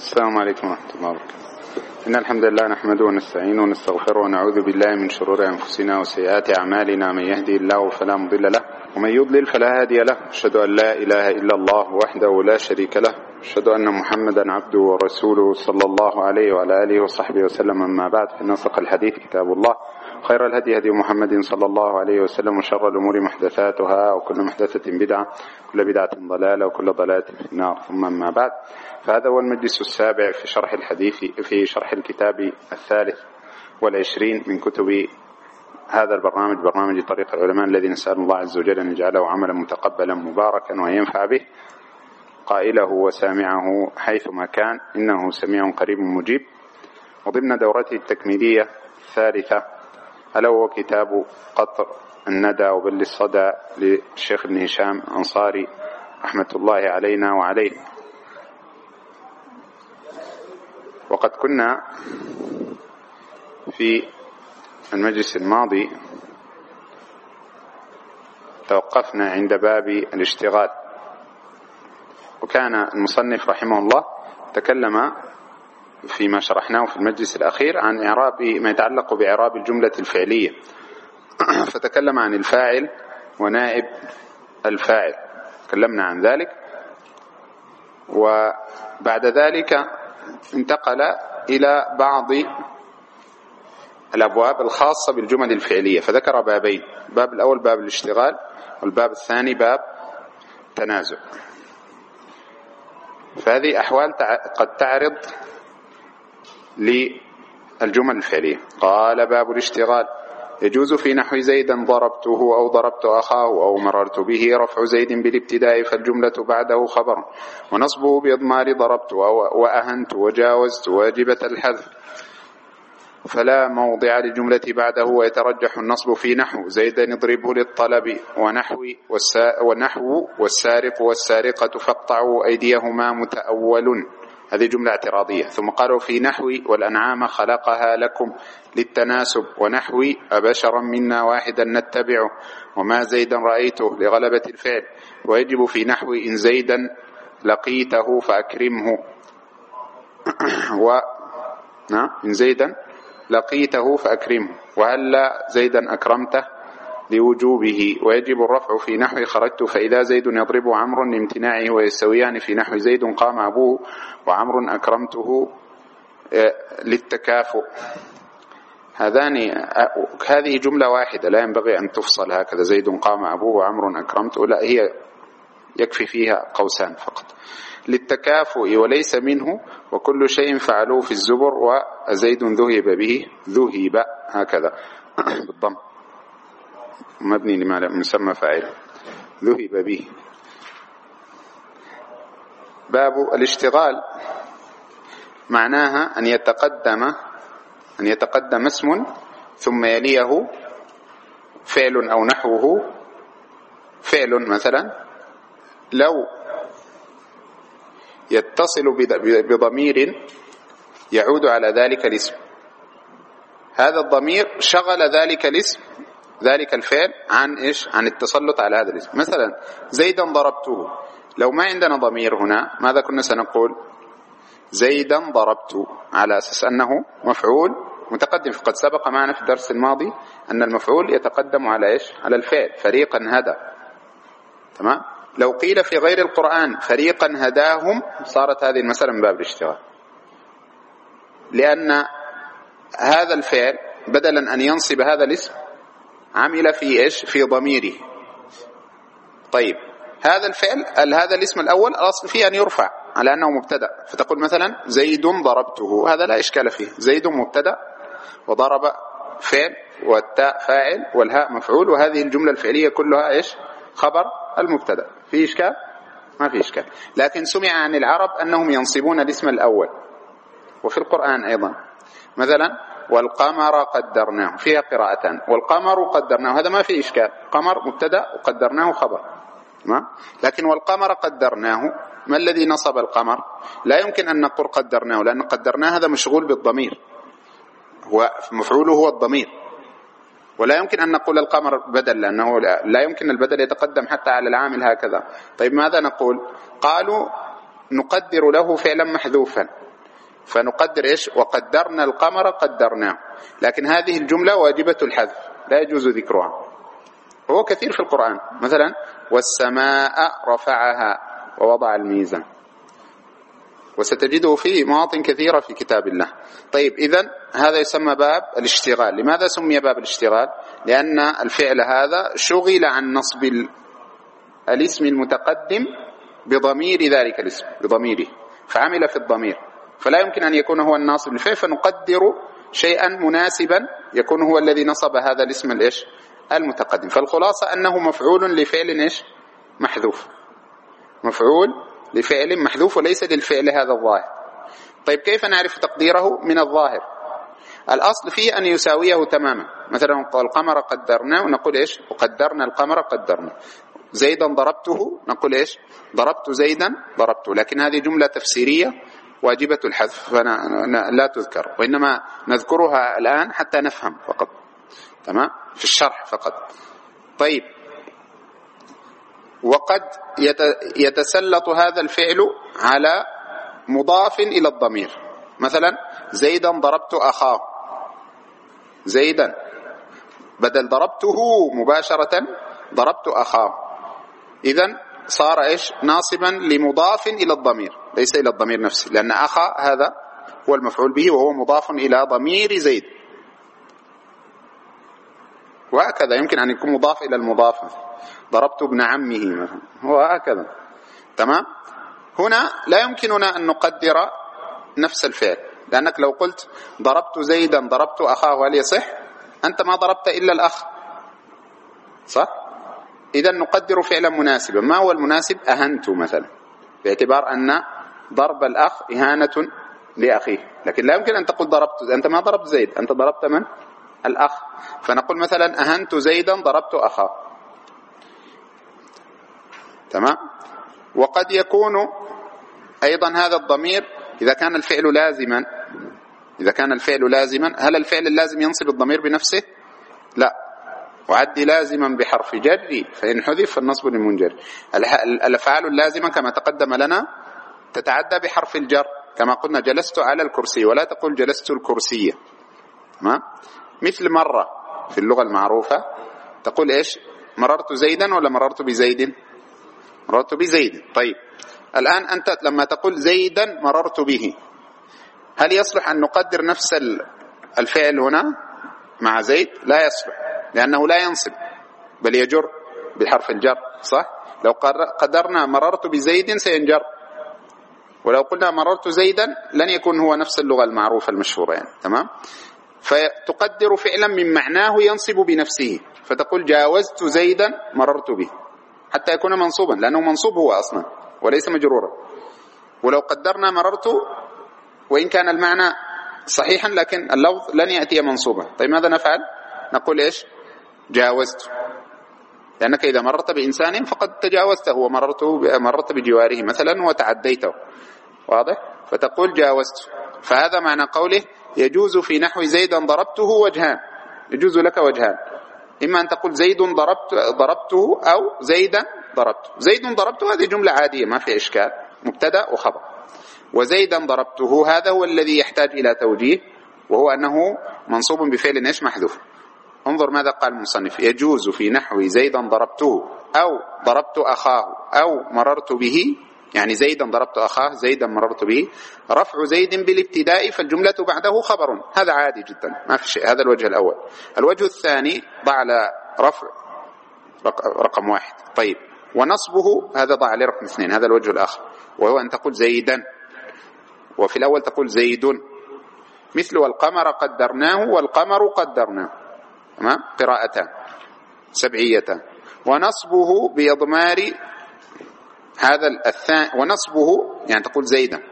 السلام عليكم ورحمة الله وبركاته. إن الحمد لله نحمده ونستعينه ونستغفره ونعوذ بالله من شرور أنفسنا وسيئات أعمالنا. من يهدي الله فلا مضل له ومن يضلل فلا هادي له. أشهد أن لا إله إلا الله وحده لا شريك له. أشهد أن محمدا عبده ورسوله صلى الله عليه وعلى آله وصحبه وسلم. أما بعد فإن أصدق الحديث كتاب الله. خير الهدي هدي محمد صلى الله عليه وسلم وشر الأمور محدثاتها وكل محدثة بدعة كل بدعة ضلالة وكل ضلالة في النار. ثم أما بعد فهذا هو المجلس السابع في شرح الحديث في شرح الكتاب الثالث والعشرين من كتب هذا البرنامج برنامج طريق العلماء الذي نسأل الله عز وجل أن يجعله عملا متقبلا مباركا وأن ينفع به قائله وسامعه حيثما كان إنه سميع قريب مجيب. وضمن دورته التكميلية الثالثة ألا هو كتاب قطر الندى وبل الصدى للشيخ ابن هشام أنصاري رحمة الله علينا وعليه. وقد كنا في المجلس الماضي توقفنا عند باب الاشتغال. وكان المصنف رحمه الله تكلم فيما شرحناه في المجلس الأخير عن إعراب ما يتعلق بإعراب الجملة الفعلية. فتكلم عن الفاعل ونائب الفاعل. تكلمنا عن ذلك. وبعد ذلك انتقل إلى بعض الأبواب الخاصة بالجمل الفعلية. فذكر بابين. باب الأول باب الاشتغال والباب الثاني باب تنازع. فهذه أحوال قد تعرض للجمل الفعلية. قال باب الاشتغال. يجوز في نحو زيدا ضربته أو ضربت أخاه أو مررت به رفع زيد بالابتداء فالجملة بعده خبر. ونصبه بإضمار ضربت وأهنت وجاوزت واجبة الحذف. فلا موضع للجملة بعده ويترجح النصب في نحو. زيدا اضربه للطلب ونحو ونحو والسارق والسارقة فاقطعوا أيديهما متأول هذه جملة اعتراضية. ثم قالوا في نحو والأنعام خلقها لكم للتناسب ونحو أبشرا منا واحدا نتبعه. وما زيدا رأيته لغلبة الفعل. ويجب في نحو إن زيدا لقيته فأكرمه. و إن زيدا لقيته فأكرمه. وهلا زيدا أكرمته؟ لوجوبه ويجب الرفع في نحو خرجت فإذا زيد يضرب عمرو لامتناعه ويستويان في نحو زيد قام أبوه وعمر أكرمته للتكافؤ. هذان هذه جملة واحدة لا ينبغي أن تفصل هكذا. زيد قام أبوه وعمر أكرمته لا هي يكفي فيها قوسان فقط. للتكافؤ وليس منه وكل شيء فعلوه في الزبر وزيد ذهب به ذهب هكذا. بالضم. مبني لما مسمى فاعل. ذهب به. باب الاشتغال. معناها أن يتقدم أن يتقدم اسم ثم يليه فعل أو نحوه فعل مثلا. لو يتصل بضمير يعود على ذلك الاسم. هذا الضمير شغل ذلك الاسم ذلك الفعل عن إيش؟ عن التسلط على هذا الاسم. مثلا زيدا ضربته. لو ما عندنا ضمير هنا ماذا كنا سنقول؟ زيدا ضربت على أساس أنه مفعول متقدم. قد سبق معنا في الدرس الماضي أن المفعول يتقدم على إيش؟ على الفعل فريقا هدى. تمام؟ لو قيل في غير القرآن فريقا هداهم صارت هذه المسألة من باب الاشتغال. لأن هذا الفعل بدلا أن ينصب هذا الاسم عمل في إيش؟ في ضميره. طيب هذا الفعل هذا الاسم الأول الأصل فيه أن يرفع على أنه مبتدأ. فتقول مثلا زيد ضربته. هذا لا إشكال فيه. زيد مبتدأ وضرب فعل والتاء فاعل والهاء مفعول وهذه الجملة الفعلية كلها إيش؟ خبر المبتدأ. في إشكال؟ ما في إشكال. لكن سمع عن العرب أنهم ينصبون الاسم الأول. وفي القرآن أيضا. مثلا والقمر قدرناه فيها قراءتان. والقمر قدرناه هذا ما في إشكال. قمر مبتدأ وقدرناه خبر. ما؟ لكن والقمر قدرناه ما الذي نصب القمر؟ لا يمكن أن نقول قدرناه لأن قدرناه هذا مشغول بالضمير. هو مفعوله هو الضمير. ولا يمكن أن نقول القمر بدل لأنه لا يمكن البدل يتقدم حتى على العامل هكذا. طيب ماذا نقول؟ قالوا نقدر له فعلا محذوفا. فنقدر إيش؟ وقدرنا القمر قدرناه. لكن هذه الجملة واجبة الحذف لا يجوز ذكرها. هو كثير في القرآن. مثلا والسماء رفعها ووضع الميزان. وستجده في مواطن كثيرة في كتاب الله. طيب إذا هذا يسمى باب الاشتغال. لماذا سمي باب الاشتغال؟ لأن الفعل هذا شغل عن نصب الاسم المتقدم بضمير ذلك الاسم بضميره. فعمل في الضمير. فلا يمكن أن يكون هو الناصب. للفعل فنقدر شيئا مناسبا؟ يكون هو الذي نصب هذا الاسم الايش المتقدم. فالخلاصة أنه مفعول لفعل إيش؟ محذوف. مفعول لفعل محذوف وليس للفعل هذا الظاهر. طيب كيف نعرف تقديره من الظاهر؟ الأصل فيه أن يساويه تماما. مثلا القمر قدرنا ونقول إيش؟ وقدرنا القمر قدرنا. زيدا ضربته نقول إيش؟ ضربت زيدا ضربته. لكن هذه جملة تفسيرية. واجبة الحذف فلا تذكر وإنما نذكرها الآن حتى نفهم فقط تمام؟ في الشرح فقط. طيب. وقد يتسلط هذا الفعل على مضاف إلى الضمير. مثلا زيدا ضربت أخاه. زيدا. بدل ضربته مباشرة ضربت أخاه. إذا صار إيش؟ ناصبا لمضاف إلى الضمير. ليس إلى الضمير نفسه لأن أخا هذا هو المفعول به وهو مضاف إلى ضمير زيد. وهكذا يمكن أن يكون مضاف إلى المضاف. ضربت ابن عمه مثلا. وهكذا. تمام؟ هنا لا يمكننا أن نقدر نفس الفعل. لأنك لو قلت ضربت زيدا ضربت أخاه هل يصح؟ أنت ما ضربت إلا الأخ. صح؟ إذا نقدر فعلا مناسبا. ما هو المناسب؟ أهنت مثلا. باعتبار أن ضرب الأخ إهانة لأخيه. لكن لا يمكن أن تقول ضربت أنت ما ضربت زيد. أنت ضربت من؟ الأخ. فنقول مثلا أهنت زيدا ضربت أخاه. تمام؟ وقد يكون أيضا هذا الضمير إذا كان الفعل لازما. إذا كان الفعل لازما. هل الفعل اللازم ينصب الضمير بنفسه؟ لا. وعد لازما بحرف جر. فإن حذف فالنصب للمنجر الأفعال اللازمة كما تقدم لنا تتعدى بحرف الجر. كما قلنا جلست على الكرسي ولا تقول جلست الكرسية تمام؟ مثل مرة في اللغة المعروفة تقول إيش؟ مررت زيدا ولا مررت بزيد؟ مررت بزيد. طيب. الآن أنت لما تقول زيدا مررت به. هل يصلح أن نقدر نفس الفعل هنا مع زيد؟ لا يصلح لأنه لا ينصب بل يجر بحرف الجر صح؟ لو قدرنا مررت بزيد سينجر. ولو قلنا مررت زيدا لن يكون هو نفس اللغة المعروفة المشهورة يعني تمام؟ فتقدر فعلا من معناه ينصب بنفسه فتقول جاوزت زيدا مررت به حتى يكون منصوبا لأنه منصوب هو أصلا وليس مجرورا. ولو قدرنا مررت وإن كان المعنى صحيحا لكن اللفظ لن يأتي منصوبا. طيب ماذا نفعل؟ نقول إيش؟ جاوزت. لأنك إذا مررت بإنسان فقد تجاوزته ومررت مررت بجواره مثلا وتعديته. واضح؟ فتقول جاوزت. فهذا معنى قوله يجوز في نحو زيدا ضربته وجهان. يجوز لك وجهان. إما أن تقول زيد ضربت ضربته أو زيدا ضربته زيد ضربته هذه جملة عادية ما في إشكال. مبتدأ وخبر. وزيدا ضربته هذا هو الذي يحتاج إلى توجيه وهو أنه منصوب بفعل إيش؟ محذوف. انظر ماذا قال المصنف. يجوز في نحو زيدا ضربته أو ضربت أخاه أو مررت به يعني زيدا ضربت أخاه زيدا مررت به رفع زيد بالابتداء فالجملة بعده خبر. هذا عادي جدا ما في شيء. هذا الوجه الأول. الوجه الثاني ضع على رفع رقم واحد. طيب. ونصبه هذا ضع عليه رقم اثنين. هذا الوجه الآخر. وهو أن تقول زيدا. وفي الأول تقول زيد. مثل والقمر قدرناه والقمر قدرناه. قراءتان سبعيتان ونصبه بإضمار هذا الثاني ونصبه يعني تقول زيدا.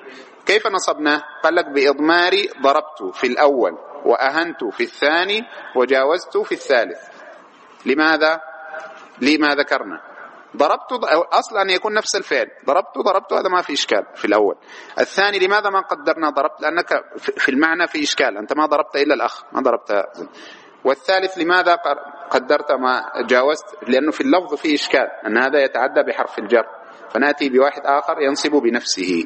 كيف نصبناه؟ قال لك بإضمار ضربت في الأول وأهنت في الثاني وجاوزت في الثالث. لماذا؟ لما ذكرنا. ضربت أصلا ان يكون نفس الفعل. ضربت ضربت هذا ما في إشكال في الأول. الثاني لماذا ما قدرنا ضربت؟ لأنك في المعنى في إشكال. أنت ما ضربت إلا الأخ ما ضربت والثالث لماذا قدرت ما جاوزت؟ لأنه في اللفظ في إشكال أن هذا يتعدى بحرف الجر فنأتي بواحد آخر ينصب بنفسه.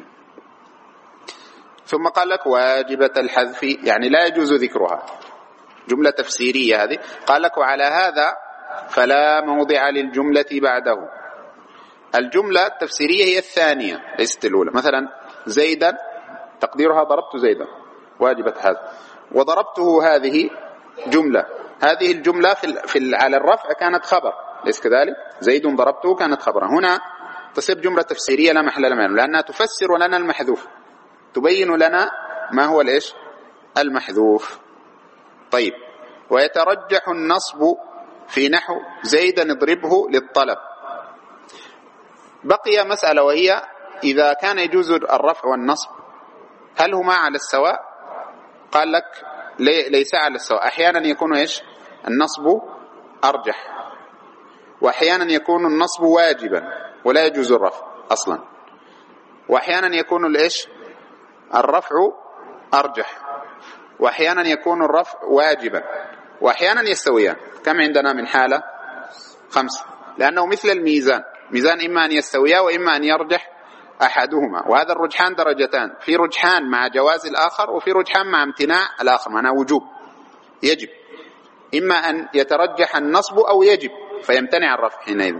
ثم قال لك واجبة الحذف يعني لا يجوز ذكرها. جملة تفسيرية هذه. قال لك وعلى هذا فلا موضع للجملة بعده. الجملة التفسيرية هي الثانية ليست الأولى. مثلا زيدا تقديرها ضربت زيدا واجبة هذا وضربته هذه جملة. هذه الجملة في, في على الرفع كانت خبر. ليس كذلك؟ زيد ضربته كانت خبرا. هنا تصير جملة تفسيرية لا محل لها لأنها تفسر لنا المحذوف. تبين لنا ما هو الإيش؟ المحذوف. طيب. ويترجح النصب في نحو زيدا اضربه للطلب. بقي مسألة وهي إذا كان يجوز الرفع والنصب هل هما على السواء؟ قال لك ليس على السواء. أحيانا يكون إيش؟ النصب أرجح. وأحيانا يكون النصب واجبا ولا يجوز الرفع أصلا. وأحيانا يكون الإيش؟ الرفع أرجح. وأحيانا يكون الرفع واجبا. وأحيانا يستويان. كم عندنا من حالة؟ خمسة. لأنه مثل الميزان. ميزان إما أن يستويا وإما أن يرجح أحدهما. وهذا الرجحان درجتان. في رجحان مع جواز الآخر وفي رجحان مع امتناع الآخر. معناه وجوب. يجب. إما أن يترجح النصب أو يجب. فيمتنع الرفع حينئذ.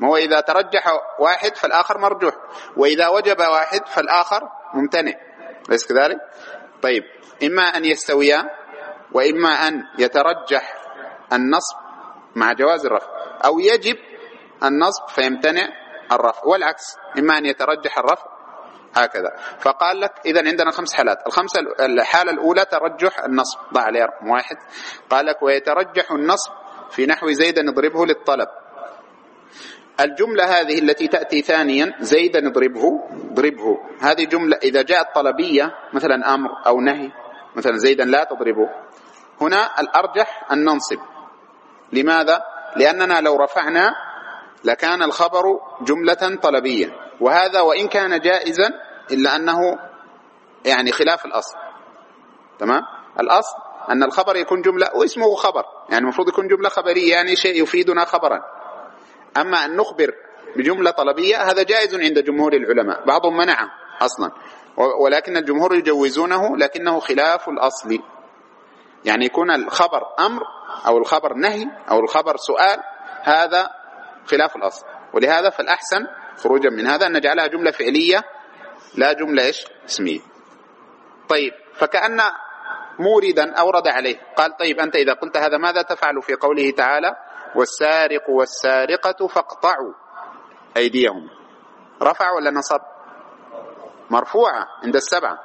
ما هو إذا ترجح واحد فالآخر مرجوح. وإذا وجب واحد فالآخر ممتنع. أليس كذلك؟ طيب. إما أن يستويا وإما أن يترجح النصب مع جواز الرفع. أو يجب النصب فيمتنع الرفع والعكس إما أن يترجح الرفع هكذا. فقال لك إذا عندنا خمس حالات. الخمسة الحالة الأولى ترجح النصب. ضع عليه رقم واحد. قال لك ويترجح النصب في نحو زيد نضربه للطلب. الجملة هذه التي تأتي ثانيا زيدا نضربه ضربه. هذه جملة إذا جاءت طلبية مثلا أمر أو نهي مثلا زيدا لا تضربه. هنا الأرجح أن ننصب لماذا؟ لأننا لو رفعنا لكان الخبر جملة طلبية. وهذا وإن كان جائزا إلا أنه يعني خلاف الأصل. تمام؟ الأصل أن الخبر يكون جملة واسمه خبر. يعني المفروض يكون جملة خبرية يعني شيء يفيدنا خبرا. أما أن نخبر بجملة طلبية هذا جائز عند جمهور العلماء. بعضهم منعه أصلا. ولكن الجمهور يجوزونه لكنه خلاف الأصل. يعني يكون الخبر أمر أو الخبر نهي أو الخبر سؤال هذا خلاف الأصل. ولهذا فالأحسن خروجا من هذا أن نجعلها جملة فعلية لا جملة إيش؟ اسمية. طيب فكأن موردا أورد عليه. قال طيب أنت إذا قلت هذا ماذا تفعل في قوله تعالى؟ والسارق والسارقة فاقطعوا أيديهم. رفع ولا نصب؟ مرفوعة عند السبعة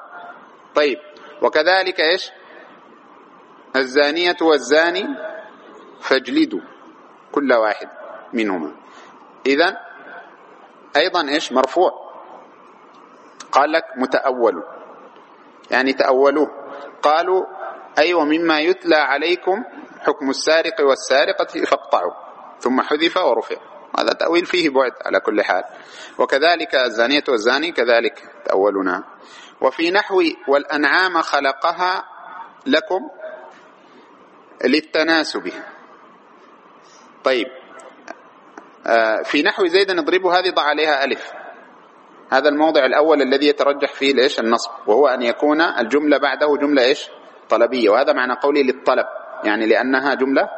طيب وكذلك إيش؟ الزانية والزاني فاجلدوا كل واحد. منهما. إذا أيضا إيش؟ مرفوع. قال لك متأول يعني تأولوه. قالوا أي أيوة ومما يتلى عليكم حكم السارق والسارقة فاقطعوا. ثم حذف ورفع. هذا تأويل فيه بعد على كل حال. وكذلك الزانية والزاني كذلك تأولنا وفي نحو والأنعام خلقها لكم للتناسب. طيب. في نحو زيد نضرب هذه ضع عليها ألف. هذا الموضع الأول الذي يترجح فيه ليش النصب وهو أن يكون الجملة بعده جملة إيش؟ طلبية وهذا معنى قولي للطلب يعني لأنها جملة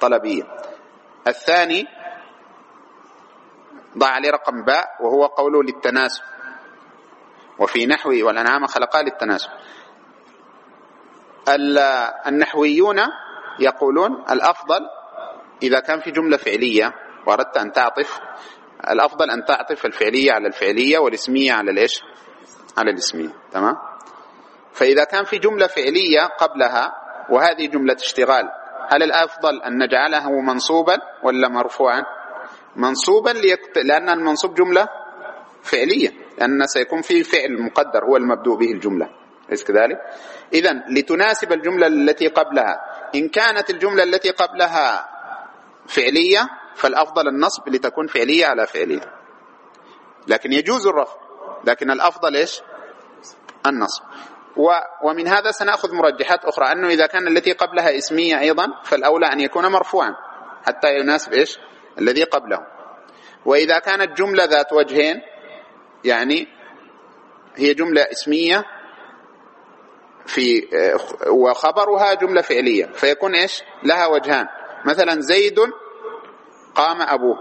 طلبية. الثاني ضع عليه رقم باء وهو قوله للتناسب. وفي نحو والأنعام خلقها للتناسب. النحويون يقولون الأفضل إذا كان في جملة فعلية وأردت أن تعطف. الأفضل أن تعطف الفعلية على الفعلية والاسمية على الإيش؟ على الاسمية. تمام؟ فإذا كان في جملة فعلية قبلها وهذه جملة اشتغال هل الأفضل أن نجعله منصوبا ولا مرفوعا؟ منصوبا ليكت... لأن المنصوب جملة فعلية لأن سيكون فيه فعل مقدر هو المبدوء به الجملة. أليس كذلك؟ إذا لتناسب الجملة التي قبلها إن كانت الجملة التي قبلها فعلية فالأفضل النصب لتكون فعلية على فعلية. لكن يجوز الرفع. لكن الأفضل إيش؟ النصب. ومن هذا سنأخذ مرجحات أخرى. أنه إذا كان التي قبلها اسمية أيضا فالأولى أن يكون مرفوعا. حتى يناسب إيش؟ الذي قبله. وإذا كانت جملة ذات وجهين يعني هي جملة اسمية في وخبرها جملة فعلية. فيكون إيش؟ لها وجهان. مثلا زيد قام أبوه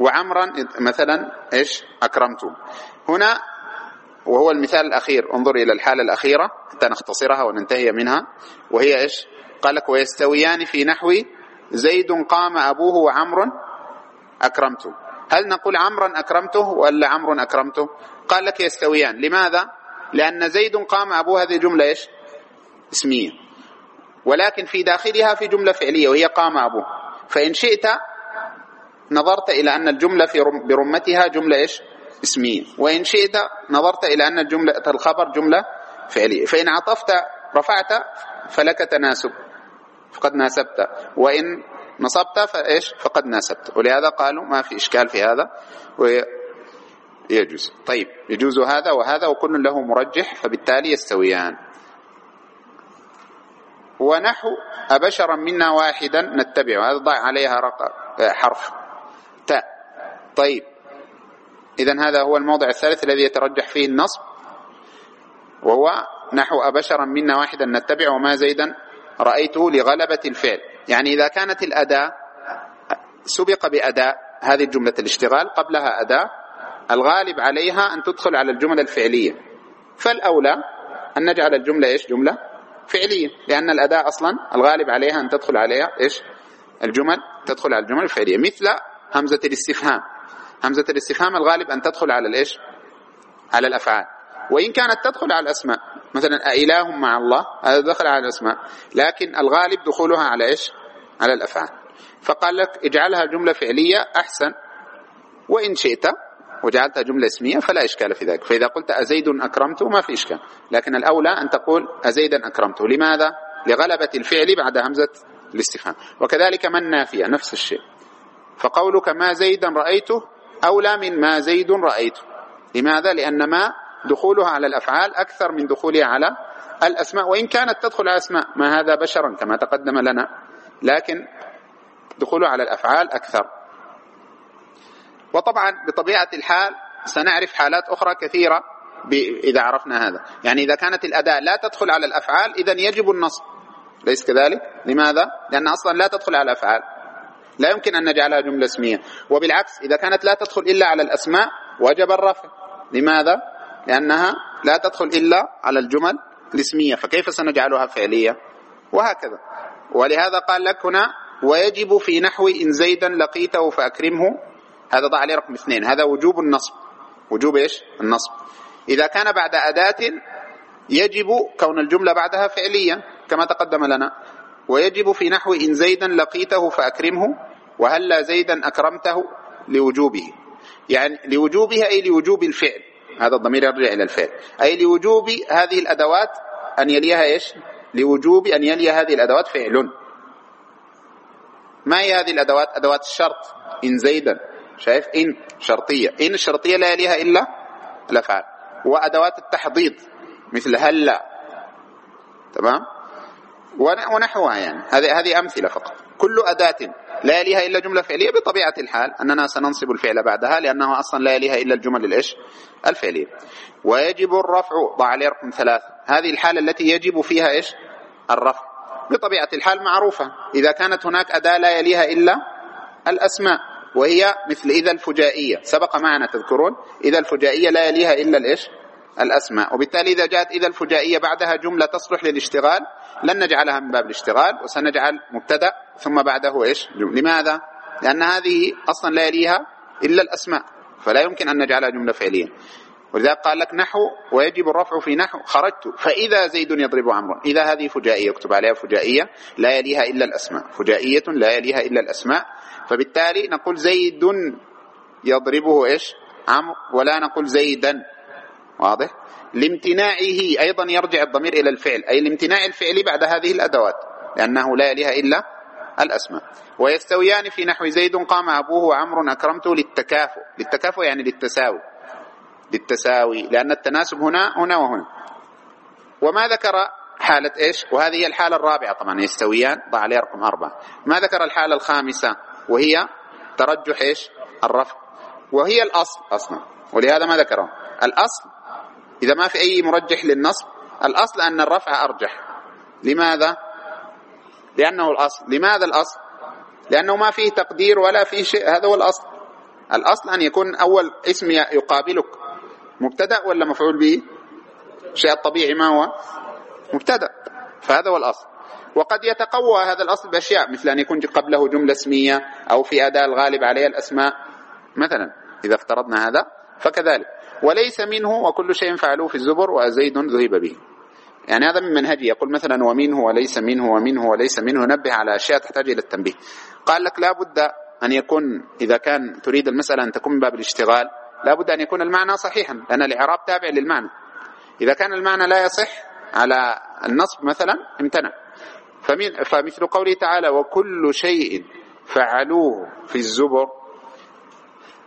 وعمرا مثلا إيش؟ أكرمته. هنا وهو المثال الأخير انظر إلى الحالة الأخيرة حتى نختصرها وننتهي منها. وهي إيش؟ قال لك ويستويان في نحو زيد قام أبوه وعمر أكرمته. هل نقول عمرا أكرمته ولا عمرو أكرمته؟ قال لك يستويان. لماذا؟ لأن زيد قام أبوه هذه جملة إيش؟ اسمية. ولكن في داخلها في جملة فعلية وهي قام أبوه. فإن شئت نظرت إلى أن الجملة في برمتها جملة إيش؟ اسمية وإن شئت نظرت إلى أن الجملة الخبر جملة فعلية. فإن عطفت رفعت فلك تناسب. فقد ناسبت. وإن نصبت فإيش؟ فقد ناسبت. ولهذا قالوا ما في إشكال في هذا. ويجوز. طيب يجوز هذا وهذا وكل له مرجح فبالتالي يستويان. ونحو أبشرا منا واحدا نتبعه. هذا ضع عليها رقم حرف. تاء طيب. إذا هذا هو الموضع الثالث الذي يترجح فيه النصب. وهو نحو أبشرا منا واحدا نتبع وما زيدا رأيته لغلبة الفعل. يعني إذا كانت الأداة سبق بأداء هذه الجملة الاشتغال قبلها أداة الغالب عليها أن تدخل على الجمل الفعلية. فالأولى أن نجعل الجملة إيش؟ جملة فعلية لأن الأداة أصلا الغالب عليها أن تدخل عليها إيش؟ الجمل تدخل على الجمل الفعلية. مثل همزة الاستفهام. همزة الاستفهام الغالب أن تدخل على الإيش؟ على الأفعال. وإن كانت تدخل على الأسماء مثلا أإله مع الله هذا دخل على الأسماء. لكن الغالب دخولها على إيش؟ على الأفعال. فقال لك اجعلها جملة فعلية أحسن وإن شئت وجعلتها جملة اسمية فلا إشكال في ذلك. فإذا قلت أزيد أكرمته ما في إشكال. لكن الأولى أن تقول أزيدا أكرمته لماذا؟ لغلبة الفعل بعد همزة الاستفهام. وكذلك من نافية نفس الشيء. فقولك ما زيدا رأيته أولى من ما زيد رأيته. لماذا؟ لأن ما دخولها على الأفعال أكثر من دخولها على الأسماء. وإن كانت تدخل على أسماء ما هذا بشرا كما تقدم لنا. لكن دخولها على الأفعال أكثر. وطبعا بطبيعة الحال سنعرف حالات أخرى كثيرة إذا عرفنا هذا. يعني إذا كانت الأداة لا تدخل على الأفعال إذا يجب النصب. ليس كذلك؟ لماذا؟ لأن أصلا لا تدخل على الأفعال. لا يمكن أن نجعلها جملة اسمية. وبالعكس إذا كانت لا تدخل إلا على الأسماء وجب الرفع. لماذا؟ لأنها لا تدخل إلا على الجمل الاسمية. فكيف سنجعلها فعلية؟ وهكذا. ولهذا قال لك هنا ويجب في نحو إن زيدا لقيته فأكرمه. هذا ضع عليه رقم اثنين. هذا وجوب النصب. وجوب إيش؟ النصب. إذا كان بعد أداة يجب كون الجملة بعدها فعلية كما تقدم لنا. ويجب في نحو إن زيدا لقيته فأكرمه وهلا زيدا أكرمته؟ لوجوبه. يعني لوجوبها أي لوجوب الفعل. هذا الضمير يرجع إلى الفعل. أي لوجوب هذه الأدوات أن يليها إيش؟ لوجوب أن يلي هذه الأدوات فعل. ما هي هذه الأدوات؟ أدوات الشرط. إن زيدا. شايف؟ إن شرطية. إن الشرطية لا يليها إلا الأفعال. وأدوات التحضيض. مثل هلا. تمام؟ ونحوها يعني. هذه هذه أمثلة فقط. كل أداة لا يليها إلا جملة فعلية بطبيعة الحال أننا سننصب الفعل بعدها لأنه أصلا لا يليها إلا الجمل الإيش؟ الفعلية. ويجب الرفع ضع عليه رقم ثلاثة. هذه الحالة التي يجب فيها إيش؟ الرفع. بطبيعة الحال معروفة. إذا كانت هناك أداة لا يليها إلا الأسماء. وهي مثل إذا الفجائية. سبق معنا تذكرون. إذا الفجائية لا يليها إلا الإيش؟ الأسماء. وبالتالي إذا جاءت إذا الفجائية بعدها جملة تصلح للاشتغال لن نجعلها من باب الاشتغال وسنجعل مبتدأ ثم بعده إيش؟ جملة. لماذا؟ لأن هذه أصلا لا يليها إلا الأسماء. فلا يمكن أن نجعلها جملة فعلية. ولذلك قال لك نحو ويجب الرفع في نحو. خرجت. فإذا زيد يضرب عمرو. إذا هذه فجائية اكتب عليها فجائية لا يليها إلا الأسماء. فجائية لا يليها إلا الأسماء. فبالتالي نقول زيد يضربه إيش؟ عمرو ولا نقول زيدا. واضح؟ لامتناعه أيضا يرجع الضمير إلى الفعل. أي الامتناع الفعلي بعد هذه الأدوات لأنه لا يليها إلا الأسماء. ويستويان في نحو زيد قام أبوه وعمر أكرمته للتكافؤ. للتكافؤ يعني للتساوي. للتساوي لأن التناسب هنا هنا وهنا. وما ذكر حالة إيش؟ وهذه هي الحالة الرابعة طبعا يستويان ضع عليه رقم أربعة. ما ذكر الحالة الخامسة؟ وهي ترجح إيش؟ الرفع. وهي الأصل. أصلا. ولهذا ما ذكره الأصل إذا ما في أي مرجح للنصب الأصل أن الرفع أرجح. لماذا؟ لأنه الأصل. لماذا الأصل؟ لأنه ما فيه تقدير ولا فيه شيء. هذا هو الأصل. الأصل أن يكون أول اسم يقابلك. مبتدأ ولا مفعول به؟ الشيء الطبيعي ما هو؟ مبتدأ. فهذا هو الأصل. وقد يتقوى هذا الأصل بأشياء مثل أن يكون قبله جملة اسمية أو في أداة الغالب عليها الأسماء. مثلا إذا افترضنا هذا فكذلك. وليس منه وكل شيء فعلوه في الزبر وزيد ذهب به. يعني هذا من منهجه يقول مثلا ومنه وليس منه ومنه وليس منه. نبه على أشياء تحتاج إلى التنبيه. قال لك لا بد أن يكون إذا كان تريد المسألة أن تكون من باب الاشتغال لا بد أن يكون المعنى صحيحا لأن الإعراب تابع للمعنى. إذا كان المعنى لا يصح على النصب مثلا امتنع. فمن فمثل قوله تعالى وكل شيء فعلوه في الزبر.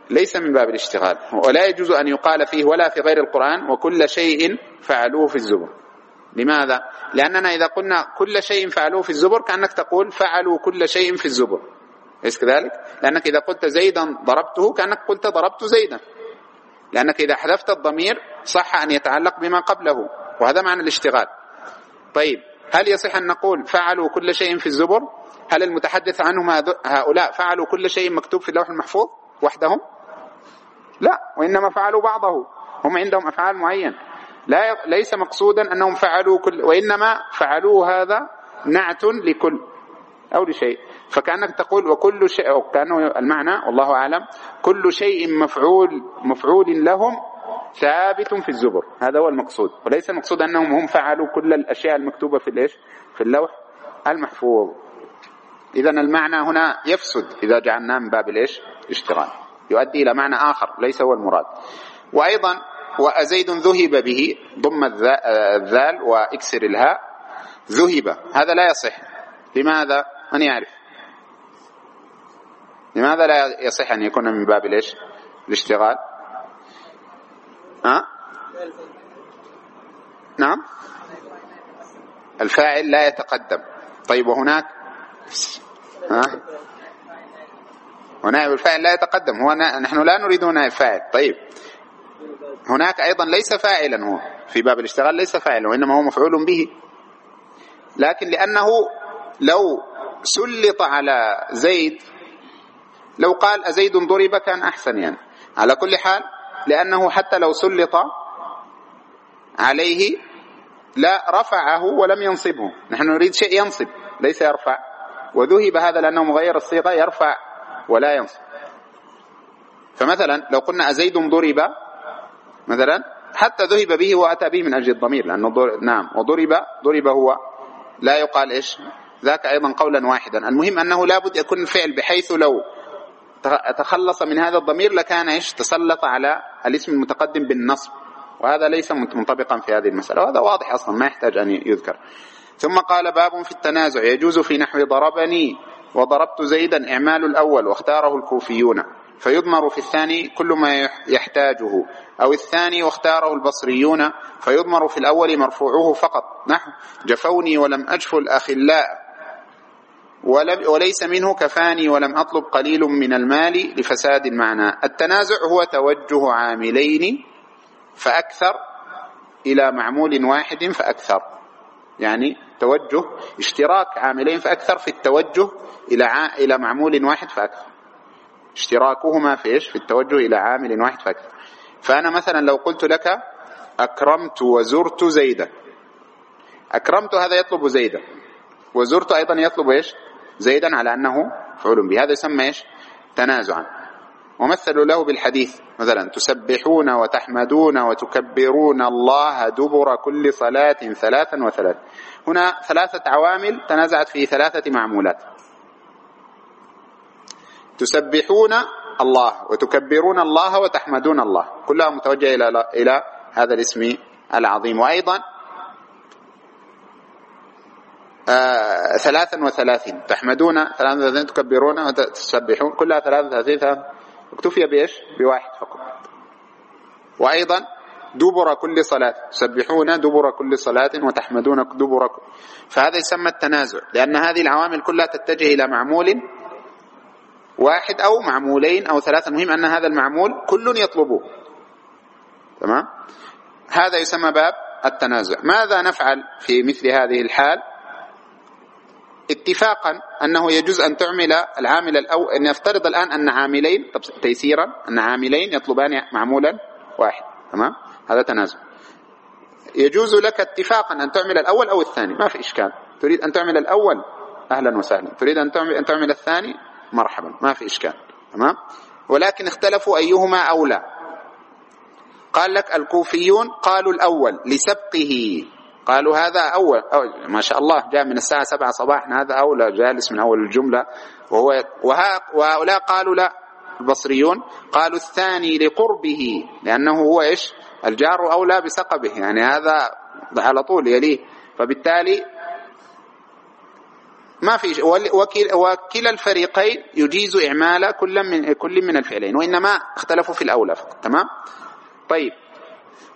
ليس من باب الاشتغال. ولا يجوز أن يقال فيه ولا في غير القرآن وكل شيء فعلوه في الزبر. لماذا؟ لأننا إذا قلنا كل شيء فعلوه في الزبر كأنك تقول فعلوا كل شيء في الزبر. أليس كذلك؟ لأنك إذا قلت زيدا ضربته كأنك قلت ضربت زيدا. لأنك إذا حذفت الضمير صح أن يتعلق بما قبله. وهذا معنى الاشتغال. طيب. هل يصح أن نقول فعلوا كل شيء في الزبر؟ هل المتحدث عنهم هؤلاء فعلوا كل شيء مكتوب في اللوح المحفوظ وحدهم؟ لا وإنما فعلوا بعضه. هم عندهم أفعال معين. لا ليس مقصودا أنهم فعلوا كل وإنما فعلوا هذا نعت لكل أو لشيء. فكأنك تقول وكل شيء أو كأنه المعنى والله أعلم. كل شيء مفعول مفعول لهم ثابت في الزبر. هذا هو المقصود. وليس المقصود أنهم هم فعلوا كل الأشياء المكتوبة في الإيش؟ في اللوح المحفوظ. إذا المعنى هنا يفسد إذا جعلناه من باب الإيش؟ اشتغال. يؤدي إلى معنى آخر ليس هو المراد. وأيضا وأزيد ذهب به ضم الذال وإكسر الهاء. ذهب. هذا لا يصح. لماذا؟ من يعرف؟ لماذا لا يصح أن يكون من باب الإيش؟ الاشتغال؟ ها؟ نعم. الفاعل لا يتقدم. طيب وهناك؟ ها؟ ونائب الفاعل لا يتقدم. هو نحن لا نريد نائب فاعل طيب. هناك أيضا ليس فاعلا هو. في باب الاشتغال ليس فاعلا وإنما هو مفعول به. لكن لأنه لو سلط على زيد لو قال أزيد ضرب كان أحسن يعني. على كل حال لأنه حتى لو سلط عليه لا رفعه ولم ينصبه. نحن نريد شيء ينصب ليس يرفع. وذهب هذا لأنه مغير الصيغة يرفع ولا ينصب. فمثلا لو قلنا أزيد ضرب مثلا حتى ذهب به وأتى به من أجل الضمير لأنه ضرب نعم وضرب ضرب هو. لا يقال إيش؟ ذاك أيضا قولا واحدا. المهم أنه لابد يكون الفعل بحيث لو تخلص من هذا الضمير لكان إيش؟ تسلط على الاسم المتقدم بالنصب. وهذا ليس منطبقا في هذه المسألة وهذا واضح أصلا ما يحتاج أن يذكر. ثم قال باب في التنازع يجوز في نحو ضربني وضربت زيدا إعمال الأول واختاره الكوفيون. فيضمر في الثاني كل ما يحتاجه أو الثاني واختاره البصريون. فيضمر في الأول مرفوعه فقط. نحو جفوني ولم أجف الأخلاء. وليس منه كفاني ولم أطلب قليل من المال لفساد المعنى التنازع هو توجه عاملين فأكثر إلى معمول واحد فأكثر. يعني توجه اشتراك عاملين فأكثر في التوجه إلى إلى معمول واحد فأكثر. اشتراكهما في إيش؟ في التوجه إلى عامل واحد فأكثر. فأنا مثلا لو قلت لك أكرمت وزرت زيدا. أكرمت هذا يطلب زيدا. وزرت أيضا يطلب إيش؟ زيدا على أنه فعل به. هذا يسمى إيش؟ تنازعا. ومثلوا له بالحديث مثلا تسبحون وتحمدون وتكبرون الله دبر كل صلاة ثلاثا وثلاث. هنا ثلاثة عوامل تنازعت في ثلاثة معمولات. تسبحون الله وتكبرون الله وتحمدون الله. كلها متوجهة إلى إلى هذا الاسم العظيم. وأيضا آه ثلاثا وثلاثين. تحمدون. ثلاثا وثلاثين. تكبرون. وتسبحون. كلها ثلاثا وثلاثين. اكتفي بإيش؟ بواحد فقط. وأيضا دبر كل صلاة. تسبحون دبر كل صلاة وتحمدون دبر كل فهذا يسمى التنازع. لأن هذه العوامل كلها تتجه إلى معمول واحد أو معمولين أو ثلاثة. المهم أن هذا المعمول كل يطلبه. تمام؟ هذا يسمى باب التنازع. ماذا نفعل في مثل هذه الحال؟ اتفاقا أنه يجوز أن تعمل العامل الأول أن يفترض الآن أن عاملين تيسيرا أن عاملين يطلبان معمولا واحد تمام؟ هذا تنازع يجوز لك اتفاقا أن تعمل الأول أو الثاني ما في إشكال. تريد أن تعمل الأول أهلا وسهلا. تريد أن تعمل, أن تعمل الثاني مرحبا ما في إشكال تمام؟ ولكن اختلفوا أيهما أولى قال لك الكوفيون قالوا الأول لسبقه. قالوا هذا أول أو ما شاء الله جاء من الساعة سبعة صباحا هذا أولى جالس من أول الجملة وهو وهؤلاء قالوا لا البصريون قالوا الثاني لقربه لأنه هو إيش؟ الجار أولى بسقبه يعني هذا على طول يليه. فبالتالي ما في وكل وكلا الفريقين يجيز إعمال كل من كل من الفعلين وإنما اختلفوا في الأولى فقط تمام؟ طيب.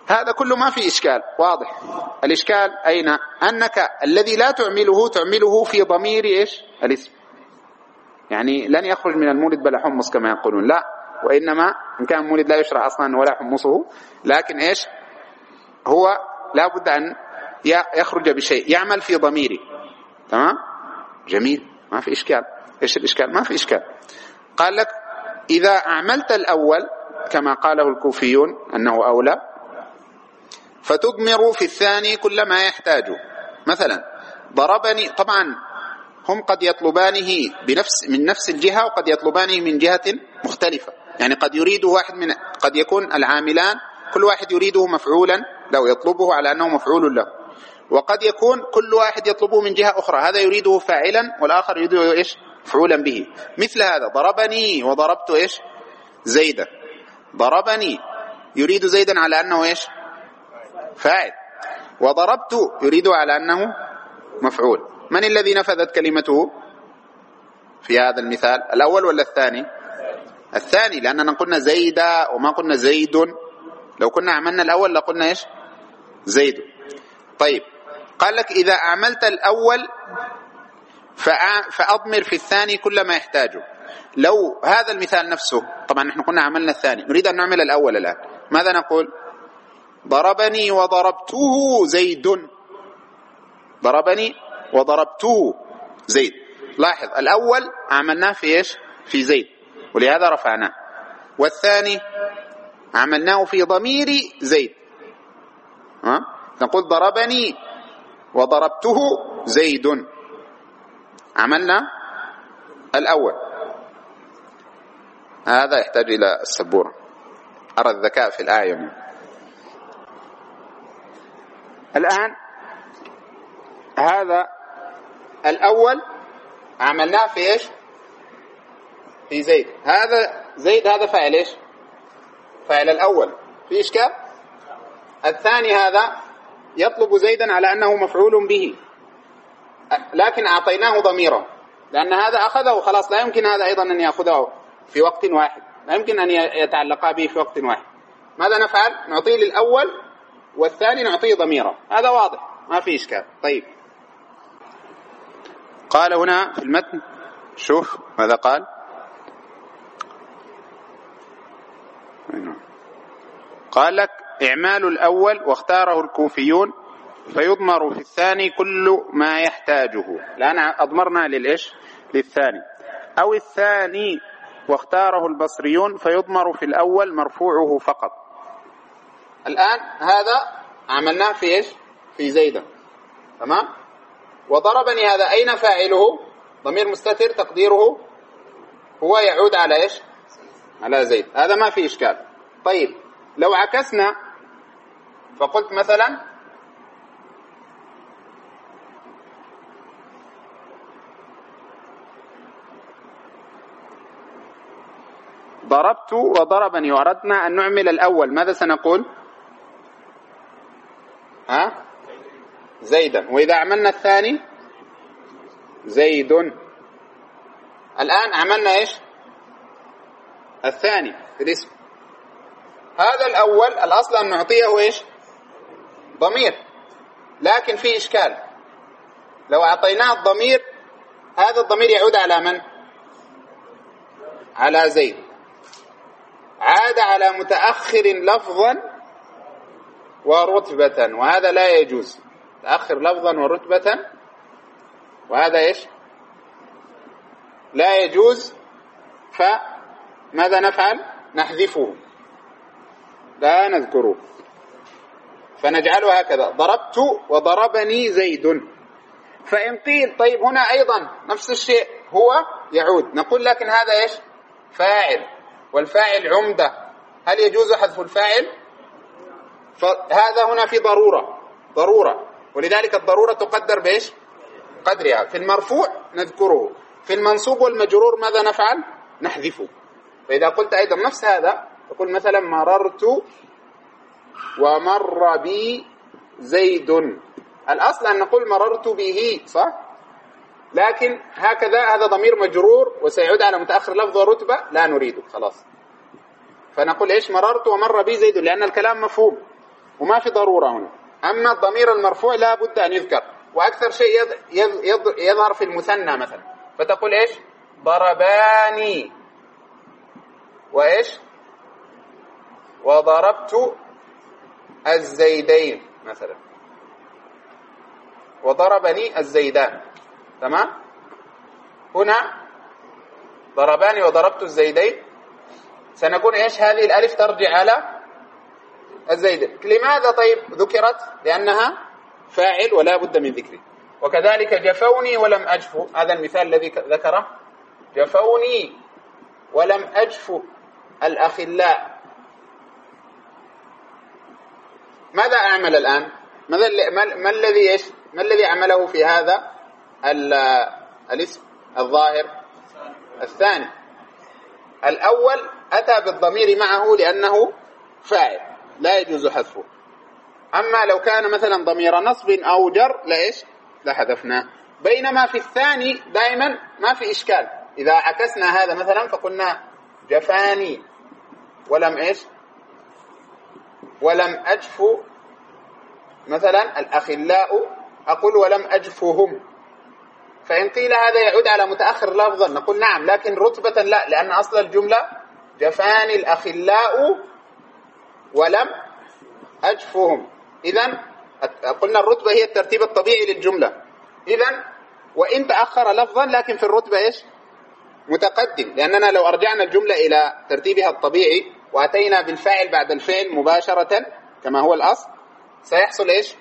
هذا كله ما في إشكال واضح. الإشكال أين؟ أنك الذي لا تعمله تعمله في ضمير إيش؟ الاسم يعني لن يخرج من المولد بلا حمص كما يقولون. لا وإنما إن كان المولد لا يشرع أصلا ولا حمصه. لكن إيش؟ هو لا بد أن يخرج بشيء يعمل في ضميره. تمام؟ جميل. ما في إشكال. إيش الإشكال؟ ما في إشكال. قال لك إذا أعملت الأول كما قاله الكوفيون أنه أولى فتضمر في الثاني كل ما يحتاجه مثلا ضربني طبعا هم قد يطلبانه بنفس من نفس الجهة وقد يطلبانه من جهة مختلفة. يعني قد يريد واحد من قد يكون العاملان كل واحد يريده مفعولا لو يطلبه على أنه مفعول له. وقد يكون كل واحد يطلبه من جهة أخرى هذا يريده فاعلا والآخر يريده إيش؟ مفعولا به. مثل هذا ضربني وضربت إيش؟ زيدا. ضربني يريد زيدا على أنه إيش؟ فاعل. وضربت يريد على أنه مفعول. من الذي نفذت كلمته في هذا المثال؟ الأول ولا الثاني؟ الثاني لأننا قلنا زيدا وما قلنا زيد. لو كنا عملنا الأول لقلنا إيش؟ زيد. طيب قال لك إذا عملت الأول فأضمر في الثاني كل ما يحتاجه. لو هذا المثال نفسه طبعا نحن قلنا عملنا الثاني نريد أن نعمل الأول الآن. ماذا نقول؟ ضربني وضربته زيد. ضربني وضربته زيد. لاحظ الأول عملناه في إيش؟ في زيد ولهذا رفعناه. والثاني عملناه في ضمير زيد. ها؟ نقول ضربني وضربته زيد. عملنا الأول. هذا يحتاج إلى السبورة. أرى الذكاء في الأعين الآن هذا الأول عملناه في إيش؟ في زيد. هذا زيد هذا فاعل إيش؟ فاعل الأول. في إشكال الثاني هذا يطلب زيدا على أنه مفعول به. لكن أعطيناه ضميره لأن هذا أخذه. خلاص لا يمكن هذا أيضا أن يأخذه في وقت واحد. لا يمكن أن يتعلقا به في وقت واحد. ماذا نفعل؟ نعطيه للأول والثاني نعطيه ضميره. هذا واضح. ما في إشكال. طيب. قال هنا في المتن شوف ماذا قال. قال لك إعمال الأول واختاره الكوفيون فيضمر في الثاني كل ما يحتاجه. الآن أضمرنا للإيش؟ للثاني. أو الثاني واختاره البصريون فيضمر في الأول مرفوعه فقط. الآن هذا عملناه في إيش؟ في زيدا. تمام؟ وضربني هذا. أين فاعله؟ ضمير مستتر تقديره هو يعود على إيش؟ على زيد. هذا ما في إشكال. طيب لو عكسنا فقلت مثلا ضربت وضربني وأردنا أن نعمل الأول. ماذا سنقول؟ ها؟ زيدا. وإذا عملنا الثاني؟ زيد. الآن عملنا إيش؟ الثاني في الاسم. هذا الأول الأصل أن نعطيه إيش؟ ضمير. لكن في إشكال. لو أعطيناه الضمير هذا الضمير يعود على من؟ على زيد. عاد على متأخر لفظا ورتبة وهذا لا يجوز. تأخر لفظا ورتبة وهذا إيش؟ لا يجوز فماذا نفعل؟ نحذفه. لا نذكره. فنجعله هكذا. ضربت وضربني زيد. فإن قيل طيب هنا أيضا نفس الشيء هو يعود. نقول لكن هذا إيش؟ فاعل. والفاعل عمدة. هل يجوز حذف الفاعل؟ فهذا هنا في ضرورة. ضرورة. ولذلك الضرورة تقدر بإيش؟ قدرها. في المرفوع نذكره. في المنصوب والمجرور ماذا نفعل؟ نحذفه فإذا قلت أيضا نفس هذا تقول مثلا مررت ومر بي زيد. الأصل أن نقول مررت به صح؟ لكن هكذا هذا ضمير مجرور وسيعود على متأخر لفظ ورتبة لا نريده خلاص. فنقول إيش؟ مررت ومر بي زيد لأن الكلام مفهوم. وما في ضرورة هنا. أما الضمير المرفوع لا بد أن يذكر وأكثر شيء يظهر في المثنى مثلا. فتقول إيش؟ ضرباني. وإيش؟ وضربت الزيدين مثلا. وضربني الزيدان. تمام؟ هنا ضرباني وضربت الزيدين. سنقول إيش؟ هذه الألف ترجع على الزيد. لماذا طيب ذكرت؟ لأنها فاعل ولا بد من ذكره. وكذلك جفوني ولم اجفو هذا المثال الذي ذكره. جفوني ولم اجفو الأخلاء. ماذا أعمل الآن؟ ماذا ما الذي إيش؟ ما الذي عمله في هذا الاسم الظاهر؟ الثاني. الأول أتى بالضمير معه لأنه فاعل. لا يجوز حذفه. أما لو كان مثلا ضمير نصب أو جر لإيش؟ لحذفناه. بينما في الثاني دائما ما في إشكال. إذا عكسنا هذا مثلا فقلنا جفاني. ولم إيش؟ ولم أجفو مثلا الأخلاء أقول ولم أجفهم. فإن قيل هذا يعود على متأخر لفظا نقول نعم لكن رتبة لا لأن أصل الجملة جفاني الأخلاء ولم أجفهم. إذا قلنا الرتبة هي الترتيب الطبيعي للجملة. إذا وإن تأخر لفظا لكن في الرتبة إيش؟ متقدم. لأننا لو أرجعنا الجملة إلى ترتيبها الطبيعي وأتينا بالفاعل بعد الفعل مباشرة كما هو الأصل سيحصل إيش؟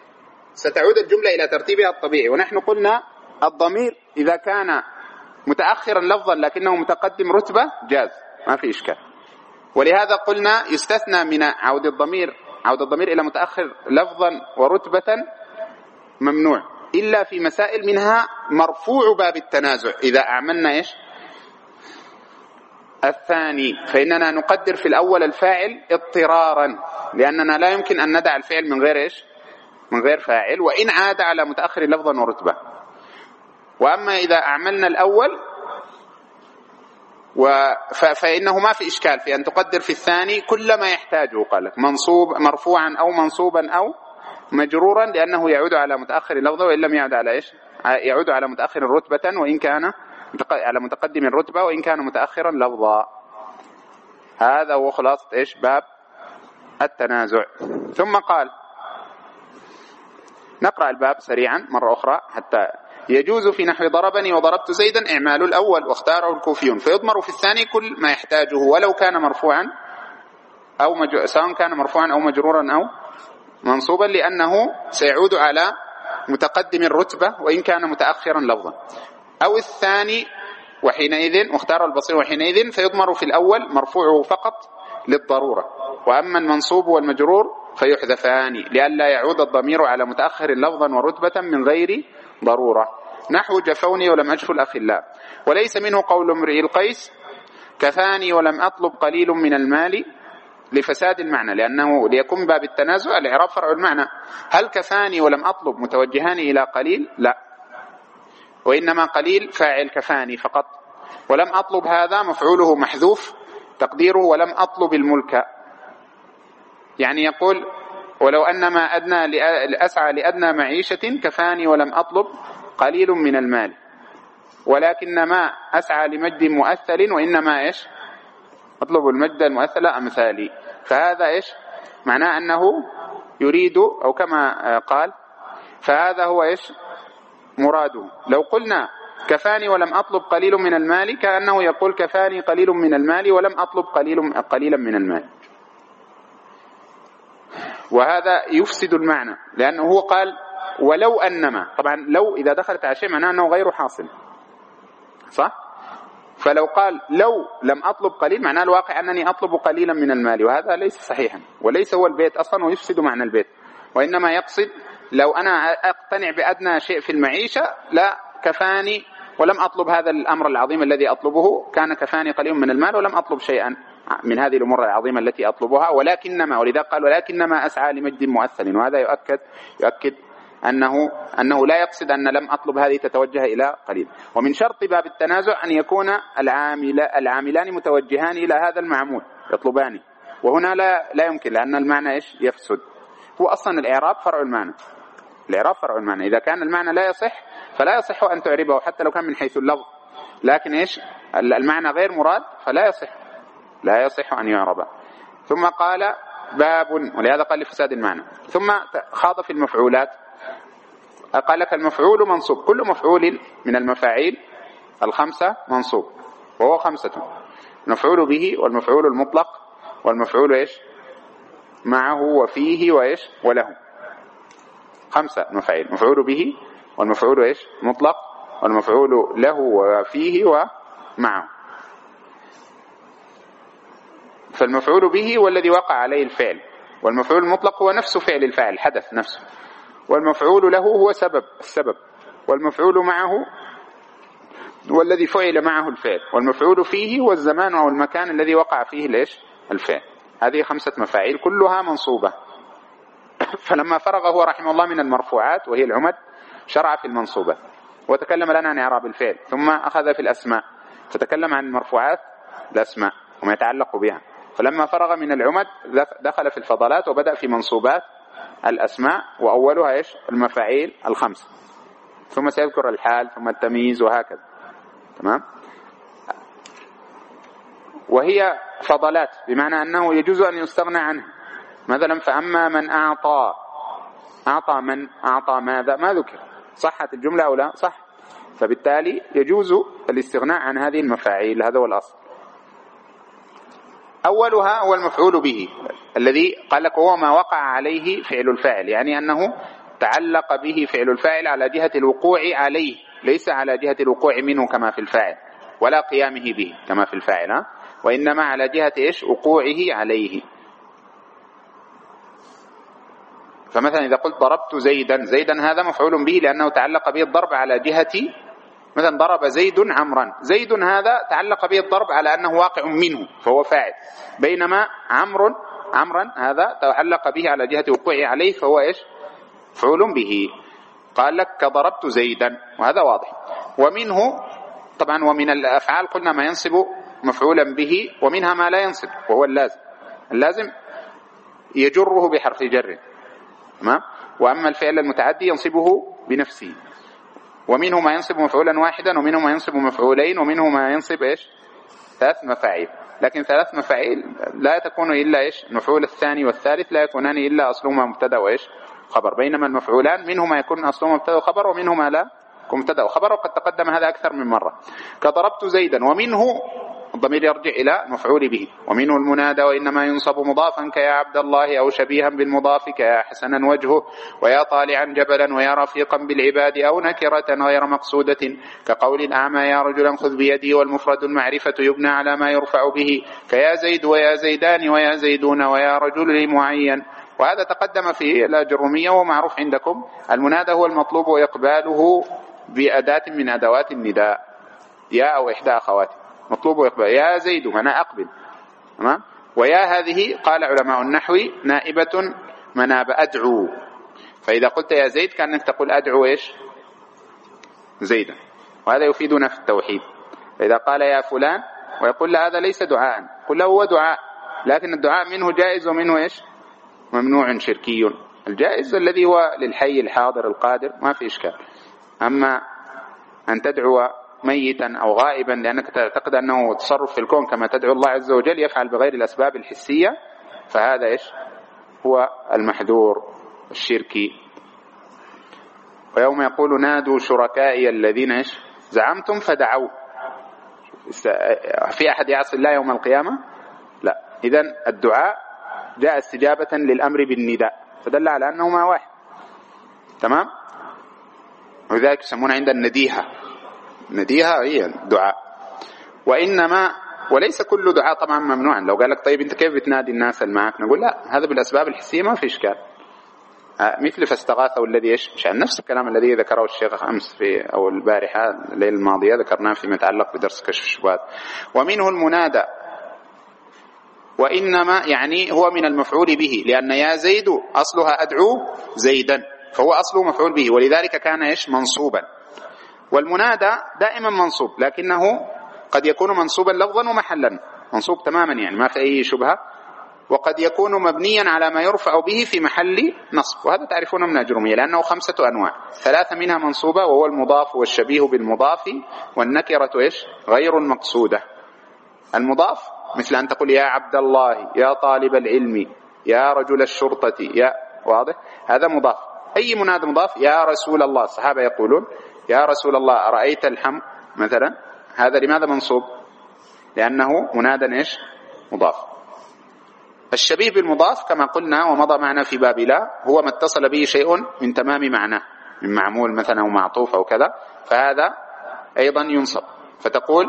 ستعود الجملة إلى ترتيبها الطبيعي. ونحن قلنا الضمير إذا كان متأخرا لفظا لكنه متقدم رتبة جاز. ما في إشكال. ولهذا قلنا يستثنى من عود الضمير عود الضمير إلى متأخر لفظا ورتبة ممنوع إلا في مسائل منها مرفوع باب التنازع. إذا أعملنا إيش؟ الثاني فإننا نقدر في الأول الفاعل اضطرارا لأننا لا يمكن أن ندع الفعل من غير إيش؟ من غير فاعل وإن عاد على متأخر لفظا ورتبة. وأما إذا أعملنا الأول فإنه ما في إشكال في أن تقدر في الثاني كل ما يحتاجه قال لك. منصوب مرفوعا أو منصوبا أو مجرورا لأنه يعود على متأخر اللفظة وإن لم يعد على إيش؟ يعود على متأخر رتبة وإن كان على متقدم الرتبة وإن كان متأخرا لفظا. هذا هو خلاصة إيش؟ باب التنازع. ثم قال نقرأ الباب سريعا مرة أخرى حتى يجوز في نحو ضربني وضربت زيدا إعمال الأول واختاره الكوفيون. فيضمر في الثاني كل ما يحتاجه ولو كان مرفوعا أو مج... سواء كان مرفوعا أو مجرورا أو منصوبا لأنه سيعود على متقدم الرتبة وإن كان متأخرا لفظا. أو الثاني وحينئذ واختار البصير وحينئذ فيضمر في الأول مرفوعه فقط للضرورة. وأما المنصوب والمجرور فيحذفان لئلا يعود الضمير على متأخر لفظا ورتبة من غير ضرورة. نحو جفوني ولم أجف الأخلاء وليس منه قول امرئ القيس كفاني ولم أطلب قليل من المال لفساد المعنى لأنه ليكون باب التنازع الإعراب فرع المعنى. هل كفاني ولم أطلب متوجهان إلى قليل؟ لا. وإنما قليل فاعل كفاني فقط. ولم أطلب هذا مفعوله محذوف تقديره ولم أطلب الملك. يعني يقول ولو أن ما أدنى لأسعى لأدنى معيشة كفاني ولم أطلب قليل من المال. ولكن ما أسعى لمجد مؤثل وإنما إيش؟ أطلب المجد المؤثل أمثالي. فهذا إيش؟ معناه أنه يريد أو كما قال فهذا هو إيش؟ مراده. لو قلنا كفاني ولم أطلب قليل من المال كأنه يقول كفاني قليل من المال ولم أطلب قليل قليلا من المال. وهذا يفسد المعنى لأنه هو قال ولو أنما طبعا لو إذا دخلت على شيء معناه أنه غير حاصل صح؟ فلو قال لو لم أطلب قليل معناه الواقع أنني أطلب قليلا من المال وهذا ليس صحيحا وليس هو البيت أصلا ويفسد معنى البيت وإنما يقصد لو أنا أقتنع بأدنى شيء في المعيشة لا كفاني ولم أطلب هذا الأمر العظيم الذي أطلبه كان كفاني قليل من المال ولم أطلب شيئا. من هذه الأمور العظيمة التي أطلبها ولكنما ولذا قال ولكنما أسعى لمجد مؤثل وهذا يؤكد يؤكد أنه أنه لا يقصد أن لم أطلب هذه تتوجه إلى قليل. ومن شرط باب التنازع أن يكون العامل العاملان متوجهان إلى هذا المعمول يطلبان. وهنا لا لا يمكن لأن المعنى إيش؟ يفسد. هو أصلا الإعراب فرع المعنى. الإعراب فرع المعنى. إذا كان المعنى لا يصح فلا يصح أن تعربه حتى لو كان من حيث اللفظ. لكن إيش؟ المعنى غير مراد فلا يصح. لا يصح أن يعرب. ثم قال باب ولهذا قال لفساد المعنى. ثم خاض في المفعولات. قال لك المفعول منصوب. كل مفعول من المفاعيل الخمسة منصوب وهو خمسة. المفعول به والمفعول المطلق والمفعول إيش؟ معه وفيه وإيش؟ وله. خمسة مفاعيل. مفعول به والمفعول إيش؟ مطلق والمفعول له وفيه ومعه. فالمفعول به هو الذي وقع عليه الفعل. والمفعول المطلق هو نفس فعل الفاعل الحدث نفسه. والمفعول له هو سبب السبب. والمفعول معه هو الذي فعل معه الفعل. والمفعول فيه هو الزمان أو المكان الذي وقع فيه ليش الفعل. هذه خمسة مفاعيل كلها منصوبة. فلما فرغ هو رحمه الله من المرفوعات وهي العمد شرع في المنصوبة. وتكلم لنا عن إعراب الفعل ثم أخذ في الأسماء. فتكلم عن المرفوعات الأسماء وما يتعلق بها. فلما فرغ من العمد دخل في الفضلات وبدأ في منصوبات الأسماء وأولها إيش؟ المفاعيل الخمسة. ثم سيذكر الحال ثم التمييز وهكذا. تمام؟ وهي فضلات بمعنى أنه يجوز أن يستغنى عنها. مثلا فأما من أعطى أعطى من أعطى ماذا؟ ما ذكر. صحت الجملة أو لا؟ صح. فبالتالي يجوز الاستغناء عن هذه المفاعيل هذا هو الأصل. أولها هو المفعول به الذي قال لك هو ما وقع عليه فعل الفاعل يعني أنه تعلق به فعل الفاعل على جهة الوقوع عليه ليس على جهة الوقوع منه كما في الفاعل ولا قيامه به كما في الفاعل ها؟ وإنما على جهة إيش وقوعه عليه فمثلا إذا قلت ضربت زيدا زيدا هذا مفعول به لأنه تعلق به الضرب على جهة مثلا ضرب زيد عمرا. زيد هذا تعلق به الضرب على أنه واقع منه فهو فاعل. بينما عمرو عمرا هذا تعلق به على جهة وقوعه عليه فهو إيش؟ فعول به. قال لك كضربت زيدا. وهذا واضح. ومنه طبعا ومن الأفعال قلنا ما ينصب مفعولا به ومنها ما لا ينصب وهو اللازم. اللازم يجره بحرف جر. تمام؟ وأما الفعل المتعدي ينصبه بنفسه. ومنه ما ينصب مفعولا واحدا ومنه ما ينصب مفعولين ومنه ما ينصب إيش؟ ثلاث مفاعيل. لكن ثلاث مفاعيل لا تكون إلا إيش؟ المفعول الثاني والثالث لا يكونان إلا أصلهما مبتدا وإيش؟ خبر. بينما المفعولان منه ما يكون أصلهما مبتدا وخبر ومنه ما لا مبتدا وخبر وقد تقدم هذا أكثر من مرة. كضربت زيدا ومنه الضمير يرجع إلى المفعول به. ومنه المنادى وإنما ينصب مضافا كيا عبد الله أو شبيها بالمضاف كيا حسنا وجهه ويا طالعا جبلا ويا رفيقا بالعباد أو نكرة غير مقصودة. كقول الأعمى يا رجلا خذ بيدي والمفرد المعرفة يبنى على ما يرفع به. كيا زيد ويا زيدان ويا زيدون ويا رجل معين. وهذا تقدم في الأجرومية ومعروف عندكم. المنادى هو المطلوب وإقباله بأداة من أدوات النداء. يا أو إحدى أخواته مطلوب وإقبال يا زيد أنا أقبل. تمام؟ ويا هذه قال علماء النحو نائبة مناب أدعو. فإذا قلت يا زيد كأنك تقول أدعو إيش؟ زيدا. وهذا يفيدنا في التوحيد. فإذا قال يا فلان ويقول له هذا ليس دعاء. قل له هو دعاء. لكن الدعاء منه جائز ومنه إيش؟ ممنوع شركي. الجائز الذي هو للحي الحاضر القادر ما في إشكال. أما أن تدعو ميتا أو غائبا لأنك تعتقد أنه تصرف في الكون كما تدعو الله عز وجل يفعل بغير الأسباب الحسية فهذا إيش؟ هو المحذور الشركي. ويوم يقول نادوا شركائي الذين إيش؟ زعمتم فدعوا في أحد يعصي الله يوم القيامة؟ لا. اذا الدعاء جاء استجابة للأمر بالنداء فدل على انهما واحد. تمام؟ ولذلك يسمون عند النديهة. نديهه هي الدعاء وإنما وليس كل دعاء طبعا ممنوعا. لو قال لك طيب أنت كيف بتنادي الناس اللي معك؟ نقول لا هذا بالأسباب الحسية ما في إشكال. آه، مثل فاستغاثة الذي مشان نفس الكلام الذي ذكره الشيخ أمس في أو البارحة الليلة الماضية ذكرناه فيما يتعلق بدرس كشف الشبهات. ومنه المنادى. وإنما يعني هو من المفعول به لأن يا زيد أصلها أدعو زيدا فهو أصله مفعول به. ولذلك كان إيش؟ منصوبا. والمنادى دائما منصوب لكنه قد يكون منصوبا لفظا ومحلا. منصوب تماما يعني ما في أي شبهة. وقد يكون مبنيا على ما يرفع به في محل نصب. وهذا تعرفونه من أجرمية لأنه خمسة أنواع. ثلاثة منها منصوبة وهو المضاف والشبيه بالمضاف والنكرة إيش؟ غير المقصودة المضاف مثل أن تقول يا عبد الله يا طالب العلم يا رجل الشرطة يا واضح؟ هذا مضاف. أي منادى مضاف؟ يا رسول الله. الصحابة يقولون يا رسول الله أرأيت الحم؟ مثلا هذا لماذا منصوب؟ لأنه منادى إيش؟ مضاف. الشبيه بالمضاف كما قلنا ومضى معنا في باب لا هو ما اتصل به شيء من تمام معناه من معمول مثلا أو معطوف أو كذا فهذا أيضا ينصب. فتقول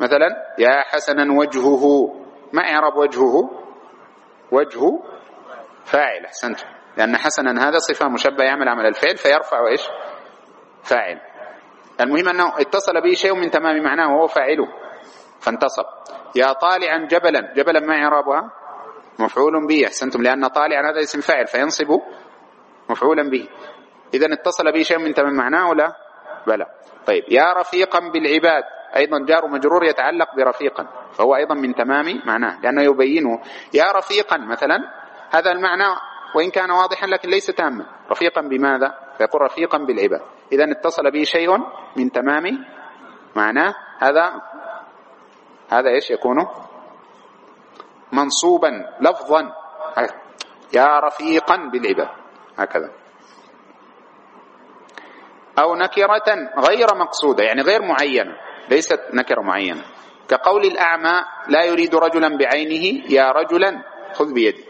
مثلا يا حسنا وجهه. ما إعراب وجهه؟ وجه فاعل أحسنت. لأن حسنا هذا صفة مشبه يعمل عمل الفعل فيرفع إيش؟ فاعل. المهم أنه اتصل به شيء من تمام معناه وهو فاعله. فانتصب. يا طالعا جبلا. جبلا ما إعرابها؟ مفعول به. أحسنتم. لأن طالعا هذا اسم فاعل. فينصب مفعولا به. إذا اتصل به شيء من تمام معناه ولا؟ بلى. طيب. يا رفيقا بالعباد. أيضا جار مجرور يتعلق برفيقا. فهو أيضا من تمام معناه. لأنه يبينه. يا رفيقا مثلا. هذا المعنى وإن كان واضحا لكن ليس تاما. رفيقا بماذا؟ فيقول رفيقا بالعباد. إذا اتصل به شيء من تمام معناه هذا هذا إيش يكون؟ منصوبا لفظا يا رفيقا بالعباد هكذا. أو نكرة غير مقصودة يعني غير معينة ليست نكرة معينة. كقول الأعمى لا يريد رجلا بعينه يا رجلا خذ بيدي.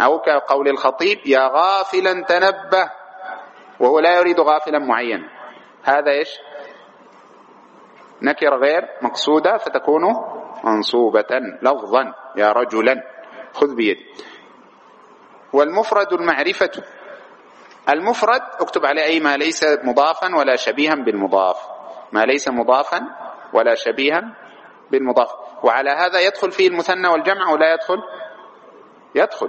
أو كقول الخطيب يا غافلا تنبه وهو لا يريد غافلا معينا هذا إيش؟ نكرة غير مقصودة فتكون منصوبة لفظا يا رجلا. خذ بيدي. والمفرد المعرفة. المفرد اكتب عليه أي ما ليس مضافا ولا شبيها بالمضاف. ما ليس مضافا ولا شبيها بالمضاف. وعلى هذا يدخل فيه المثنى والجمع ولا يدخل؟ يدخل.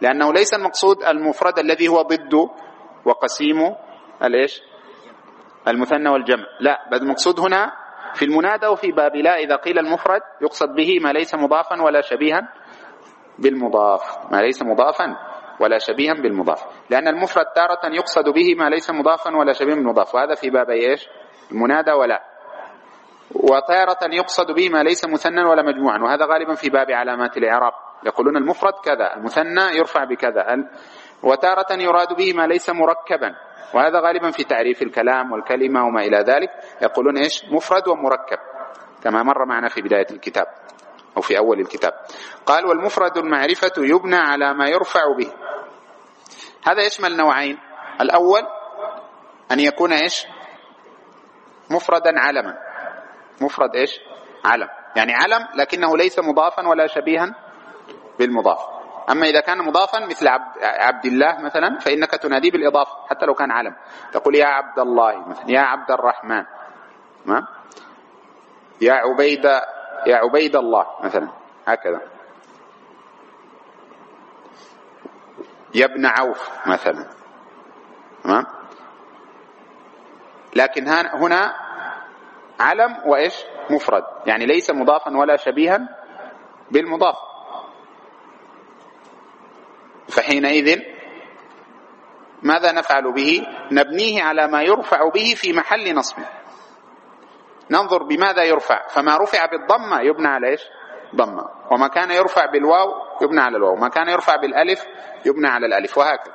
لأنه ليس المقصود المفرد الذي هو ضد وقسيم الإيش؟ المثنى والجمع. لا بل المقصود هنا في المنادى وفي باب لا إذا قيل المفرد يقصد به ما ليس مضافا ولا شبيها بالمضاف. ما ليس مضافا ولا شبيها بالمضاف. لأن المفرد تارة يقصد به ما ليس مضافا ولا شبيها بالمضاف. وهذا في باب إيش؟ المنادى ولا. وتارة يقصد به ما ليس مثنى ولا مجموعا. وهذا غالبا في باب علامات الإعراب. يقولون المفرد كذا المثنى يرفع بكذا وتارة يراد به ما ليس مركبا. وهذا غالبا في تعريف الكلام والكلمة وما إلى ذلك. يقولون إيش؟ مفرد ومركب. كما مر معنا في بداية الكتاب أو في أول الكتاب. قال والمفرد المعرفة يبنى على ما يرفع به. هذا يشمل نوعين. الأول أن يكون إيش؟ مفردا علما. مفرد إيش؟ علم. يعني علم لكنه ليس مضافا ولا شبيها بالمضاف. أما إذا كان مضافا مثل عبد, عبد الله مثلا فإنك تناديه بالإضافة حتى لو كان علم. تقول يا عبد الله مثلا يا عبد الرحمن. ما؟ يا عبيد يا عبيد الله مثلا. هكذا. يا ابن عوف مثلا. تمام لكن هنا علم وإيش؟ مفرد. يعني ليس مضافا ولا شبيها بالمضاف. فحينئذ ماذا نفعل به؟ نبنيه على ما يرفع به في محل نصب ننظر بماذا يرفع. فما رفع بالضمة يبنى على إيش؟ ضمة. وما كان يرفع بالواو يبنى على الواو. ما كان يرفع بالألف يبنى على الألف. وهكذا.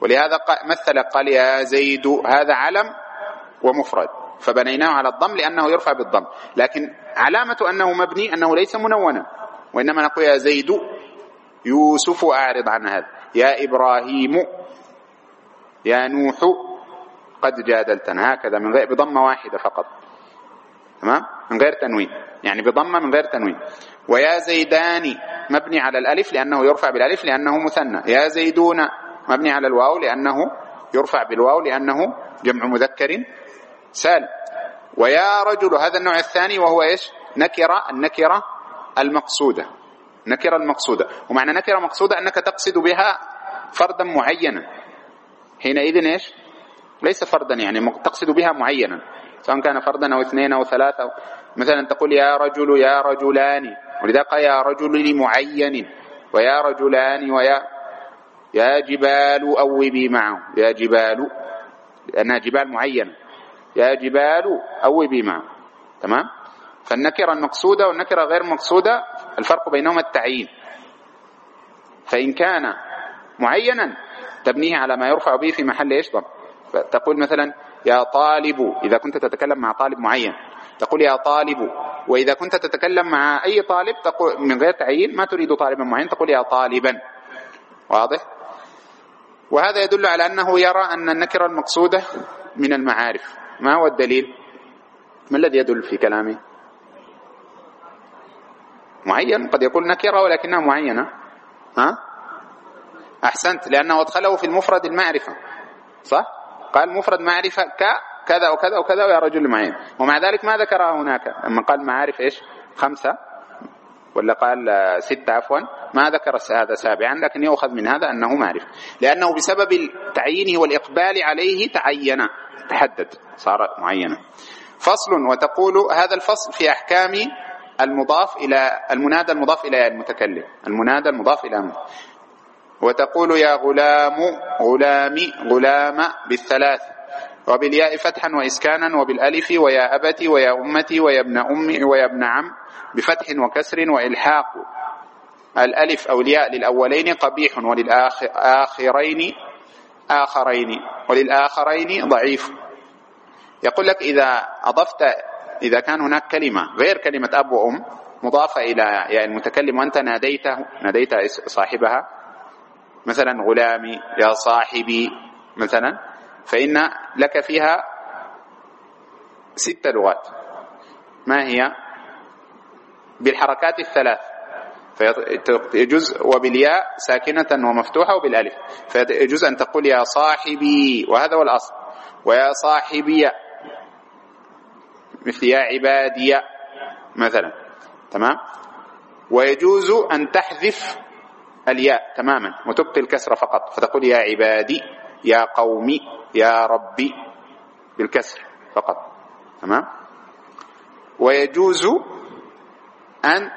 ولهذا مثل قال يا زيد هذا علم ومفرد. فبنيناه على الضم لأنه يرفع بالضم. لكن علامة أنه مبني أنه ليس منونا. وإنما نقول يا زيد يوسف أعرض عن هذا. يا إبراهيم يا نوح قد جادلتنا. هكذا من غير بضمة واحدة فقط. تمام؟ من غير تنوين. يعني بضمة من غير تنوين. ويا زيدان مبني على الألف لأنه يرفع بالألف لأنه مثنى. يا زيدون مبني على الواو لأنه يرفع بالواو لأنه جمع مذكر سالم ويا رجل هذا النوع الثاني وهو إيش؟ نكرة النكرة المقصودة. نكرة المقصودة ومعنى نكرة مقصودة أنك تقصد بها فردا معينا. حينئذ إيش؟ ليس فردا يعني تقصد بها معينا. سواء كان فردا أو اثنين أو ثلاثة. مثلا تقول يا رجل يا رجلان. ولذا قال يا رجل لمعين. ويا رجلان ويا يا جبال أوبي معه. يا جبال لأنها جبال معينة يا جبال أوبي معه. تمام؟ فالنكرة المقصودة والنكرة غير مقصودة الفرق بينهما التعيين. فإن كان معينا تبنيه على ما يرفع به في محل إيش ضم تقول مثلا يا طالب إذا كنت تتكلم مع طالب معين تقول يا طالب وإذا كنت تتكلم مع أي طالب تقول من غير تعيين ما تريد طالبا معين تقول يا طالبا. واضح؟ وهذا يدل على أنه يرى أن النكرة المقصودة من المعارف. ما هو الدليل؟ ما الذي يدل في كلامه؟ معين قد يقول نكرة ولكنها معينة. ها؟ أحسنت لأنه أدخله في المفرد المعرفة. صح؟ قال مفرد معرفة ك كذا وكذا وكذا ويا رجل معين. ومع ذلك ما ذكرها هناك. لما قال معارف إيش؟ خمسة. ولا قال ستة عفوا. ما ذكر هذا سابعا لكن يؤخذ من هذا أنه معرفة. لأنه بسبب تعيينه والإقبال عليه تعين. تحدد. صار معينا فصل وتقول هذا الفصل في أحكام المضاف إلى المنادى المضاف إلى المتكلم. المنادى المضاف إلى وتقول يا غلام غلامي غلام بالثلاث. وبالياء فتحا وإسكانا وبالألف ويا أبتي ويا أمتي ويا ابن أمي ويا ابن عم بفتح وكسر وإلحاق. الألف أو الياء للأولين قبيح وللآخرين آخرين. وللآخرين ضعيف. يقول لك إذا أضفت إذا كان هناك كلمة غير كلمة أب وأم مضافة إلى يعني المتكلم وأنت ناديته ناديت صاحبها مثلا غلامي يا صاحبي مثلا فإن لك فيها ست لغات. ما هي؟ بالحركات الثلاث. فيجوز وبالياء ساكنة ومفتوحة وبالألف. فيجوز أن تقول يا صاحبي وهذا هو الأصل. ويا صاحبي مثل يا عبادي مثلا تمام؟ ويجوز أن تحذف الياء تماما وتبقي الكسر فقط فتقول يا عبادي يا قومي يا ربي بالكسر فقط تمام؟ ويجوز أن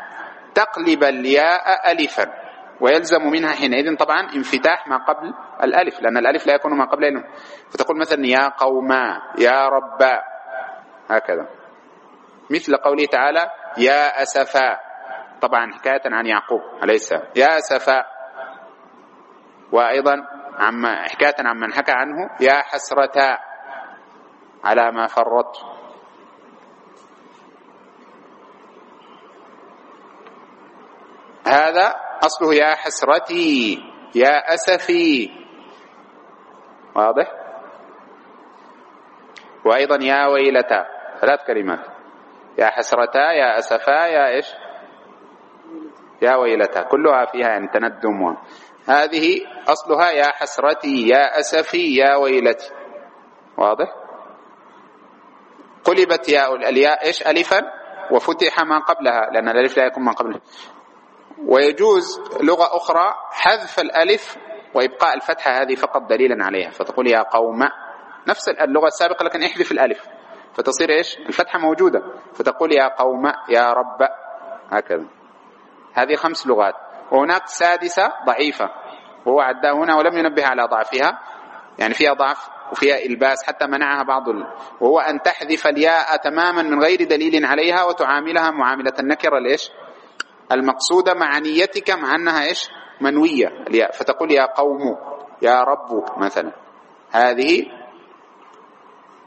تقلب الياء ألفا ويلزم منها حينئذ طبعا انفتاح ما قبل الألف لأن الألف لا يكون ما قبل الألف فتقول مثلا يا قوما يا ربا هكذا. مثل قوله تعالى يا أسفا. طبعا حكاية عن يعقوب عليه السلام. يا أسفا. وأيضا عما حكاية عن من حكى عنه يا حسرة على ما فرطت هذا أصله يا حسرتي يا أسفي. واضح؟ وأيضا يا ويلتا. ثلاث كلمات يا حسرتا يا أسفا يا إيش؟ يا ويلتا. كلها فيها يعني تندم. هذه أصلها يا حسرتي يا أسفي يا ويلتي. واضح؟ قلبت ياء الياء إيش؟ ألفا. وفتح ما قبلها لأن الألف لا يكون ما قبلها ويجوز لغة أخرى حذف الألف وإبقاء الفتحة هذه فقط دليلا عليها. فتقول يا قوم نفس اللغة السابقة لكن احذف الألف. فتصير إيش؟ الفتحة موجودة. فتقول يا قوم يا رب هكذا. هذه خمس لغات. وهناك سادسة ضعيفة. وهو عداه هنا ولم ينبه على ضعفها. يعني فيها ضعف وفيها إلباس حتى منعها بعض ال... وهو أن تحذف الياء تماما من غير دليل عليها وتعاملها معاملة النكرة لإيش المقصودة مع نيتك مع أنها إيش؟ منوية الياء. فتقول يا قوم يا رب مثلا. هذه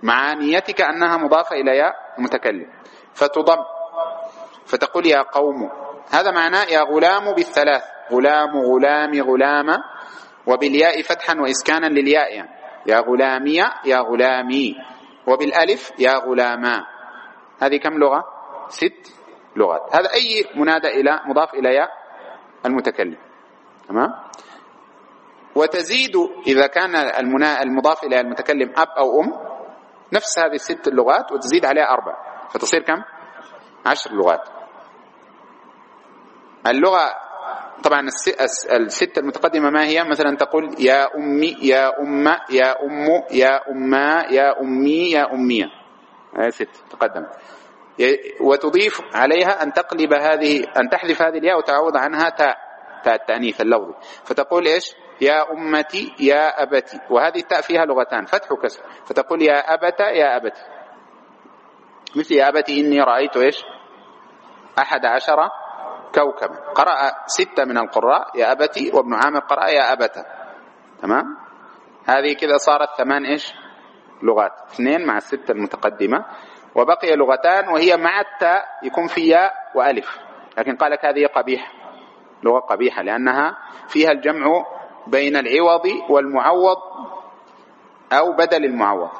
مع نيتك أنها مضافة إلى ياء المتكلم فتضم. فتقول يا قوم. هذا معناه يا غلام بالثلاث. غلام غلام غلام. وبالياء فتحا وإسكانا للياء. يعني يا غلامي يا غلامي. وبالألف يا غلاما. هذه كم لغة؟ ست لغات. هذا أي منادى إلى مضاف إلى ياء المتكلم. تمام؟ وتزيد إذا كان المضاف إلى المتكلم أب أو أم. نفس هذه الست اللغات وتزيد عليها أربع. فتصير كم؟ عشر لغات. اللغة طبعا الست المتقدمة ما هي؟ مثلا تقول يا أمي يا أم يا أم يا أما يا أمي يا أمية هذه ست تقدم. وتضيف عليها أن تقلب هذه أن تحذف هذه الياء وتعوض عنها تاء تاء التأنيث اللفظي. فتقول إيش؟ يا أمتي يا أبتي. وهذه التاء فيها لغتان فتح وكسر. فتقول يا أبت يا أبتي. مثل يا أبتي إني رأيت إيش؟ أحد عشر كوكبا. قرأ ستة من القراء يا أبتي. وابن عامر قرأ يا أبتا تمام؟ هذه كذا صارت ثمان إيش؟ لغات. اثنين مع الستة المتقدمة. وبقي لغتان وهي مع التاء يكون في ياء وألف. لكن قال لك هذه قبيحة. لغة قبيحة لأنها فيها الجمع بين العوض والمعوض أو بدل المعوض.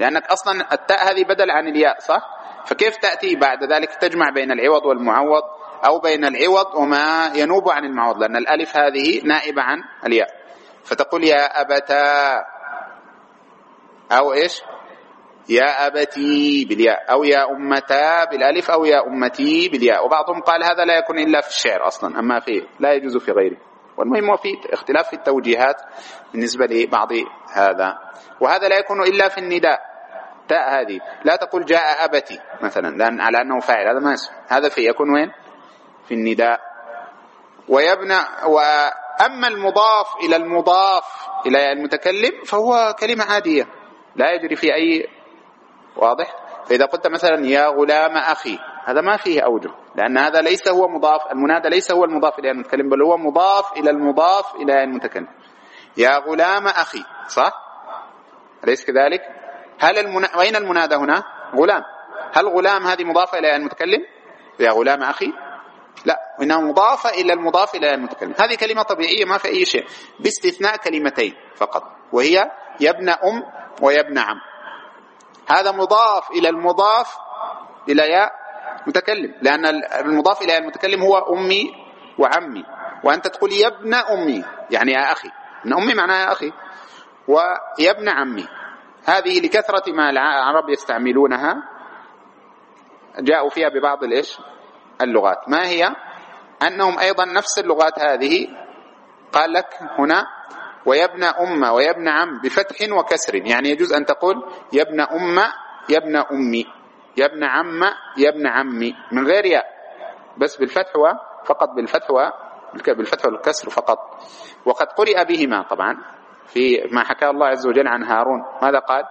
لأنك أصلا التاء هذه بدل عن الياء صح؟ فكيف تأتي بعد ذلك تجمع بين العوض والمعوض أو بين العوض وما ينوب عن المعوض؟ لأن الألف هذه نائبة عن الياء. فتقول يا أبتا أو إيش؟ يا أبتي بالياء أو يا أمتا بالألف أو يا أمتي بالياء. وبعضهم قال هذا لا يكون إلا في الشعر أصلا أما في لا يجوز في غيره. والمهم في اختلاف في التوجيهات بالنسبة لبعض هذا. وهذا لا يكون إلا في النداء. تاء هذه. لا تقول جاء أبتي مثلا لأن على أنه فاعل هذا ما يصح. هذا في يكون وين؟ في النداء. ويبنى وأما المضاف إلى المضاف إلى المتكلم فهو كلمة عادية. لا يجري في أي واضح؟ فإذا قلت مثلا يا غلام أخي هذا ما فيه أوجه لأن هذا ليس هو مضاف المنادى ليس هو المضاف إلى المتكلم بل هو مضاف إلى المضاف إلى المتكلم يا غلام أخي صح؟ أليس كذلك؟ هل المنا... وين المنادى هنا؟ غلام. هل غلام هذه مضافة إلى المتكلم يا غلام أخي لا إنها مضافة إلى المضاف إلى المتكلم هذه كلمة طبيعية ما في أي شيء. باستثناء كلمتين فقط وهي يا ابن أم ويا ابن عم. هذا مضاف إلى المضاف إلى يا متكلم لأن المضاف إلى المتكلم هو أمي وعمي. وأنت تقول يا ابن أمي يعني يا أخي. ابن أمي معناها يا أخي. ويا ابن عمي. هذه لكثرة ما العرب يستعملونها. جاءوا فيها ببعض الإيش؟ اللغات. ما هي؟ أنهم أيضا نفس اللغات هذه. قال لك هنا ويا ابن أم ويا ابن عم بفتح وكسر. يعني يجوز أن تقول يا ابن أم يا ابن أمي. يا ابن عم يا ابن عمي. من غير ياء. بس بالفتح فقط بالفتح بالفتح والكسر فقط. وقد قرئ بهما طبعا في ما حكى الله عز وجل عن هارون. ماذا قال؟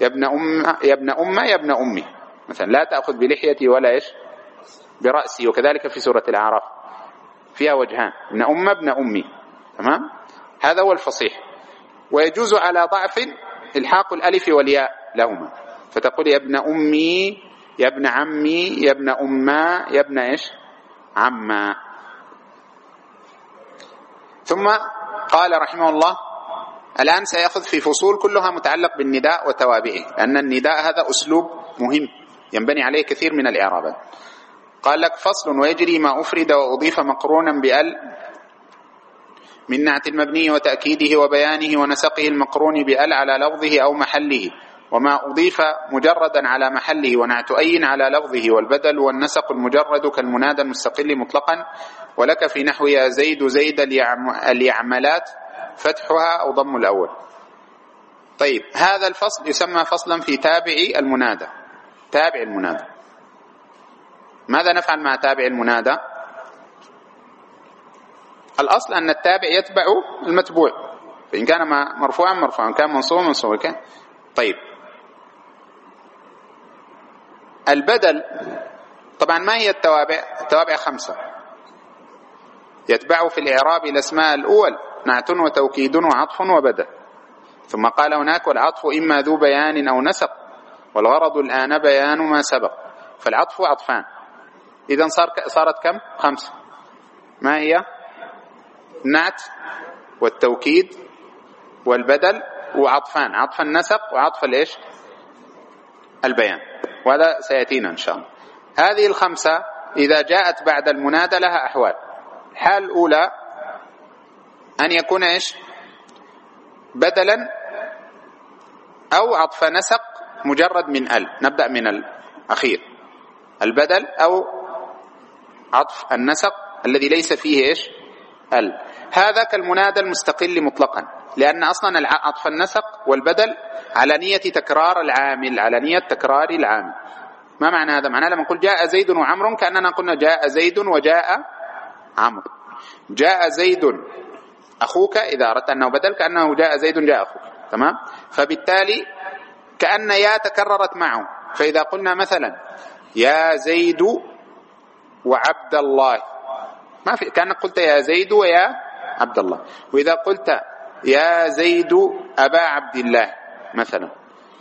يا ابن أم يا ابن أم يا ابن أمي. مثلا لا تأخذ بلحيتي ولا إيش؟ برأسي. وكذلك في سورة الأعراف. فيها وجهان. ابن أم ابن أمي. تمام؟ هذا هو الفصيح. ويجوز على ضعف إلحاق الألف والياء لهما. فتقول يا ابن أمي يا ابن عمي يا ابن أما يا ابن إيش؟ عما. ثم قال رحمه الله الآن سيأخذ في فصول كلها متعلق بالنداء وتوابعه لأن النداء هذا أسلوب مهم ينبني عليه كثير من الإعرابات قال لك فصل ويجري ما أفرد وأضيف مقرونا بأل من نعت المبني وتأكيده وبيانه ونسقه المقرون بأل على لفظه أو محله. وما أضيف مجردا على محله ونعت أي على لفظه والبدل والنسق المجرد كالمنادى المستقل مطلقا. ولك في نحو يا زيد زيد اليعملات فتحها أو ضم الأول. طيب هذا الفصل يسمى فصلا في تابع المنادى. تابع المنادى. ماذا نفعل مع تابع المنادى؟ الأصل أن التابع يتبع المتبوع. فإن كان مرفوعا مرفوعا. كان منصوبا منصوبا. طيب البدل طبعا ما هي التوابع؟ التوابع خمسة. يتبع في الإعراب الأسماء الأول نعت وتوكيد وعطف وبدل. ثم قال هناك والعطف إما ذو بيان أو نسق والغرض الآن بيان ما سبق. فالعطف عطفان. إذا صار صارت كم؟ خمسة. ما هي؟ نعت والتوكيد والبدل وعطفان. عطف النسق وعطف الإيش؟ البيان. وهذا سيأتينا إن شاء الله. هذه الخمسة إذا جاءت بعد المنادى لها أحوال. الحال الأولى أن يكون إيش؟ بدلا أو عطف نسق مجرد من ال. نبدأ من الأخير البدل أو عطف النسق الذي ليس فيه إيش؟ ال هذا كالمنادى المستقل مطلقا لأن أصلا عطف النسق والبدل على نية تكرار العامل على نية تكرار العامل. ما معنى هذا؟ معناه لما نقول جاء زيد وعمر كأننا قلنا جاء زيد وجاء عمرو. جاء زيد أخوك إذا أردت أنه بدل كأنه جاء زيد جاء أخوك. تمام؟ فبالتالي كأن يا تكررت معه. فإذا قلنا مثلا يا زيد وعبد الله ما في كأنك قلت يا زيد ويا عبد الله وإذا قلت يا زيد أبا عبد الله مثلا.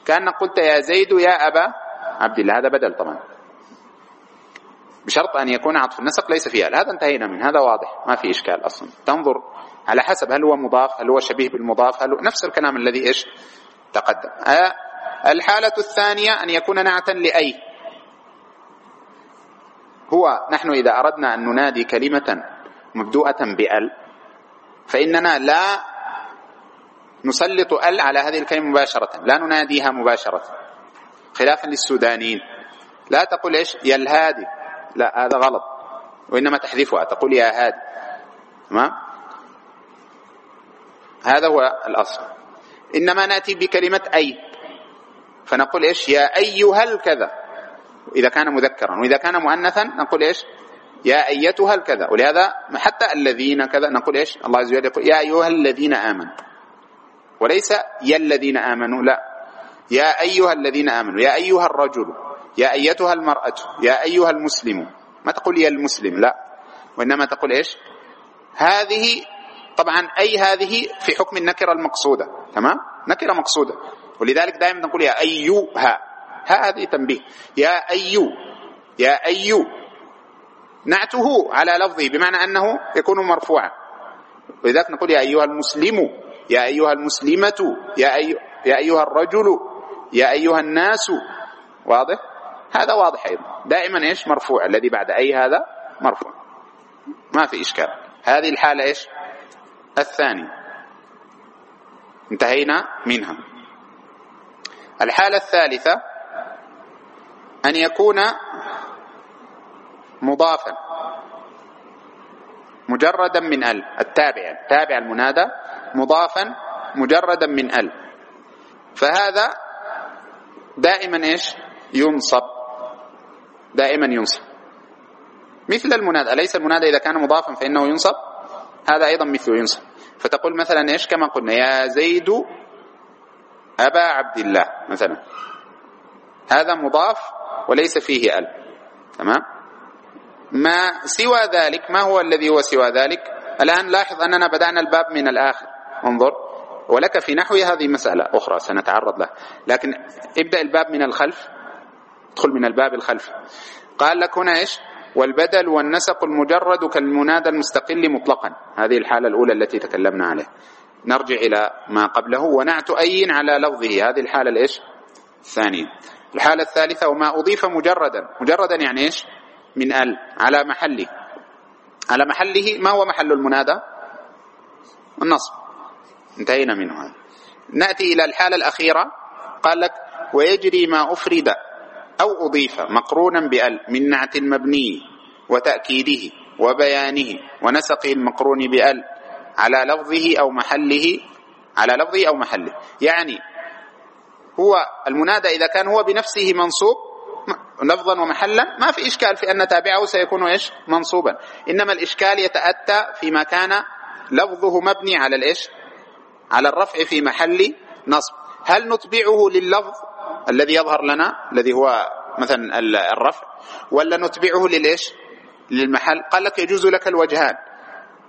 كأنك قلت يا زيد يا أبا عبد الله. هذا بدل طبعا. بشرط أن يكون عطف. النسق ليس فيها. هذا انتهينا من هذا واضح. ما في إشكال أصلا. تنظر على حسب هل هو مضاف هل هو شبيه بالمضاف هل هو نفس الكلام الذي إيش؟ تقدم. الحالة الثانية أن يكون نعتا لأي؟ هو نحن إذا أردنا أن ننادي كلمة مبدوءة بأل فإننا لا نسلط أل على هذه الكلمة مباشرة لا نناديها مباشرة. خلافا للسودانيين. لا تقول إيش؟ يا الهادي. لا هذا غلط. وإنما تحذفها تقول يا هادي. تمام؟ هذا هو الأصل. إنما نأتي بكلمة أي. فنقول إيش؟ يا أيها الكذا. إذا كان مذكرا. وإذا كان مؤنثا نقول إيش؟ يا أيتها الكذا. ولهذا حتى الذين كذا نقول إيش؟ الله عز وجل يقول يا أيها الذين آمنوا. وليس يا الذين آمنوا لا. يا أيها الذين آمنوا. يا أيها الرجل. يا أيتها المرأة. يا أيها المسلم. ما تقول يا المسلم لا. وإنما تقول إيش؟ هذه طبعا أي هذه في حكم النكرة المقصودة. تمام؟ نكرة مقصودة. ولذلك دائما نقول يا أيها هذه تنبيه. يا أيو يا أيو. نعته على لفظه بمعنى أنه يكون مرفوعا. ولذلك نقول يا أيها المسلم يا أيها المسلمة يا, أي... يا أيها الرجل يا أيها الناس. واضح؟ هذا واضح أيضا. دائما إيش؟ مرفوع. الذي بعد أي هذا؟ مرفوع. ما في إشكال. هذه الحالة إيش؟ الثاني انتهينا منها. الحالة الثالثة أن يكون مضافا مجردا من ال التابع تابع المنادى مضافا مجردا من ال. فهذا دائما إيش؟ ينصب دائما ينصب. مثل المنادى أليس المنادى إذا كان مضافا فإنه ينصب؟ هذا أيضا مثله ينصب. فتقول مثلا إيش؟ كما قلنا يا زيد أبا عبد الله مثلا. هذا مضاف وليس فيه ال تمام؟ ما سوى ذلك ما هو الذي هو سوى ذلك؟ الآن لاحظ أننا بدأنا الباب من الآخر. انظر. ولك في نحو هذه مسألة أخرى سنتعرض لها لكن ابدأ الباب من الخلف. ادخل من الباب الخلف. قال لك هنا إيش؟ والبدل والنسق المجرد كالمنادى المستقل مطلقا. هذه الحالة الأولى التي تكلمنا عليها. نرجع إلى ما قبله ونعت أي على لفظه. هذه الحالة الإيش؟ الثانية. الحالة الثالثة وما أضيف مجردا. مجردا يعني إيش؟ من ال على محله. على محله ما هو محل المنادى؟ النصب. انتهينا منه. هذا نأتي إلى الحالة الأخيرة. قال لك ويجري ما أفرد أو أضيف مقرونا بأل من نعت مبني وتأكيده وبيانه ونسقه المقرون بأل على لفظه أو محله على لفظه أو محله. يعني هو المنادى إذا كان هو بنفسه منصوب لفظا ومحلا ما في إشكال في أن تابعه سيكون إيش؟ منصوبا. إنما الإشكال يتأتى فيما كان لفظه مبني على الإيش؟ على الرفع في محل نصب. هل نتبعه لللفظ الذي يظهر لنا الذي هو مثلا الرفع ولا نتبعه للإيش؟ للمحل؟ قال لك يجوز لك الوجهان.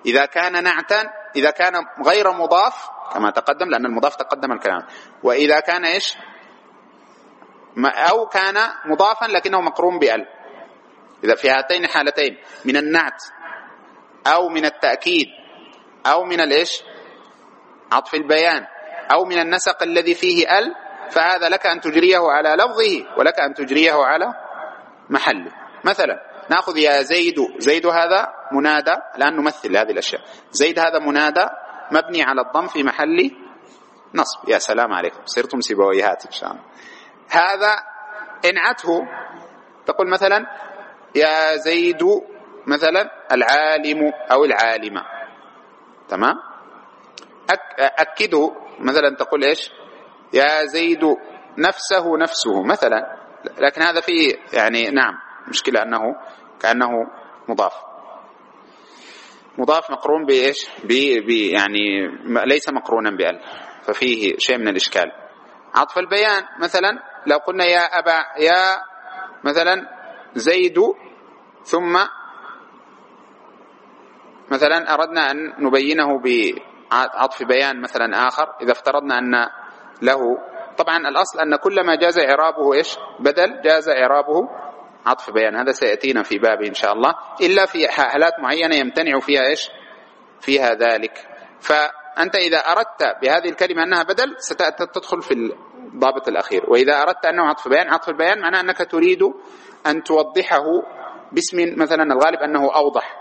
إذا كان نعتا إذا كان غير مضاف كما تقدم لأن المضاف تقدم الكلام. وإذا كان إيش؟ أو كان مضافا لكنه مقرون بأل. إذا في هاتين الحالتين من النعت أو من التأكيد أو من الإيش؟ عطف البيان أو من النسق الذي فيه أل فهذا لك أن تجريه على لفظه ولك أن تجريه على محله. مثلا نأخذ يا زيد زيد هذا منادى الآن نمثل هذه الأشياء. زيد هذا منادى مبني على الضم في محل نصب. يا سلام عليكم. صرتم سيبويهات إن شاء الله. هذا انعته. تقول مثلا يا زيد مثلا العالم أو العالمة. تمام؟ أك أكده. مثلا تقول إيش؟ يا زيد نفسه نفسه. مثلا. لكن هذا فيه يعني نعم مشكلة أنه كأنه مضاف. مضاف مقرون بإيش؟ ب يعني ليس مقرونا بأل ففيه شيء من الإشكال. عطف البيان مثلا لو قلنا يا أبا يا مثلا زيد ثم مثلا أردنا أن نبينه بعطف بيان مثلا آخر إذا افترضنا أن له. طبعا الأصل أن كل ما جاز إعرابه إيش؟ بدل جاز إعرابه عطف بيان. هذا سيأتينا في بابه إن شاء الله. إلا في حالات معينة يمتنع فيها إيش؟ فيها ذلك. فأنت إذا أردت بهذه الكلمة أنها بدل ستدخل في الضابط الأخير. وإذا أردت أنه عطف بيان عطف البيان معناه أنك تريد أن توضحه باسم مثلا الغالب أنه أوضح.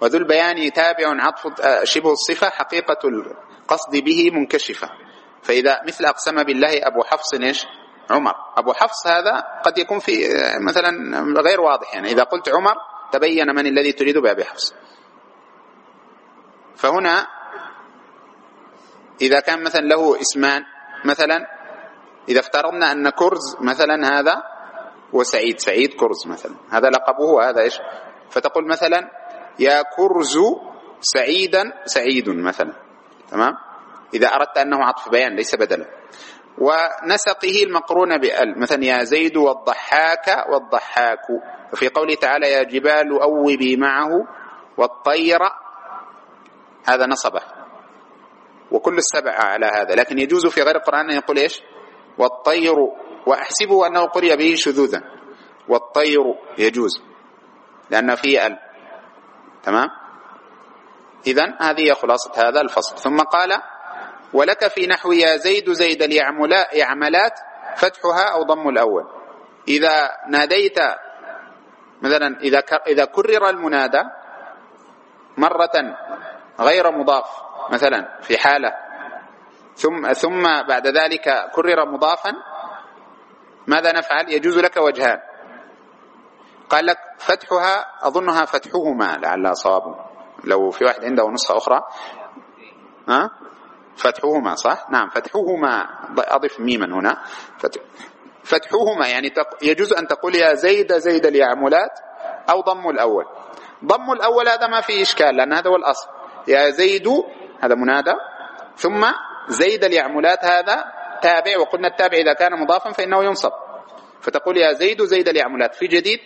وذو البيان تابع عطف شبه الصفة حقيقة القصد به منكشفة. فإذا مثل أقسم بالله أبو حفص إيش؟ عمر. أبو حفص هذا قد يكون في مثلا غير واضح يعني. إذا قلت عمر تبين من الذي تريد بأبي حفص. فهنا إذا كان مثلا له إسمان مثلا إذا افترضنا أن كرز مثلا هذا وسعيد سعيد كرز مثلا. هذا لقبه وهذا إيش؟ فتقول مثلا يا كرز سعيدا سعيد مثلا. تمام؟ إذا أردت أنه عطف بيان ليس بدلا. ونسقه المقرون بأل. مثلا يا زيد والضحاك والضحاك. وفي قوله تعالى يا جبال أوبي معه والطير. هذا نصبه. وكل السبع على هذا. لكن يجوز في غير القرآن أن يقول إيش؟ والطير. وأحسبه أنه قرئ به شذوذا. والطير يجوز. لأن فيه أل. تمام؟ إذا هذه خلاصة هذا الفصل. ثم قال ولك في نحو يا زيد زيد اليعملات فتحها أو ضم الأول. إذا ناديت مثلا إذا إذا كرر المنادى مرة غير مضاف مثلا في حالة ثم ثم بعد ذلك كرر مضافا ماذا نفعل؟ يجوز لك وجهان. قال لك فتحها أظنها فتحهما لعلها صواب لو في واحد عنده نسخة أخرى. ها؟ فتحهما صح؟ نعم فتحهما. أضف ميما هنا. فتحهما يعني يجوز أن تقول يا زيد زيد اليعملات أو ضم الأول. ضم الأول هذا ما فيه إشكال لأن هذا هو الأصل. يا زيد هذا منادى. ثم زيد اليعملات هذا تابع. وقلنا التابع إذا كان مضافا فإنه ينصب. فتقول يا زيد زيد اليعملات في جديد؟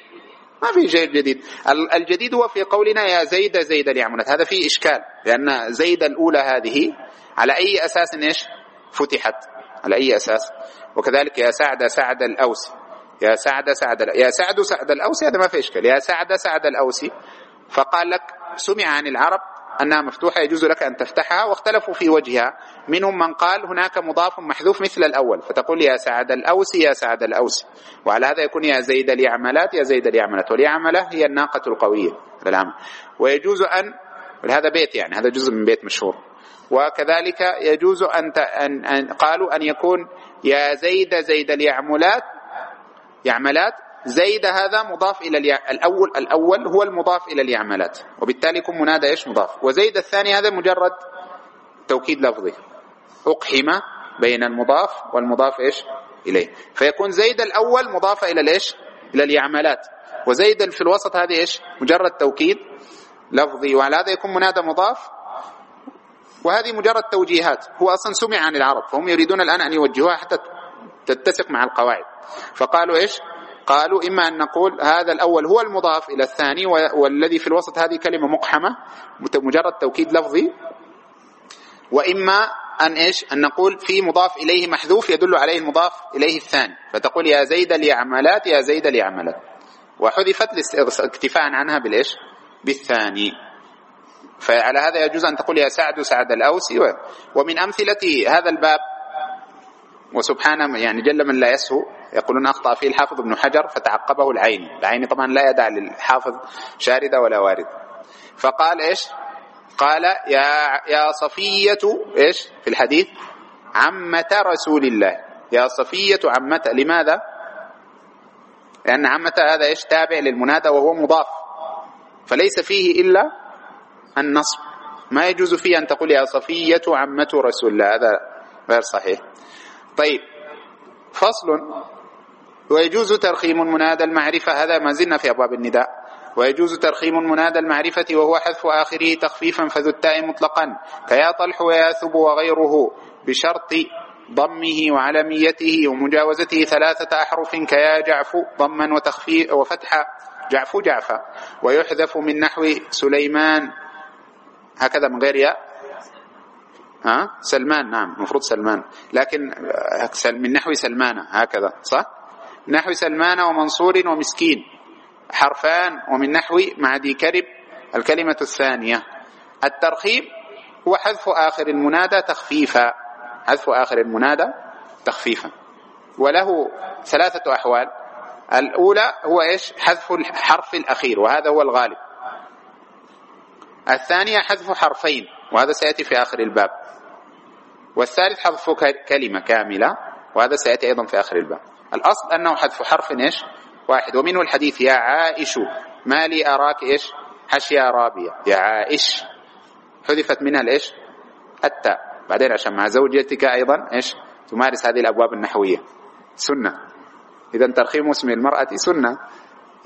ما في شيء جديد. الجديد هو في قولنا يا زيد زيد اليعملات هذا فيه إشكال لأن زيد الأولى هذه على أي أساس إيش؟ فتحت. على أي أساس؟ وكذلك يا سعد سعد الأوسي يا سعد سعد يا سعد سعد الأوسي هذا ما في إشكال. يا سعد سعد الأوسي فقال لك سمع عن العرب أنها مفتوحة يجوز لك أن تفتحها واختلفوا في وجهها. منهم من قال هناك مضاف محذوف مثل الأول. فتقول يا سعد الأوسي يا سعد الأوسي وعلى هذا يكون يا زيد اليعملات يا زيد اليعملات. واليعملة هي الناقة القوية. العام ويجوز أن هذا بيت يعني هذا جزء من بيت مشهور. وكذلك يجوز أن, أن, قالوا أن يكون يا زيد زيد اليعملات يعملات زيد هذا مضاف إلى الأول الأول هو المضاف إلى اليعملات وبالتالي يكون منادى إيش مضاف؟ وزيد الثاني هذا مجرد توكيد لفظي أقحم بين المضاف والمضاف إيش؟ إليه. فيكون زيد الأول مضاف إلى الإيش؟ إلى اليعملات وزيد في الوسط هذه إيش؟ مجرد توكيد لفظي وعلى هذا يكون منادى مضاف وهذه مجرد توجيهات. هو أصلا سمع عن العرب فهم يريدون الآن أن يوجهوها حتى تتسق مع القواعد. فقالوا إيش؟ قالوا إما أن نقول هذا الأول هو المضاف إلى الثاني والذي في الوسط هذه كلمة مقحمة مجرد توكيد لفظي. وإما أن إيش؟ أن نقول في مضاف إليه محذوف يدل عليه المضاف إليه الثاني. فتقول يا زيد ليعملات يا زيد ليعملات. وحذفت اكتفاء عنها بالإيش؟ بالثاني. فعلى هذا يجوز أن تقول يا سعد سعد الأوسي ومن أمثلة هذا الباب وسبحانه يعني جل من لا يسهو يقولون أخطأ فيه الحافظ ابن حجر فتعقبه العين. العين طبعا لا يدع للحافظ شاردة ولا وارد. فقال إيش؟ قال يا يا صفية إيش؟ في الحديث عمة رسول الله. يا صفية عمة لماذا؟ لأن عمة هذا إيش؟ تابع للمنادى وهو مضاف. فليس فيه إلا النصب. ما يجوز فيه أن تقول يا صفية عمة رسول الله. هذا غير صحيح. طيب. فصل. ويجوز ترخيم منادى المعرفة. هذا ما زلنا في أبواب النداء. ويجوز ترخيم منادى المعرفة وهو حذف آخره تخفيفا فذو التاء مطلقا. كيا طلح وياثب وغيره بشرط ضمه وعلميته ومجاوزته ثلاثة أحرف. كيا جعف ضما وتخفيف وفتح جعف جعفة ويحذف من نحو سليمان. هكذا من غير ياء. ها؟ سلمان نعم المفروض سلمان. لكن من نحو سلمان هكذا صح؟ نحو سلمان ومنصور ومسكين. حرفان ومن نحو معدي كرب الكلمة الثانية. الترخيب هو حذف آخر المنادى تخفيفا. حذف آخر المنادى تخفيفا. وله ثلاثة أحوال. الأولى هو إيش؟ حذف الحرف الأخير وهذا هو الغالب. الثانية حذف حرفين وهذا سيأتي في آخر الباب. والثالث حذف كلمة كاملة وهذا سيأتي أيضا في آخر الباب. الأصل أنه حذف حرف إيش؟ واحد. ومنه الحديث يا عائش ما لي أراك إيش؟ حشيا رابية. يا عائش. حذفت منها الإيش؟ التاء. بعدين عشان مع زوجتك أيضا إيش؟ تمارس هذه الأبواب النحوية. سنة. إذا ترخيم اسم المرأة سنة.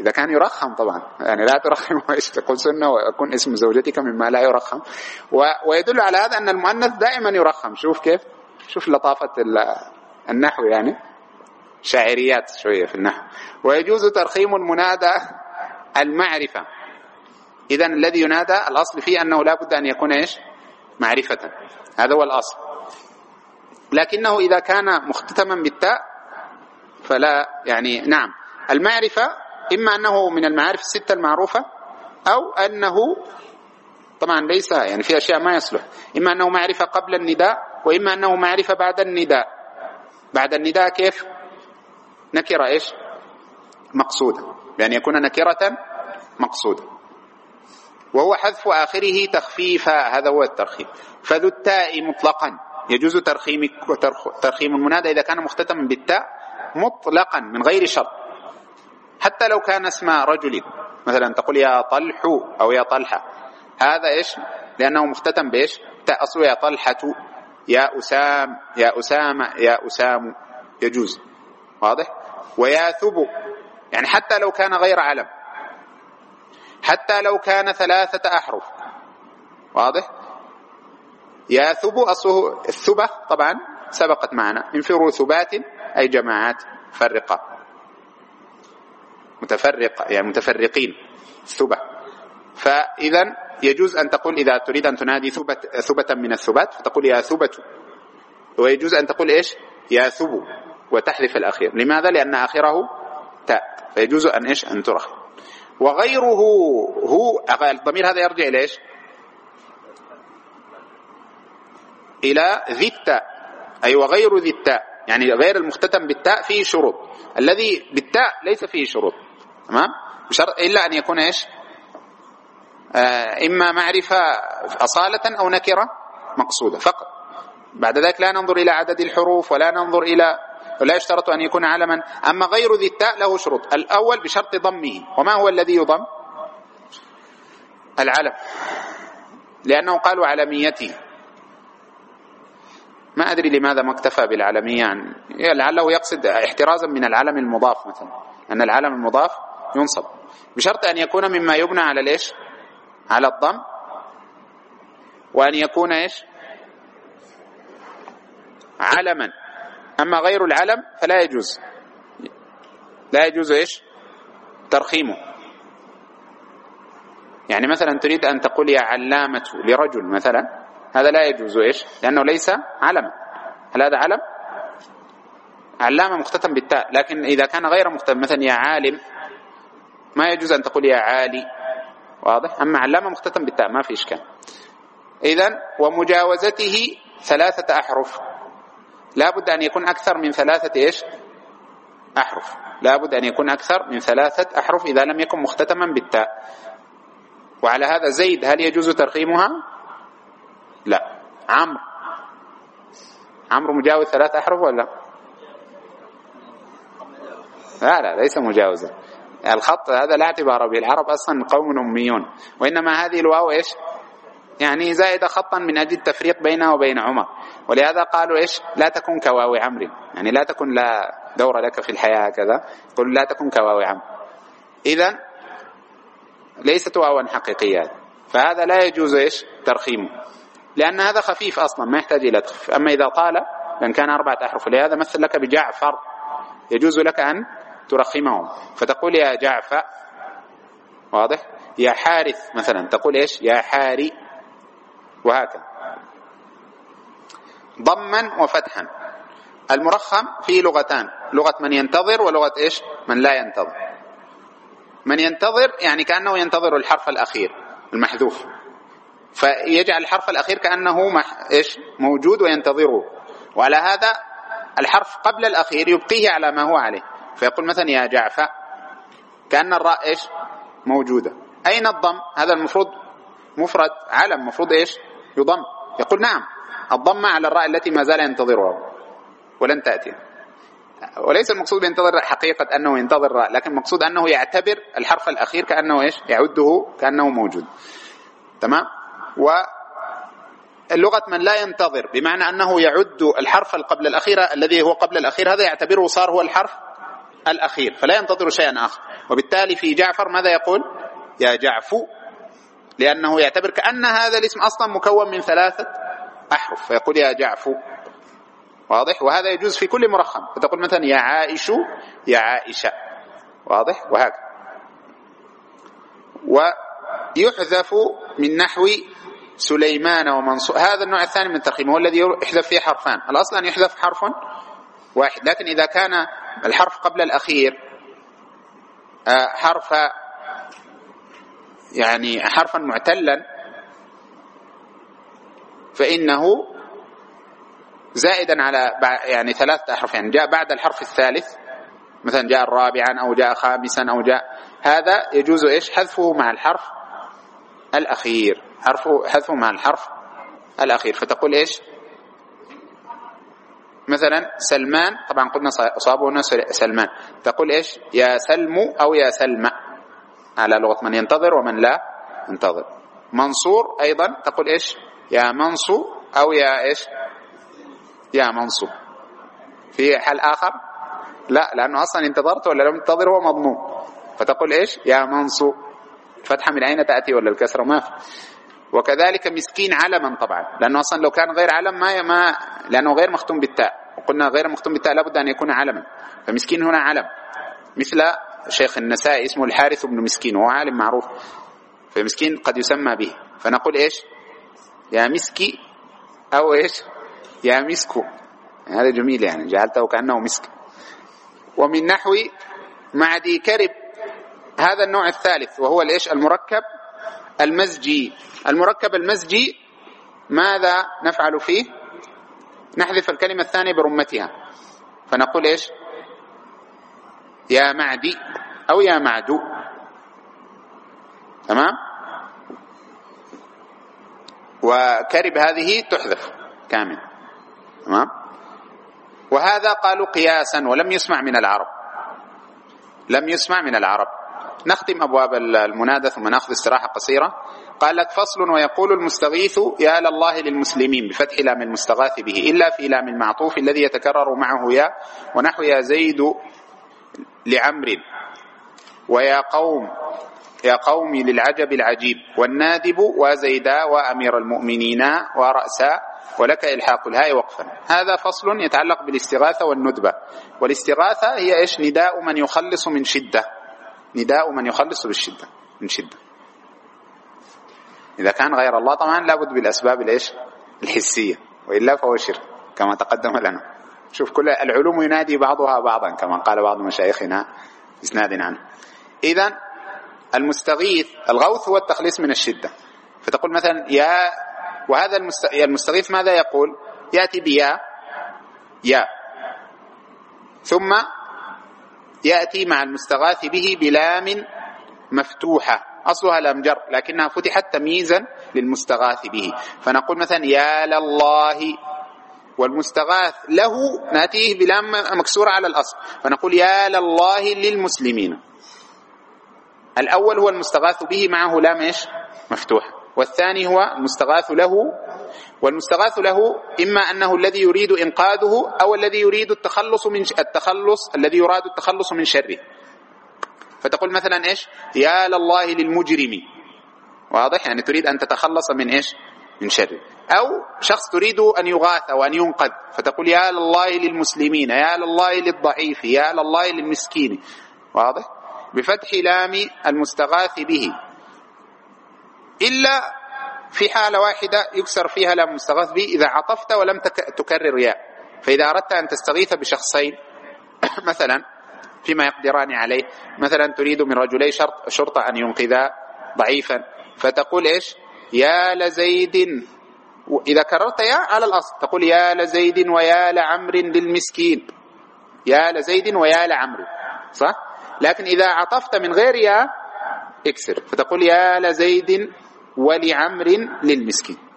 إذا كان يرخم طبعا. يعني لا ترخم تقول سنة ويكون اسم زوجتك مما لا يرخم. ويدل على هذا أن المؤنث دائما يرخم. شوف كيف؟ شوف لطافة النحو يعني. شاعريات شوية في النحو. ويجوز ترخيم المنادى المعرفة. إذا الذي ينادى الأصل فيه أنه لا بد أن يكون إيش؟ معرفة. هذا هو الأصل. لكنه إذا كان مختتما بالتاء فلا يعني نعم. المعرفة إما أنه من المعارف الستة المعروفة أو أنه طبعا ليس يعني في أشياء ما يصلح. إما أنه معرفة قبل النداء وإما أنه معرفة بعد النداء. بعد النداء كيف؟ نكرة إيش؟ مقصودة. بأن يكون نكرة مقصودة. وهو حذف آخره تخفيفا. هذا هو الترخيم. فذو التاء مطلقا. يجوز ترخيم المنادى إذا كان مختتما بالتاء مطلقا من غير شرط. حتى لو كان اسم رجل مثلا تقول يا طلح أو يا طلحة. هذا إيش؟ لأنه مختتم بإيش؟ أصله يا طلحة يا أسام يا أسامة يا أسام يجوز. واضح؟ وياثب يعني حتى لو كان غير علم. حتى لو كان ثلاثة أحرف. واضح؟ ياثب أصله الثبة طبعا سبقت معنا. انفروا ثبات أي جماعات فرقة متفرق يعني متفرقين ثبة. فإذا يجوز أن تقول إذا تريد أن تنادي ثبت ثبة من الثبات فتقول يا ثبة ويجوز أن تقول إيش؟ يا ثبو وتحذف الأخير. لماذا؟ لأن آخره تاء. فيجوز أن إيش؟ أن ترخ. وغيره هو الضمير هذا يرجع إلى إيش؟ إلى ذي التاء. أي وغير ذي التاء. يعني غير المختتم بالتاء فيه شروط. الذي بالتاء ليس فيه شروط. تمام؟ بشرط إلا أن يكون إيش؟ آه إما معرفة أصالة أو نكرة مقصودة فقط. بعد ذلك لا ننظر إلى عدد الحروف ولا ننظر إلى ولا يشترط أن يكون علما. أما غير ذي التاء له شروط. الأول بشرط ضمه. وما هو الذي يضم؟ العلم. لأنه قالوا علميته ما أدري لماذا ما اكتفى بالعلمية يعني لعله يقصد احترازا من العلم المضاف مثلا. أن العلم المضاف ينصب. بشرط أن يكون مما يبنى على الإيش؟ على الضم. وأن يكون إيش؟ علما. أما غير العلم فلا يجوز. لا يجوز إيش؟ ترخيمه. يعني مثلا تريد أن تقول يا علامة لرجل مثلا هذا لا يجوز إيش؟ لأنه ليس علم هل هذا علم؟ علامة مختتم بالتاء لكن إذا كان غير مختتم مثلا يا عالم ما يجوز أن تقول يا عالي. واضح؟ أما علامة مختتم بالتاء ما في إشكال. إذا ومجاوزته ثلاثة أحرف. لا بد أن يكون أكثر من ثلاثة إيش؟ أحرف. لا بد أن يكون أكثر من ثلاثة أحرف إذا لم يكن مختتما بالتاء. وعلى هذا زيد هل يجوز ترخيمها؟ لا. عمرو. عمرو مجاوز ثلاث أحرف ولا؟ لا لا ليس مجاوزا. الخط هذا لا اعتبار به. العرب أصلا قوم أميون. وإنما هذه الواو إيش؟ يعني زائد خطا من أجل التفريق بينها وبين عمر. ولهذا قالوا إيش؟ لا تكن كواو عمرو. يعني لا تكن لا دور لك في الحياة هكذا. قل لا تكن كواو عمرو. إذا ليست واوا حقيقية. فهذا لا يجوز إيش؟ ترخيمه. لأن هذا خفيف أصلا ما يحتاج إلى تخفيف. أما إذا طال لأن كان أربعة أحرف لهذا مثل لك بجعفر. يجوز لك أن ترخمه فتقول يا جعفر واضح؟ يا حارث مثلا تقول إيش؟ يا حاري وهكذا. ضما وفتحا. المرخم فيه لغتان لغة من ينتظر ولغة إيش؟ من لا ينتظر. من ينتظر يعني كأنه ينتظر الحرف الأخير المحذوف. فيجعل الحرف الأخير كأنه مح... إيش؟ موجود وينتظره. وعلى هذا الحرف قبل الأخير يبقيه على ما هو عليه. فيقول مثلا يا جعفة كأن الراء إيش؟ موجودة. أين الضم؟ هذا المفروض مفرد علم مفروض إيش؟ يضم. يقول نعم الضم على الراء التي ما زال ينتظرها ولن تأتي. وليس المقصود ينتظر حقيقة أنه ينتظر الراء لكن المقصود أنه يعتبر الحرف الأخير كأنه إيش؟ يعده كأنه موجود. تمام؟ واللغة من لا ينتظر بمعنى أنه يعد الحرف قبل الأخير الذي هو قبل الأخير هذا يعتبره صار هو الحرف الأخير فلا ينتظر شيئا آخر. وبالتالي في جعفر ماذا يقول؟ يا جعفو لأنه يعتبر كأن هذا الاسم أصلا مكون من ثلاثة أحرف فيقول يا جعفو. واضح؟ وهذا يجوز في كل مرخم. فتقول مثلا يا عائش يا عائشة. واضح؟ وهكذا. ويحذف من نحو سليمان ومنصور. هذا النوع الثاني من الترخيم هو الذي يحذف فيه حرفان. الأصل أن يحذف حرف واحد لكن إذا كان الحرف قبل الأخير آه، حرف يعني حرفا معتلا فإنه زائدا على يعني ثلاثة أحرف يعني جاء بعد الحرف الثالث مثلا جاء رابعا أو جاء خامسا أو جاء هذا يجوز إيش؟ حذفه مع الحرف الأخير حرفه حذفه مع الحرف الأخير فتقول إيش؟ مثلا سلمان طبعا قلنا أصابه سلمان. تقول إيش؟ يا سلم أو يا سلمى على لغة من ينتظر ومن لا ينتظر. منصور أيضا تقول إيش؟ يا منصو أو يا إيش؟ يا منصو. في حال آخر؟ لا لأنه أصلا انتظرت ولا لم تنتظر هو مضموم فتقول إيش؟ يا منصو. فتحة من أين تأتي ولا الكسرة ما في؟ وكذلك مسكين علما طبعا. لأنه أصلا لو كان غير علم ما, ما لأنه غير مختوم بالتاء. وقلنا غير مختوم بالتاء لابد أن يكون علما. فمسكين هنا علم. مثل شيخ النسائي اسمه الحارث بن مسكين وهو عالم معروف. فمسكين قد يسمى به. فنقول إيش؟ يا مسكي أو إيش؟ يا مسكو. هذا جميل يعني جعلته كأنه مسك. ومن نحو معدي كرب. هذا النوع الثالث وهو الإيش؟ المركب المزجي. المركب المزجي ماذا نفعل فيه؟ نحذف الكلمة الثانية برمتها. فنقول إيش؟ يا معدي أو يا معدو. تمام؟ وكرب هذه تحذف كامل. تمام؟ وهذا قالوا قياسا ولم يسمع من العرب. لم يسمع من العرب. نختم أبواب المنادى ثم نأخذ استراحة قصيرة. قال لك فصل ويقول المستغيث يا لله للمسلمين بفتح لام المستغاث به إلا في لام المعطوف الذي يتكرر معه يا ونحو يا زيد لعمر ويا قوم يا قوم للعجب العجيب والنادب وزيدا وأمير المؤمنين ورأسا ولك إلحاق الهاء وقفا. هذا فصل يتعلق بالاستغاثة والندبة. والاستغاثة هي إيش؟ نداء من يخلص من شدة. نداء من يخلص بالشدة من شدة. إذا كان غير الله طبعا لابد بالأسباب الإيش الحسية. وإلا فهو شرك كما تقدم لنا. شوف كل العلوم ينادي بعضها بعضا كما قال بعض مشايخنا إسناد عنه. إذا المستغيث الغوث هو التخليص من الشدة. فتقول مثلا يا وهذا المستغيث ماذا يقول؟ يأتي بيا يا ثم يأتي مع المستغاث به بلام مفتوحة. أصلها لام جر لكنها فتحت تمييزا للمستغاث به. فنقول مثلا يا لله والمستغاث له نأتيه بلام مكسورة على الأصل. فنقول يا لله للمسلمين. الأول هو المستغاث به معه لام إيش؟ مفتوحة والثاني هو المستغاث له والمستغاث له إما أنه الذي يريد إنقاذه أو الذي يريد التخلص من التخلص الذي يراد التخلص من شره. فتقول مثلا إيش؟ يا لله للمجرم. واضح؟ يعني تريد أن تتخلص من إيش؟ من شره أو شخص تريد أن يغاث أو أن ينقذ فتقول يا لله للمسلمين يا لله للضعيف يا لله للمسكين. واضح؟ بفتح لام المستغاث به. إلا في حالة واحدة يكسر فيها لام المستغاث به إذا عطفت ولم تكرر ياء. فإذا أردت أن تستغيث بشخصين مثلا فيما يقدران عليه. مثلا تريد من رجلي شرط شرطة أن ينقذا ضعيفا. فتقول إيش؟ يا لزيد إذا كررت يا على الأصل. تقول يا لزيد ويا لعمر للمسكين. يا لزيد ويا لعمر. صح؟ لكن إذا عطفت من غير يا اكسر. فتقول يا لزيد ولعمر للمسكين.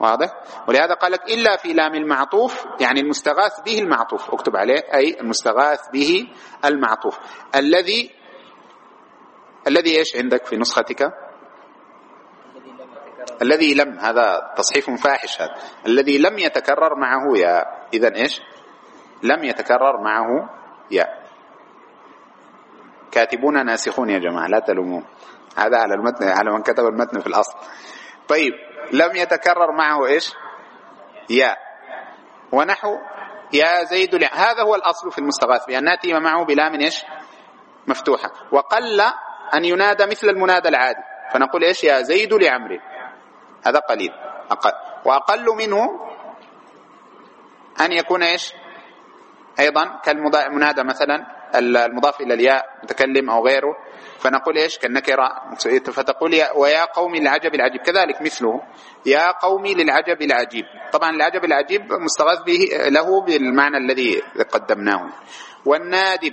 واضح؟ ولهذا قال لك إلا في لام المعطوف يعني المستغاث به المعطوف. اكتب عليه أي المستغاث به المعطوف. الذي الذي إيش عندك في نسختك؟ الذي لم هذا تصحيف فاحش هذا. الذي لم يتكرر معه يا إذا إيش؟ لم يتكرر معه يا. كاتبون ناسخون يا جماعة لا تلومون هذا على المتن على من كتب المتن في الأصل. طيب. لم يتكرر معه إيش؟ يا ونحو يا زيد هذا هو الأصل في المستغاث بأن نأتي معه بلام إيش؟ مفتوحة. وقل أن ينادى مثل المنادى العادي. فنقول إيش؟ يا زيد لعمرو. هذا قليل. أقل. وأقل منه أن يكون إيش؟ أيضا كالمنادى مثلا. المضاف إلى الياء متكلم أو غيره. فنقول إيش؟ كالنكرة فتقول يا ويا قومي للعجب العجيب. كذلك مثله. يا قومي للعجب العجيب. طبعا العجب العجيب مستغاث به له بالمعنى الذي قدمناه. والنادب.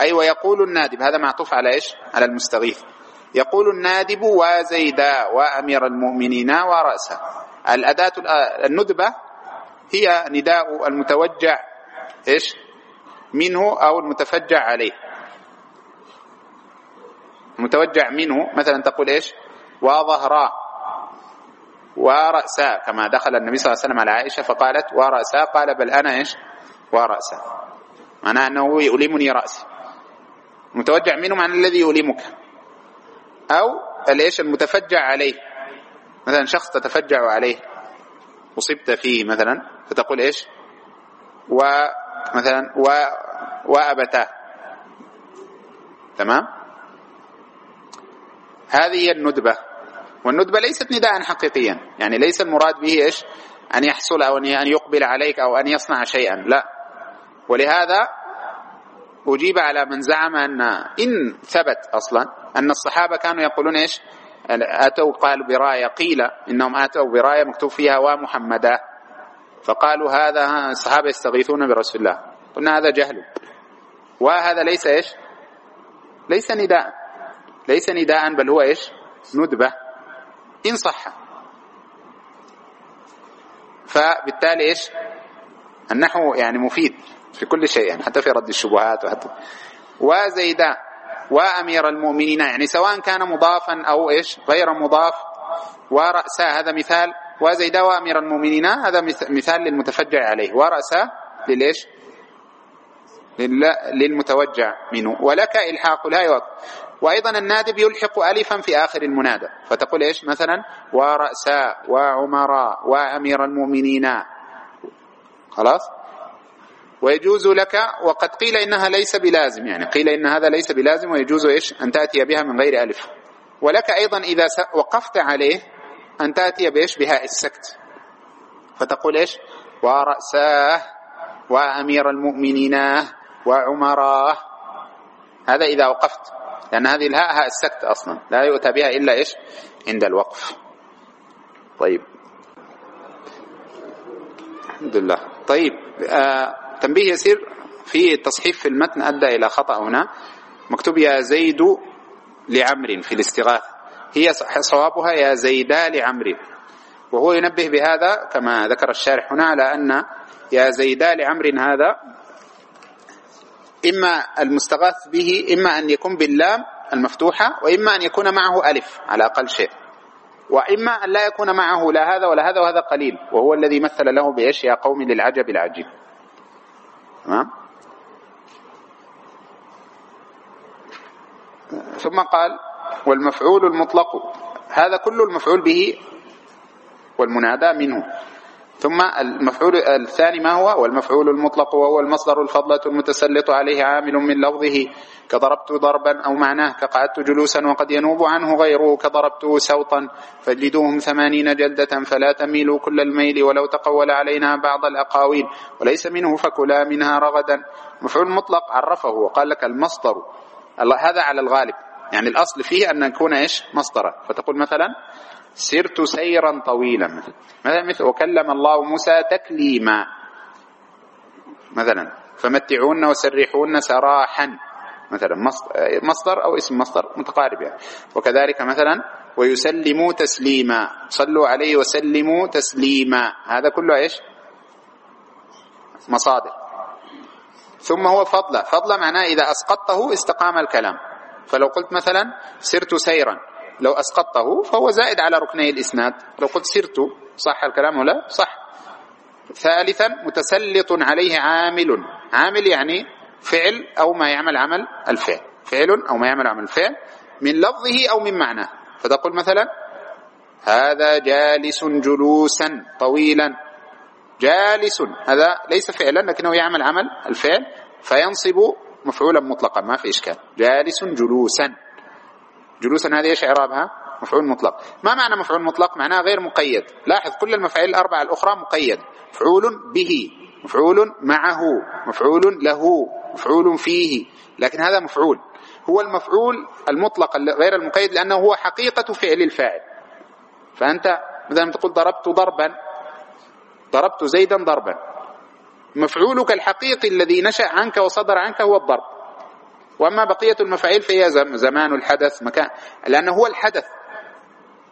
أي أيوة ويقول النادب. هذا معطوف على إيش؟ على المستغيث. يقول النادب وزيدا وأمير المؤمنين ورأسه الأداة الندبة هي نداء المتوجع. إيش؟ منه أو المتفجع عليه. المتوجع منه مثلا تقول إيش؟ وظهرا ورأسا كما دخل النبي صلى الله عليه وسلم على عائشة فقالت ورأسا قال بل أنا إيش؟ ورأسا معناه أنه يؤلمني رأسي. متوجع منه معنى الذي يؤلمك. أو الإيش؟ المتفجع عليه. مثلا شخص تتفجع عليه. أصبت فيه مثلا فتقول إيش؟ ومثلا و وأبتاه تمام؟ هذه هي الندبة. والندبة ليست نداء حقيقيا. يعني ليس المراد به إيش؟ أن يحصل أو أن يقبل عليك أو أن يصنع شيئا. لا. ولهذا أجيب على من زعم أن إن ثبت أصلا أن الصحابة كانوا يقولون إيش؟ أتوا قالوا براية قيل إنهم أتوا براية مكتوب فيها ومحمدا فقالوا هذا الصحابة يستغيثون برسول الله. قلنا هذا جهل. وهذا ليس إيش؟ ليس نداء. ليس نداء بل هو إيش؟ ندبة. إن صح. فبالتالي إيش؟ النحو يعني مفيد في كل شيء يعني حتى في رد الشبهات وحتى. وزيدا وأمير المؤمنين يعني سواء كان مضافا أو إيش؟ غير مضاف. ورأسا هذا مثال. وزيدا وأمير المؤمنين. هذا مثال للمتفجع عليه. ورأسا للإيش؟ للمتوجع منه. ولك إلحاق الهاء وأيضا النادب يلحق الفا في آخر المنادى. فتقول إيش مثلا؟ ورأساء وعمراء وأمير المؤمنين. خلاص؟ ويجوز لك وقد قيل إنها ليس بلازم. يعني قيل إن هذا ليس بلازم ويجوز إيش؟ أن تأتي بها من غير ألف. ولك أيضا إذا وقفت عليه أن تأتي بإيش؟ بهاء السكت. فتقول إيش؟ ورأساه وأمير المؤمنين وعمراه. هذا إذا وقفت. لأن هذه الهاء هاء السكت أصلا. لا يؤتى بها إلا إيش؟ عند الوقف. طيب. الحمد لله. طيب. آه تنبيه يسير في التصحيف في المتن. أدى إلى خطأ هنا. مكتوب يا زيد لعمر في الاستغاثة. هي صوابها يا زيدا لعمر وهو ينبه بهذا كما ذكر الشارح هنا على أن يا زيدا لعمر هذا إما المستغاث به إما أن يكون باللام المفتوحة وإما أن يكون معه ألف على أقل شيء. وإما أن لا يكون معه لا هذا ولا هذا وهذا قليل وهو الذي مثل له بإيش يا قوم للعجب العجيب. تمام؟ ثم قال والمفعول المطلق هذا كل المفعول به والمنادى منه. ثم المفعول الثاني ما هو؟ والمفعول المطلق وهو المصدر الفضلة المتسلط عليه عامل من لفظه. كضربت ضربا أو معناه كقعدت جلوسا وقد ينوب عنه غيره كضربت سوطا فاجلدوهم ثمانين جلدة فلا تميلوا كل الميل ولو تقول علينا بعض الأقاويل. وليس منه فكلا منها رغدا. مفعول مطلق عرفه وقال لك المصدر. هذا على الغالب. يعني الأصل فيه أن يكون إيش؟ مصدرا. فتقول مثلا سرت سيرا طويلا. مثلا مثل وكلم الله موسى تكليما. مثلا فمتعون وسرحون سراحا. مثلا مصدر أو اسم مصدر متقارب يعني. وكذلك مثلا ويسلموا تسليما. صلوا عليه وسلموا تسليما. هذا كله إيش؟ مصادر. ثم هو فضل فضل معناه إذا أسقطته استقام الكلام. فلو قلت مثلا سرت سيرا لو أسقطته فهو زائد على ركني الإسناد. لو قلت سرت صح الكلام ولا؟ صح. ثالثا متسلط عليه عامل. عامل يعني فعل أو ما يعمل عمل الفعل. فعل أو ما يعمل عمل الفعل من لفظه أو من معناه. فتقول مثلا هذا جالس جلوسا طويلا. جالس هذا ليس فعلا لكنه يعمل عمل الفعل. فينصب مفعولا مطلقا ما في إشكال. جالس جلوسا. جلوسا هذه إيش إعرابها؟ مفعول مطلق. ما معنى مفعول مطلق؟ معناه غير مقيد. لاحظ كل المفاعيل الأربعة الأخرى مقيد. مفعول به مفعول معه مفعول له مفعول فيه. لكن هذا مفعول. هو المفعول المطلق غير المقيد لأنه هو حقيقة فعل الفاعل. فأنت مثلا تقول ضربت ضربا. ضربت زيدا ضربا. مفعولك الحقيقي الذي نشأ عنك وصدر عنك هو الضرب. وأما بقية المفاعيل فهي زمان الحدث مكان لأنه هو الحدث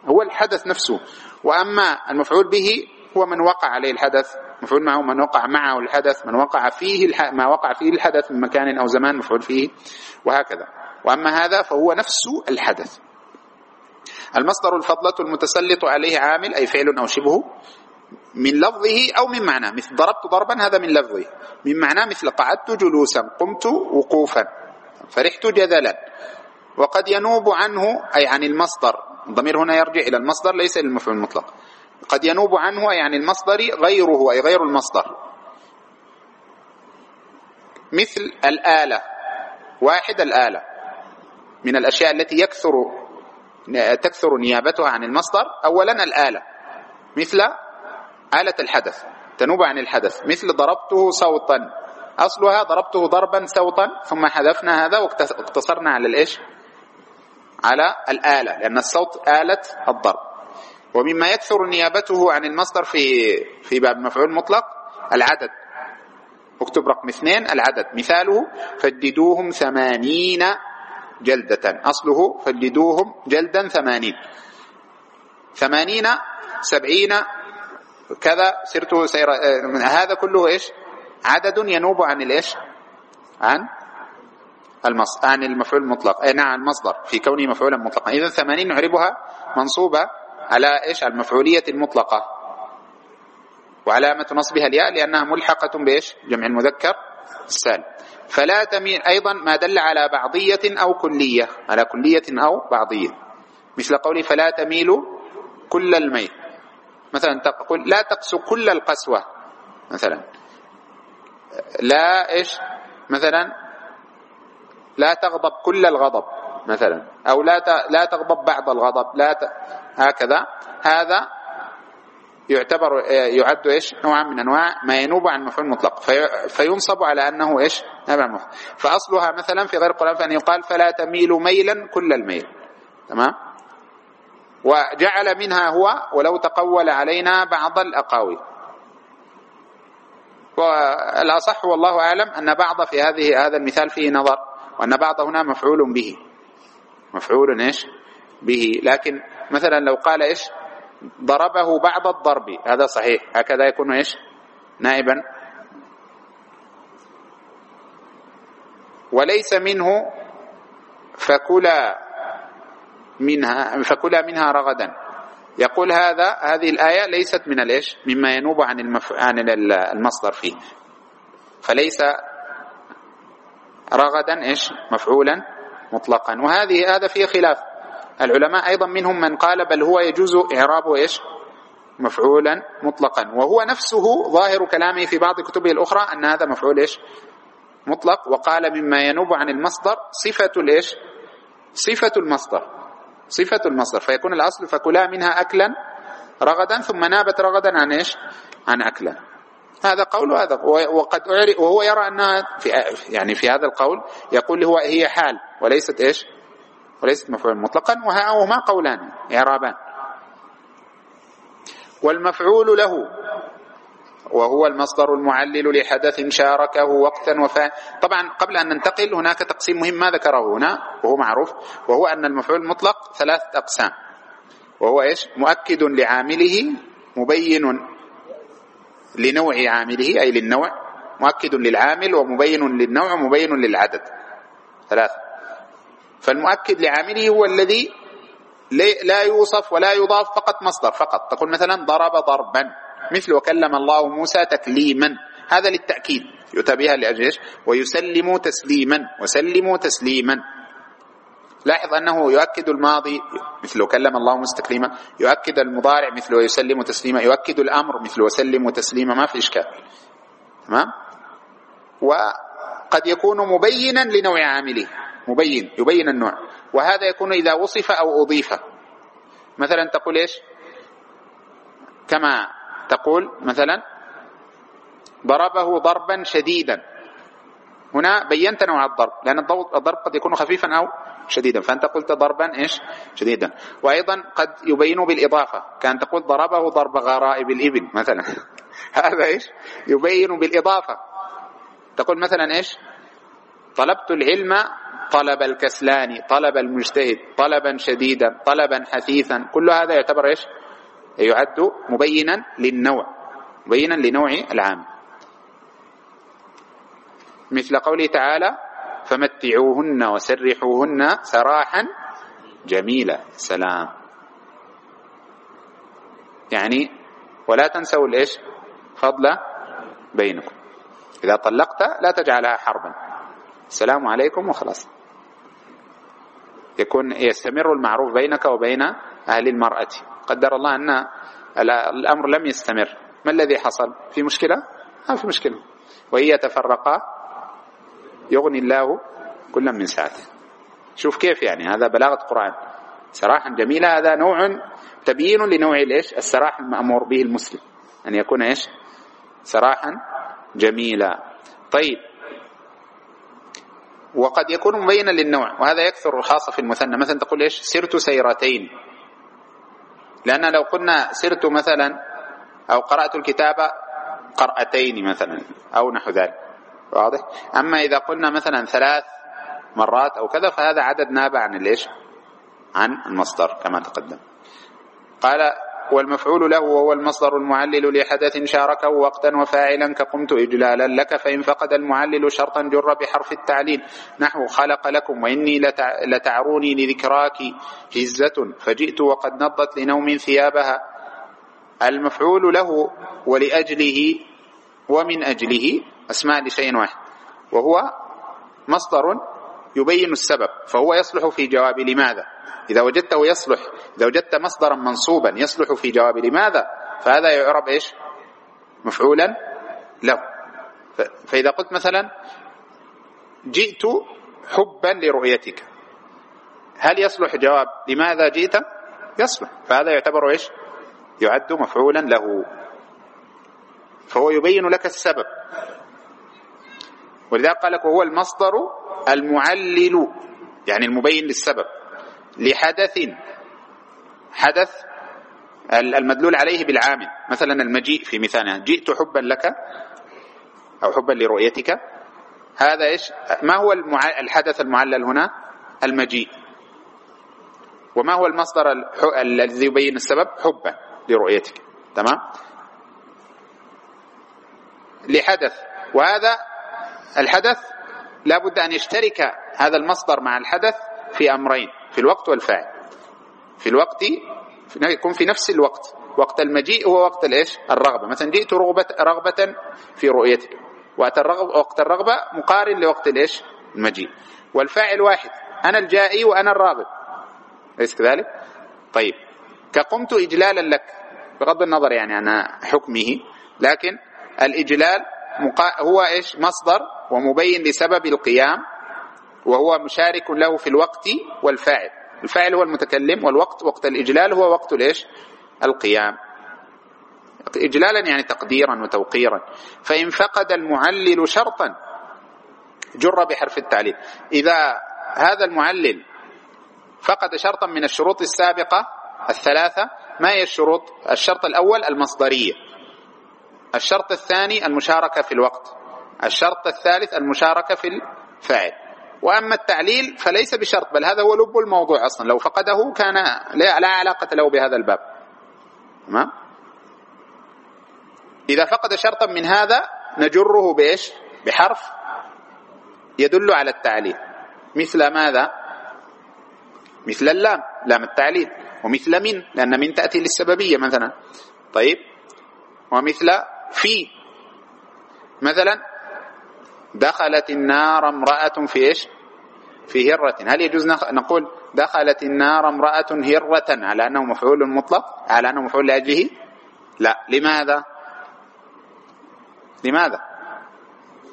هو الحدث نفسه. وأما المفعول به هو من وقع عليه الحدث مفعول معه من وقع معه الحدث من وقع فيه الح... ما وقع فيه الحدث من مكان أو زمان مفعول فيه وهكذا. وأما هذا فهو نفس الحدث. المصدر الفضلة المتسلط عليه عامل أي فعل أو شبهه من لفظه أو من معناه. مثل ضربت ضربا هذا من لفظه. من معناه مثل قعدت جلوسا قمت وقوفا فرحت جذلا وقد ينوب عنه أي عن المصدر. الضمير هنا يرجع إلى المصدر ليس للمفعول المطلق. قد ينوب عنه أي عن المصدر غيره أي غير المصدر. مثل الآلة. واحد الآلة. من الأشياء التي يكثر تكثر نيابتها عن المصدر. أولا الآلة. مثل آلة الحدث تنوب عن الحدث مثل ضربته صوتا. أصلها ضربته ضربا سوطا ثم حذفنا هذا واقتصرنا على الإيش؟ على الآلة لأن الصوت آلة الضرب. ومما يكثر نيابته عن المصدر في في باب المفعول المطلق العدد. اكتب رقم اثنين العدد. مثاله فجدوهم ثمانين جلدة. أصله فجدوهم جلدا ثمانين. ثمانين سبعين كذا سرت سير هذا كله إيش؟ عدد ينوب عن الإيش؟ عن المص... عن المفعول المطلق. أي نعم المصدر. في كونه مفعولا مطلقا. اذا 80 نعربها منصوبة على إيش؟ على المفعولية المطلقة. وعلامة نصبها الياء لأنها ملحقة بإيش؟ جمع المذكر السالم فلا تميل أيضا ما دل على بعضية أو كلية. على كلية أو بعضية. مثل قولي فلا تميل كل الميل. مثلا تقول لا تقسو كل القسوة مثلا. لا إيش؟ مثلا لا تغضب كل الغضب مثلا. أو لا لا تغضب بعض الغضب لا ت... هكذا. هذا يعتبر يعد إيش؟ نوعا من أنواع ما ينوب عن مفعول مطلق. في فينصب على أنه إيش؟ فأصلها مثلا في غير القرآن فإن يقال فلا تميل ميلا كل الميل. تمام؟ وجعل منها هو ولو تقول علينا بعض الأقاويل. والأصح والله أعلم أن بعض في هذه هذا المثال فيه نظر وأن بعض هنا مفعول به. مفعول إيش؟ به. لكن مثلا لو قال إيش؟ ضربه بعض الضرب. هذا صحيح. هكذا يكون إيش؟ نائبا. وليس منه فكلا. منها فكلا منها رغدا. يقول هذا هذه الآية ليست من الإيش؟ مما ينوب عن. عن المصدر فيه. فليس رغدا إيش؟ مفعولا مطلقا. وهذه هذا فيه خلاف. العلماء أيضا منهم من قال بل هو يجوز إعرابه إيش؟ مفعولا مطلقا. وهو نفسه ظاهر كلامه في بعض كتبه الأخرى أن هذا مفعول إيش؟ مطلق. وقال مما ينوب عن المصدر صفة الإيش؟ صفة المصدر. صفة المصدر فيكون الأصل فكلا منها أكلا رغدا ثم نابت رغدا عن إيش؟ عن أكلا. هذا قول هذا وقد وهو يرى أنها في يعني في هذا القول يقول هو هي حال وليست إيش؟ وليست مفعول مطلقا وهما قولان إعرابان. والمفعول له وهو المصدر المعلل لحدث شاركه وقتا وفاء. طبعا قبل أن ننتقل هناك تقسيم مهم ما ذكره هنا وهو معروف وهو أن المفعول المطلق ثلاثة أقسام. وهو إيش؟ مؤكد لعامله مبين لنوع عامله أي للنوع مؤكد للعامل ومبين للنوع ومبين للعدد. ثلاثة. فالمؤكد لعامله هو الذي لا يوصف ولا يضاف فقط مصدر فقط. تقول مثلا ضرب ضربا. مثل وكلم الله موسى تكليما. هذا للتأكيد. يؤتى بها لأجل إيش؟ ويسلم تسليما. وسلموا تسليما. لاحظ أنه يؤكد الماضي مثل وكلم الله موسى تكليما. يؤكد المضارع مثل ويسلم تسليما. يؤكد الأمر مثل وسلم تسليما. ما في إشكال. تمام؟ وقد يكون مبينا لنوع عامله. مبين. يبين النوع. وهذا يكون إذا وصف أو أضيف. مثلا تقول إيش؟ كما تقول مثلا ضربه ضربا شديدا. هنا بينت نوع الضرب لأن الضرب قد يكون خفيفا أو شديدا. فأنت قلت ضربا إيش؟ شديدا. وأيضا قد يبين بالإضافة كأن تقول ضربه ضرب غرائب الإبل مثلا. هذا إيش؟ يبين بالإضافة. تقول مثلا إيش؟ طلبت العلم طلب الكسلان طلب المجتهد طلبا شديدا طلبا حثيثا. كل هذا يعتبر إيش؟ يعد مبينا للنوع مبينا لنوع العام. مثل قوله تعالى فمتعوهن وسرحوهن سراحا جميلا. سلام. يعني ولا تنسوا الإيش؟ فضل بينكم. إذا طلقت لا تجعلها حربا. السلام عليكم وخلاص. يكون يستمر المعروف بينك وبين أهل المرأة. قدر الله أن الأمر لم يستمر. ما الذي حصل؟ في مشكلة؟ ما في مشكلة. وإن يتفرقا يغني الله كلا من سعته. شوف كيف يعني؟ هذا بلاغة قرآن سراحا جميلة. هذا نوع تبيين لنوع الايش السراح المأمور به المسلم. أن يكون إيش؟ سراحا جميلا طيب. وقد يكون مبينا للنوع. وهذا يكثر خاصة في المثنى. مثلا تقول إيش؟ سرت سيرتين. لأن لو قلنا سرت مثلا أو قرأت الكتاب قرأتين مثلا أو نحو ذلك. واضح؟ أما إذا قلنا مثلا ثلاث مرات أو كذا فهذا عدد نابع عن ليش عن المصدر كما تقدم. قال والمفعول له وهو المصدر المعلل لحدث شاركه وقتا وفاعلا كقمت إجلالا لك فإن فقد المعلل شرطا جر بحرف التعليل. نحو خلق لكم وإني لتعروني لذكراك هزة فجئت وقد نضت لنوم ثيابها. المفعول له ولأجله ومن أجله أسماء لشيء واحد وهو مصدر يبين السبب فهو يصلح في جواب لماذا؟ إذا وجدته يصلح إذا وجدت مصدرا منصوبا يصلح في جواب لماذا؟ فهذا يعرب إيش؟ مفعولا له. فإذا قلت مثلا جئت حبا لرؤيتك هل يصلح جواب لماذا جئت؟ يصلح. فهذا يعتبر إيش؟ يعد مفعولا له. فهو يبين لك السبب. ولذلك قال لك وهو المصدر المعلل يعني المبين للسبب لحدث حدث المدلول عليه بالعامل. مثلا المجيء في مثالنا جئت حبا لك أو حبا لرؤيتك. هذا إيش؟ ما هو الحدث المعلل هنا؟ المجيء. وما هو المصدر الذي يبين السبب؟ حبا لرؤيتك. تمام؟ لحدث. وهذا الحدث لا بد أن يشترك هذا المصدر مع الحدث في أمرين في الوقت والفاعل. في الوقت يكون في نفس الوقت. وقت المجيء هو وقت الإيش؟ الرغبة. مثلا جئت رغبة, رغبة في رؤيتك وقت الرغبة, وقت الرغبة مقارن لوقت الإيش؟ المجيء. والفاعل واحد. أنا الجائي وأنا الراغب أليس كذلك؟ طيب. كقمت إجلالا لك بغض النظر يعني عن حكمه لكن الإجلال هو إيش؟ مصدر ومبين لسبب القيام وهو مشارك له في الوقت والفاعل. الفاعل هو المتكلم والوقت وقت الإجلال هو وقت الإيش؟ القيام. إجلالا يعني تقديرا وتوقيرا. فإن فقد المعلل شرطا جر بحرف التعليل. إذا هذا المعلل فقد شرطا من الشروط السابقة الثلاثة ما هي الشروط؟ الشرط الأول المصدرية. الشرط الثاني المشاركة في الوقت. الشرط الثالث المشاركة في الفاعل وأما التعليل فليس بشرط بل هذا هو لب الموضوع أصلا. لو فقده كان لا علاقة له بهذا الباب. تمام؟ إذا فقد شرطا من هذا نجره بإيش؟ بحرف يدل على التعليل. مثل ماذا؟ مثل اللام لام التعليل. ومثل من؟ لأن من تأتي للسببية مثلا. طيب؟ ومثل في مثلا دخلت النار امرأة في إيش؟ في هرة. هل يجوز نقول دخلت النار امرأة هرة على أنه مفعول مطلق؟ على أنه مفعول لأجله؟ لا. لماذا؟ لماذا؟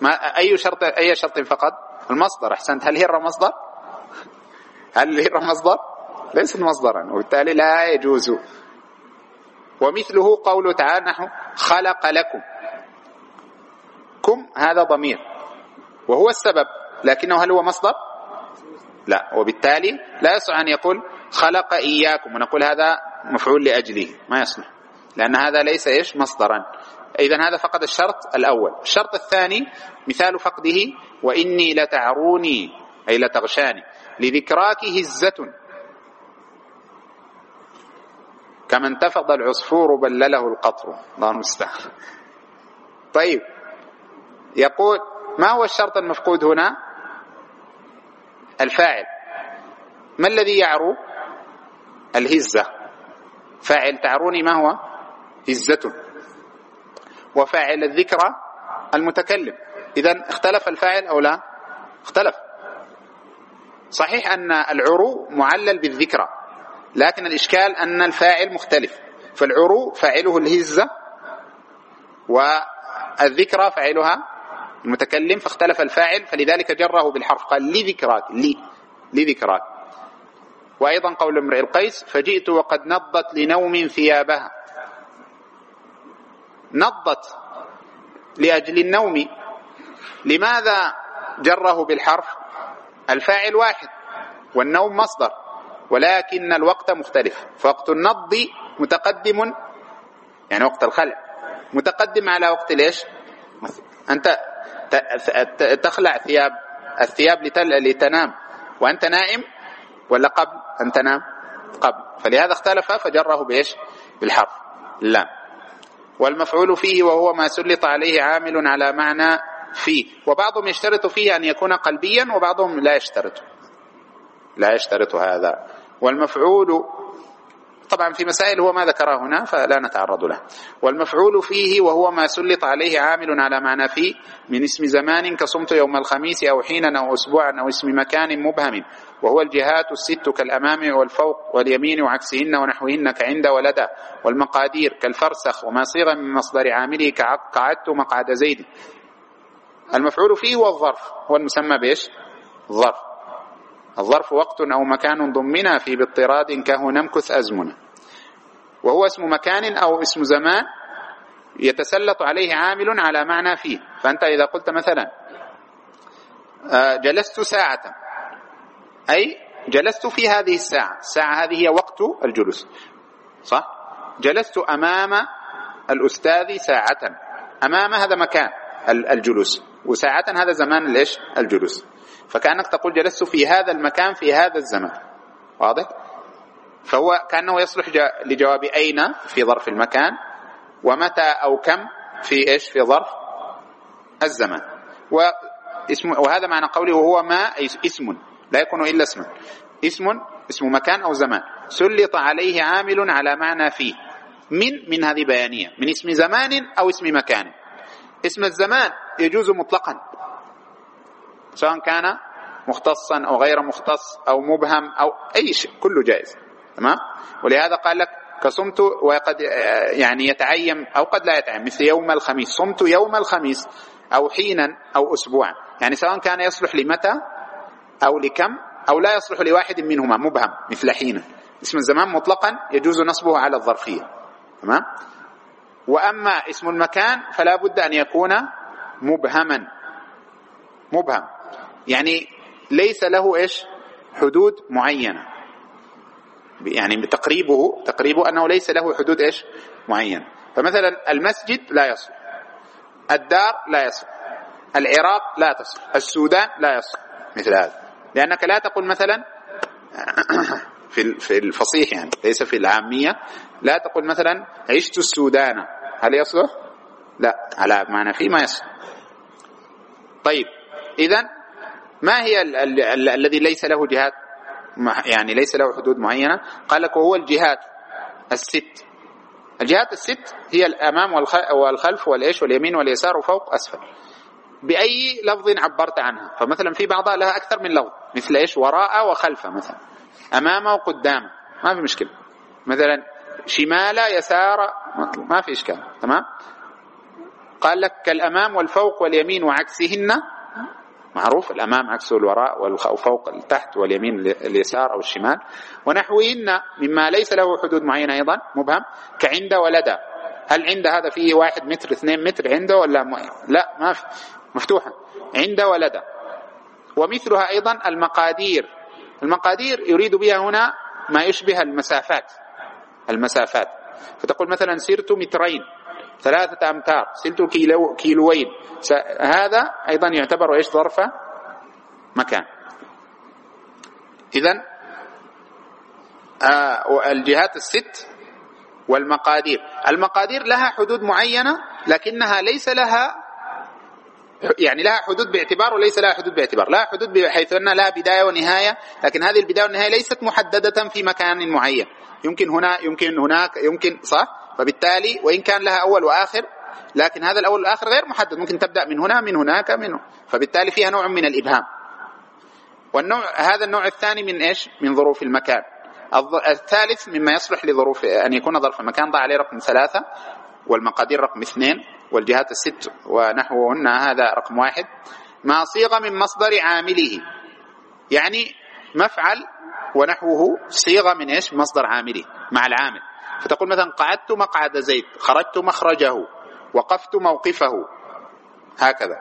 ما أي شرط أي شرط فقط؟ المصدر. أحسنت. هل هرة مصدر؟ هل هرة مصدر؟ ليست مصدرا. وبالتالي لا يجوز ومثله قوله تعالى نحن خلق لكم. كم؟ هذا ضمير. وهو السبب. لكنه هل هو مصدر؟ لا. وبالتالي لا يصح أن يقول خلق إياكم. ونقول هذا مفعول لأجله. ما يصلح. لأن هذا ليس إيش؟ مصدرا. إذا هذا فقد الشرط الأول. الشرط الثاني مثال فقده وإني لتعروني أي لتغشاني. لذكراك هزة كما انتفض العصفور بلله القطر. الله المستعان. طيب. يقول ما هو الشرط المفقود هنا؟ الفاعل. ما الذي يعرو؟ الهزة. فاعل تعروني ما هو؟ هزة. وفاعل الذكرى المتكلم. إذا اختلف الفاعل أو لا؟ اختلف. صحيح أن العرو معلل بالذكرى. لكن الإشكال أن الفاعل مختلف. فالعرو فاعله الهزة والذكرى فاعلها المتكلم فاختلف الفاعل فلذلك جره بالحرف. قال لذكراك لي لذكراك وأيضا قول امرئ القيس فجئت وقد نضت لنوم ثيابها. نضت لأجل النوم. لماذا جره بالحرف؟ الفاعل واحد والنوم مصدر. ولكن الوقت مختلف. فوقت النض متقدم يعني وقت الخلع. متقدم على وقت ليش؟ أنت تخلع ثياب الثياب لتنام. وأنت نائم ولا قبل؟ أن تنام قبل. فلهذا اختلف فجره بإيش؟ بالحرف. لا. والمفعول فيه وهو ما سلط عليه عامل على معنى فيه. وبعضهم يشترط فيه أن يكون قلبيا وبعضهم لا يشترط. لا يشترط هذا. والمفعول طبعا في مسائل هو ما ذكرها هنا فلا نتعرض له. والمفعول فيه وهو ما سلط عليه عامل على معنى فيه من اسم زمان كصمت يوم الخميس أو حينا أو أسبوعا أو اسم مكان مبهم وهو الجهات الست كالأمام والفوق واليمين وعكسهن ونحوهن كعند ولدى والمقادير كالفرسخ وما صيغ من مصدر عامله كقعدت مقعد زيد. المفعول فيه هو الظرف هو المسمى بإيش؟ الظرف. الظرف وقت أو مكان ضمنا في باضطراد كهو نمكث أزمنة وهو اسم مكان أو اسم زمان يتسلط عليه عامل على معنى فيه. فأنت إذا قلت مثلا آه، جلست ساعة. أي جلست في هذه الساعة. الساعة هذه هي وقت الجلوس. صح؟ جلست أمام الأستاذ ساعة. أمام هذا مكان الجلوس. وساعة هذا زمان ليش؟ الجلوس. فكأنك تقول جلست في هذا المكان في هذا الزمان واضح؟ فهو كأنه يصلح لجواب أين في ظرف المكان ومتى أو كم في إيش؟ في ظرف الزمان واسم وهذا معنى قوله وهو ما اسم لا يكون إلا اسما اسم اسم مكان أو زمان. سلط عليه عامل على معنى فيه. من من هذه بيانية. من اسم زمان أو اسم مكان. اسم الزمان يجوز مطلقا. سواء كان مختصا أو غير مختص أو مبهم أو أي شيء كله جائز. تمام؟ ولهذا قال لك كصمت وقد يعني يتعين أو قد لا يتعين مثل يوم الخميس. صمت يوم الخميس أو حينا أو أسبوعا. يعني سواء كان يصلح لمتى أو لكم أو لا يصلح لواحد منهما مبهم مثل حين. اسم الزمان مطلقا يجوز نصبه على الظرفية. تمام؟ وأما اسم المكان فلا بد أن يكون مبهما. مبهم. يعني ليس له إيش؟ حدود معينة. يعني تقريبه تقريبه أنه ليس له حدود إيش؟ معينة فمثلا المسجد لا يصل. الدار لا يصل. العراق لا تصل. السودان لا يصل. مثل هذا. لأنك لا تقول مثلا في في الفصيح يعني ليس في العامية. لا تقول مثلا عشت السودان. هل يصلح؟ لا. على معنى في ما يصلح. طيب. إذا ما هي ال ال ال الذي ليس له جهات يعني ليس له حدود معينة؟ قال لك وهو الجهات الست. الجهات الست هي الأمام والخلف والإيش واليمين واليسار وفوق أسفل. بأي لفظ عبرت عنها؟ فمثلا في بعضها لها أكثر من لفظ مثل إيش؟ وراء وخلف مثلا. أمام وقدام ما في مشكلة. مثلا شمال يسار ما في إشكال. تمام؟ قال لك كالأمام والفوق واليمين وعكسهن معروف الأمام عكسه الوراء والفوق التحت واليمين اليسار أو الشمال. ونحوهن مما ليس له حدود معينة أيضا مبهم كعند ولد. هل عند هذا فيه واحد متر اثنين متر عنده ولا م... لا ما في. مفتوحة عند ولد. ومثلها أيضا المقادير. المقادير يريد بها هنا ما يشبه المسافات. المسافات. فتقول مثلا سرت مترين. ثلاثة أمتار. سرت كيلو كيلوين. هذا أيضا يعتبر إيش؟ ظرف مكان. إذا آه الجهات الست والمقادير. المقادير لها حدود معينة لكنها ليس لها يعني لها حدود باعتبار وليس لها حدود باعتبار. لها حدود بحيث أنها لها بداية ونهاية لكن هذه البداية والنهاية ليست محددة في مكان معين. يمكن هنا يمكن هناك يمكن صح؟ فبالتالي وإن كان لها أول وآخر لكن هذا الأول والآخر غير محدد ممكن تبدأ من هنا من هناك منه. فبالتالي فيها نوع من الإبهام. والنوع هذا النوع الثاني من إيش؟ من ظروف المكان. الثالث مما يصلح لظروف أن يكون ظرف المكان ضع عليه رقم ثلاثة والمقادير رقم اثنين والجهات الست ونحوهن هذا رقم واحد. ما صيغ من مصدر عامله. يعني مفعل ونحوه صيغة من إيش؟ مصدر عامله مع العامل. فتقول مثلا قعدت مقعد زيد خرجت مخرجه وقفت موقفه. هكذا.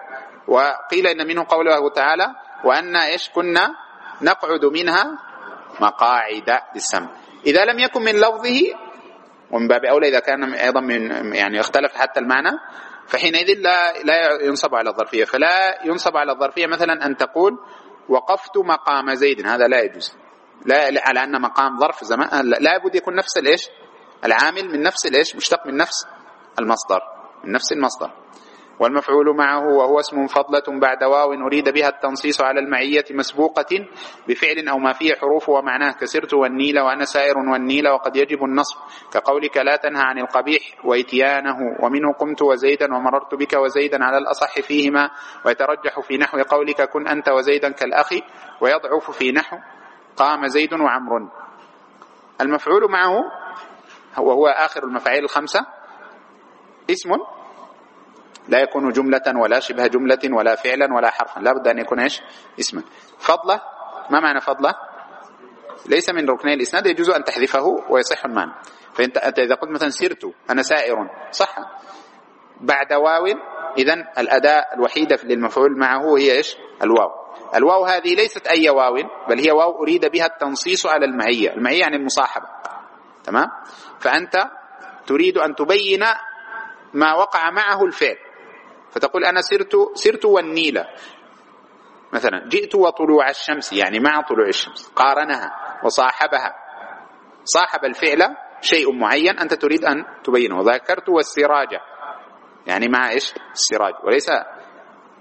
وقيل إن منه قوله تعالى وأن إيش كنا نقعد منها مقاعد للسمع إذا لم يكن من لفظه ومن باب أولى إذا كان أيضا من يعني اختلف حتى المعنى فحينئذ لا لا ينصب على الظرفية. فلا ينصب على الظرفية مثلا أن تقول وقفت مقام زيد هذا لا يجوز. لا على أن مقام ظرف زمان لا بد يكون نفس الإيش؟ العامل من نفس الإيش؟ مشتق من نفس المصدر من نفس المصدر. والمفعول معه وهو اسم فضلة بعد واو أريد بها التنصيص على المعية مسبوقة بفعل أو ما فيه حروف ومعناه كسرت والنيل وأنا سائر والنيل وقد يجب النصب كقولك لا تنهى عن القبيح وإتيانه ومنه قمت وزيدا ومررت بك وزيدا على الأصح فيهما ويترجح في نحو قولك كن أنت وزيدا كالأخ ويضعف في نحو قام زيد وعمر. المفعول معه وهو آخر المفاعيل الخمسة. اسم لا يكون جملة ولا شبه جملة ولا فعلا ولا حرفا. لا بد أن يكون إيش؟ اسما فضلة ما معنى فضلة؟ ليس من ركني الإسناد يجوز أن تحذفه ويصح المعنى. فأنت إذا قلت مثلا سرت أنا سائر. صح. بعد واو إذا الأداة الوحيدة للمفعول معه هي إيش؟ الواو. الواو هذه ليست أي واو بل هي واو أريد بها التنصيص على المعية. المعية يعني المصاحبة. تمام؟ فأنت تريد أن تبين ما وقع معه الفعل. فتقول أنا سرت سرت والنيل. مثلا جئت وطلوع الشمس يعني مع طلوع الشمس. قارنها وصاحبها. صاحب الفعل شيء معين أنت تريد أن تبينه. ذكرت والسراج. يعني مع إيش؟ السراج. وليس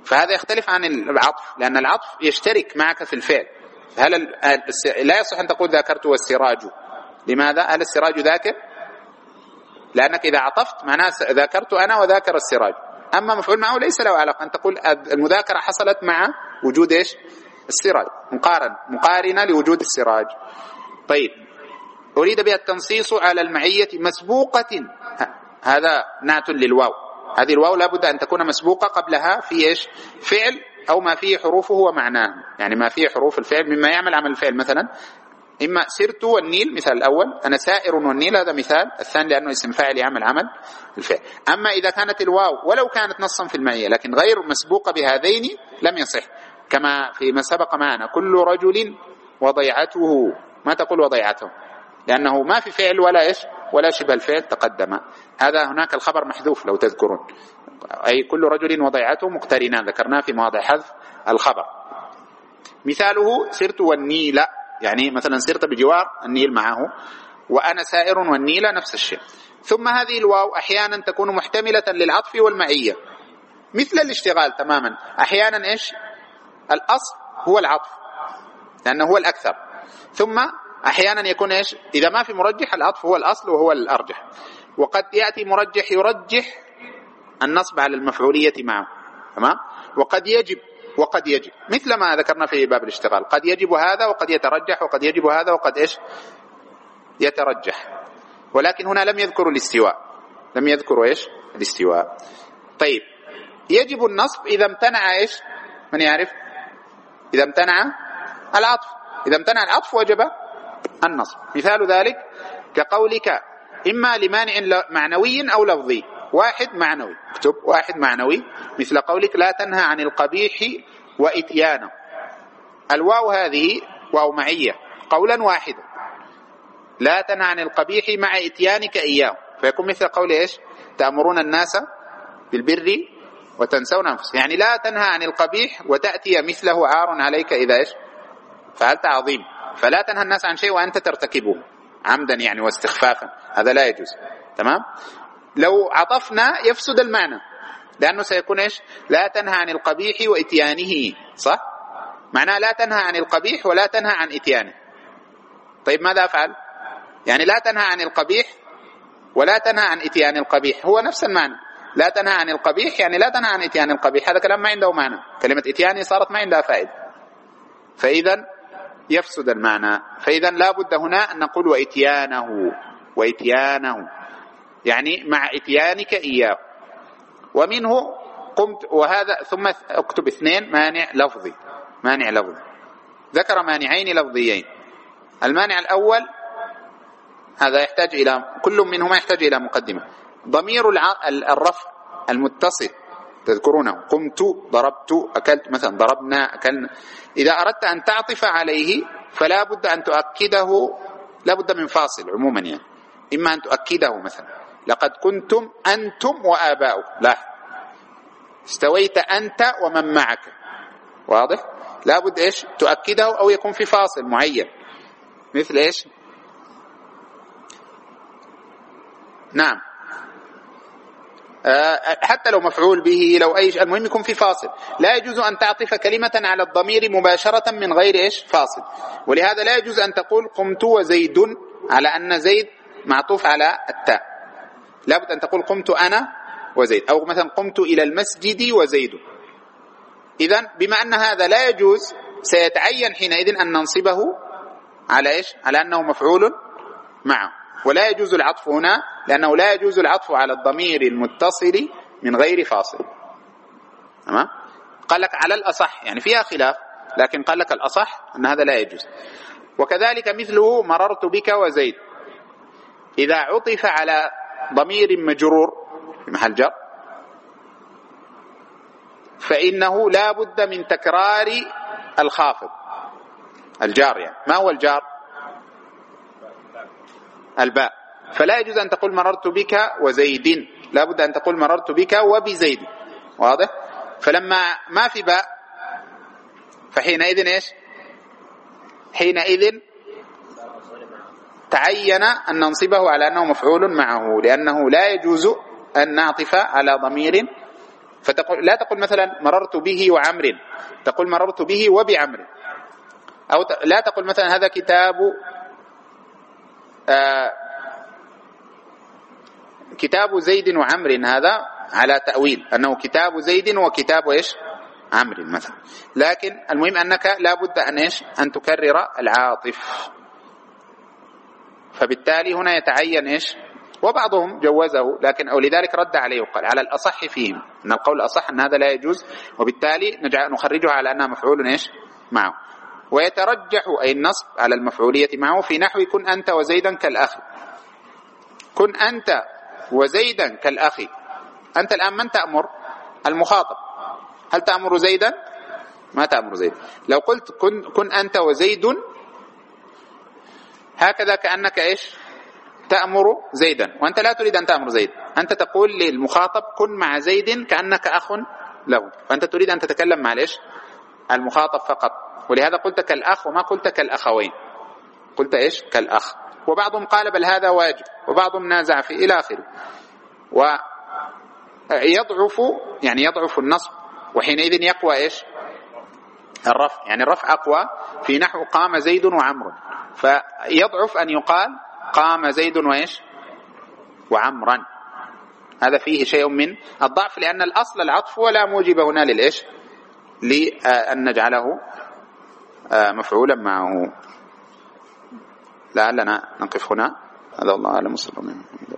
فهذا يختلف عن العطف لأن العطف يشترك معك في الفعل. هل لا يصح أن تقول ذكرت والسراج. لماذا؟ هل السراج ذاكر؟ لأنك إذا عطفت معناه ذاكرت أنا وذاكر السراج. أما مفعول معه ليس له علاقة. أن تقول المذاكرة حصلت مع وجود إيش؟ السراج. مقارن. مقارنة لوجود السراج. طيب. أريد بها التنصيص على المعية مسبوقة. هذا نعت للواو. هذه الواو لابد أن تكون مسبوقة قبلها في إيش؟ فعل أو ما فيه حروفه ومعناه. يعني ما فيه حروف الفعل مما يعمل عمل الفعل مثلا. إما سرت والنيل مثال الأول. أنا سائر والنيل هذا مثال. الثاني لأنه اسم فاعل يعمل عمل الفعل. أما إذا كانت الواو ولو كانت نصا في المعية لكن غير مسبوقة بهذين لم يصح. كما فيما سبق معنا كل رجل وضيعته. ما تقول وضيعته؟ لأنه ما في فعل ولا إيش؟ ولا شبه الفعل تقدم. هذا هناك الخبر محذوف لو تذكرون. أي كل رجل وضيعته مقترنان. ذكرناه في مواضع حذف الخبر. مثاله سرت والنيل. يعني مثلا سرت بجوار النيل معه وأنا سائر والنيل نفس الشيء. ثم هذه الواو أحيانا تكون محتملة للعطف والمعية. مثل الاشتغال تماما. أحيانا إيش؟ الأصل هو العطف لأنه هو الأكثر. ثم أحيانا يكون إيش؟ إذا ما في مرجح العطف هو الأصل وهو الأرجح. وقد يأتي مرجح يرجح النصب على المفعولية معه تمام؟ وقد يجب وقد يجب. مثل ما ذكرنا في باب الاشتغال. قد يجب هذا وقد يترجح وقد يجب هذا وقد إيش؟ يترجح. ولكن هنا لم يذكروا الاستواء. لم يذكروا إيش؟ الاستواء. طيب. يجب النصب إذا امتنع إيش؟ من يعرف؟ إذا امتنع العطف. إذا امتنع العطف وجب النصب. مثال ذلك كقولك إما لمانع معنوي أو لفظي. واحد معنوي. اكتب واحد معنوي مثل قولك لا تنهى عن القبيح وإتيانه. الواو هذه واو معية. قولا واحدا. لا تنهى عن القبيح مع إتيانك إياه. فيكون مثل قول إيش؟ تأمرون الناس بالبر وتنسون أنفسكم. يعني لا تنهى عن القبيح وتأتي مثله عار عليك إذا إيش؟ فعلت عظيم. فلا تنهى الناس عن شيء وأنت ترتكبه. عمدا يعني واستخفافا. هذا لا يجوز. تمام؟ لو عطفنا يفسد المعنى. لأنه سيكون إيش؟ لا تنهى عن القبيح وإتيانه. صح؟ معناه لا تنهى عن القبيح ولا تنهى عن إتيانه. طيب ماذا أفعل؟ يعني لا تنهى عن القبيح ولا تنهى عن إتيان القبيح. هو نفس المعنى. لا تنهى عن القبيح يعني لا تنهى عن إتيان القبيح. هذا كلام ما عنده معنى. كلمة إتياني صارت ما عندها فائدة. فإذا يفسد المعنى. فإذا لا بد هنا أن نقول وإتيانه. وإتيانه. يعني مع إتيانك إياه. ومنه قمت وهذا ثم أكتب اثنين مانع لفظي مانع لفظي. ذكر مانعين لفظيين. المانع الأول هذا يحتاج إلى كل منهما يحتاج إلى مقدمة. ضمير الرفع المتصل تذكرونه. قمت ضربت أكلت مثلا ضربنا أكلنا. إذا أردت أن تعطف عليه فلا بد أن تؤكده لا بد من فاصل عموما يعني. إما أن تؤكده مثلا. لقد كنتم أنتم وآباؤكم. لا. استويت أنت ومن معك. واضح؟ لابد إيش؟ تؤكده أو يكون في فاصل معين. مثل إيش؟ نعم. آه، حتى لو مفعول به لو شيء المهم يكون في فاصل. لا يجوز أن تعطف كلمة على الضمير مباشرة من غير إيش؟ فاصل. ولهذا لا يجوز أن تقول قمت وزيد على أن زيد معطوف على التاء. لابد أن تقول قمت أنا وزيد. أو مثلا قمت إلى المسجد وزيد. اذا بما أن هذا لا يجوز سيتعين حينئذ أن ننصبه على إيش؟ على أنه مفعول معه. ولا يجوز العطف هنا لأنه لا يجوز العطف على الضمير المتصل من غير فاصل. تمام؟ قال لك على الأصح. يعني فيها خلاف لكن قال لك الأصح أن هذا لا يجوز. وكذلك مثله مررت بك وزيد. إذا عطف على ضمير مجرور في محل جر. فإنه لا بد من تكرار الخافض. الجار يعني. ما هو الجار؟ الباء. فلا يجوز أن تقول مررت بك وزيد. لا بد أن تقول مررت بك وبزيد. واضح؟ فلما ما في باء فحينئذ إيش؟ حينئذ تعين أن ننصبه على أنه مفعول معه لأنه لا يجوز أن نعطف على ضمير. فتقول لا تقول مثلا مررت به وعمر تقول مررت به وبعمر. أو لا تقول مثلا هذا كتاب آه، كتاب زيد وعمر هذا على تأويل أنه كتاب زيد وكتاب إيش؟ عمر مثلا. لكن المهم أنك لا بد أن إيش؟ أن تكرر العاطف. فبالتالي هنا يتعين إيش؟ وبعضهم جوزه لكن أو لذلك رد عليه وقال على الأصح فيهم. أن القول الأصح أن هذا لا يجوز وبالتالي نخرجها على أنها مفعول إيش؟ معه. ويترجح أي النصب على المفعولية معه في نحو كن أنت وزيدا كالأخ. كن أنت وزيدا كالأخ. أنت الآن من تأمر؟ المخاطب. هل تأمر زيدا؟ ما تأمر زيد. لو قلت كن, كن أنت وزيد هكذا كأنك إيش؟ تأمر زيدا. وأنت لا تريد أن تأمر زيد. أنت تقول للمخاطب كن مع زيد كأنك أخ له. فأنت تريد أن تتكلم مع ليش المخاطب فقط. ولهذا قلت كالأخ وما قلت كالأخوين. قلت إيش؟ كالأخ. وبعضهم قال بل هذا واجب. وبعضهم نازع فيه إلى آخره. ويضعف يعني يضعف النصب. وحينئذ يقوى إيش؟ الرفع يعني الرفع أقوى. في نحو قام زيد وعمر فيضعف أن يقال قام زيد وإيش؟ وعمرا. هذا فيه شيء من الضعف لأن الأصل العطف ولا موجب هنا للإيش؟ لأن نجعله آه، مفعولا معه. لعلنا نقف هنا. هذا الله أعلم صلى الله عليه وسلم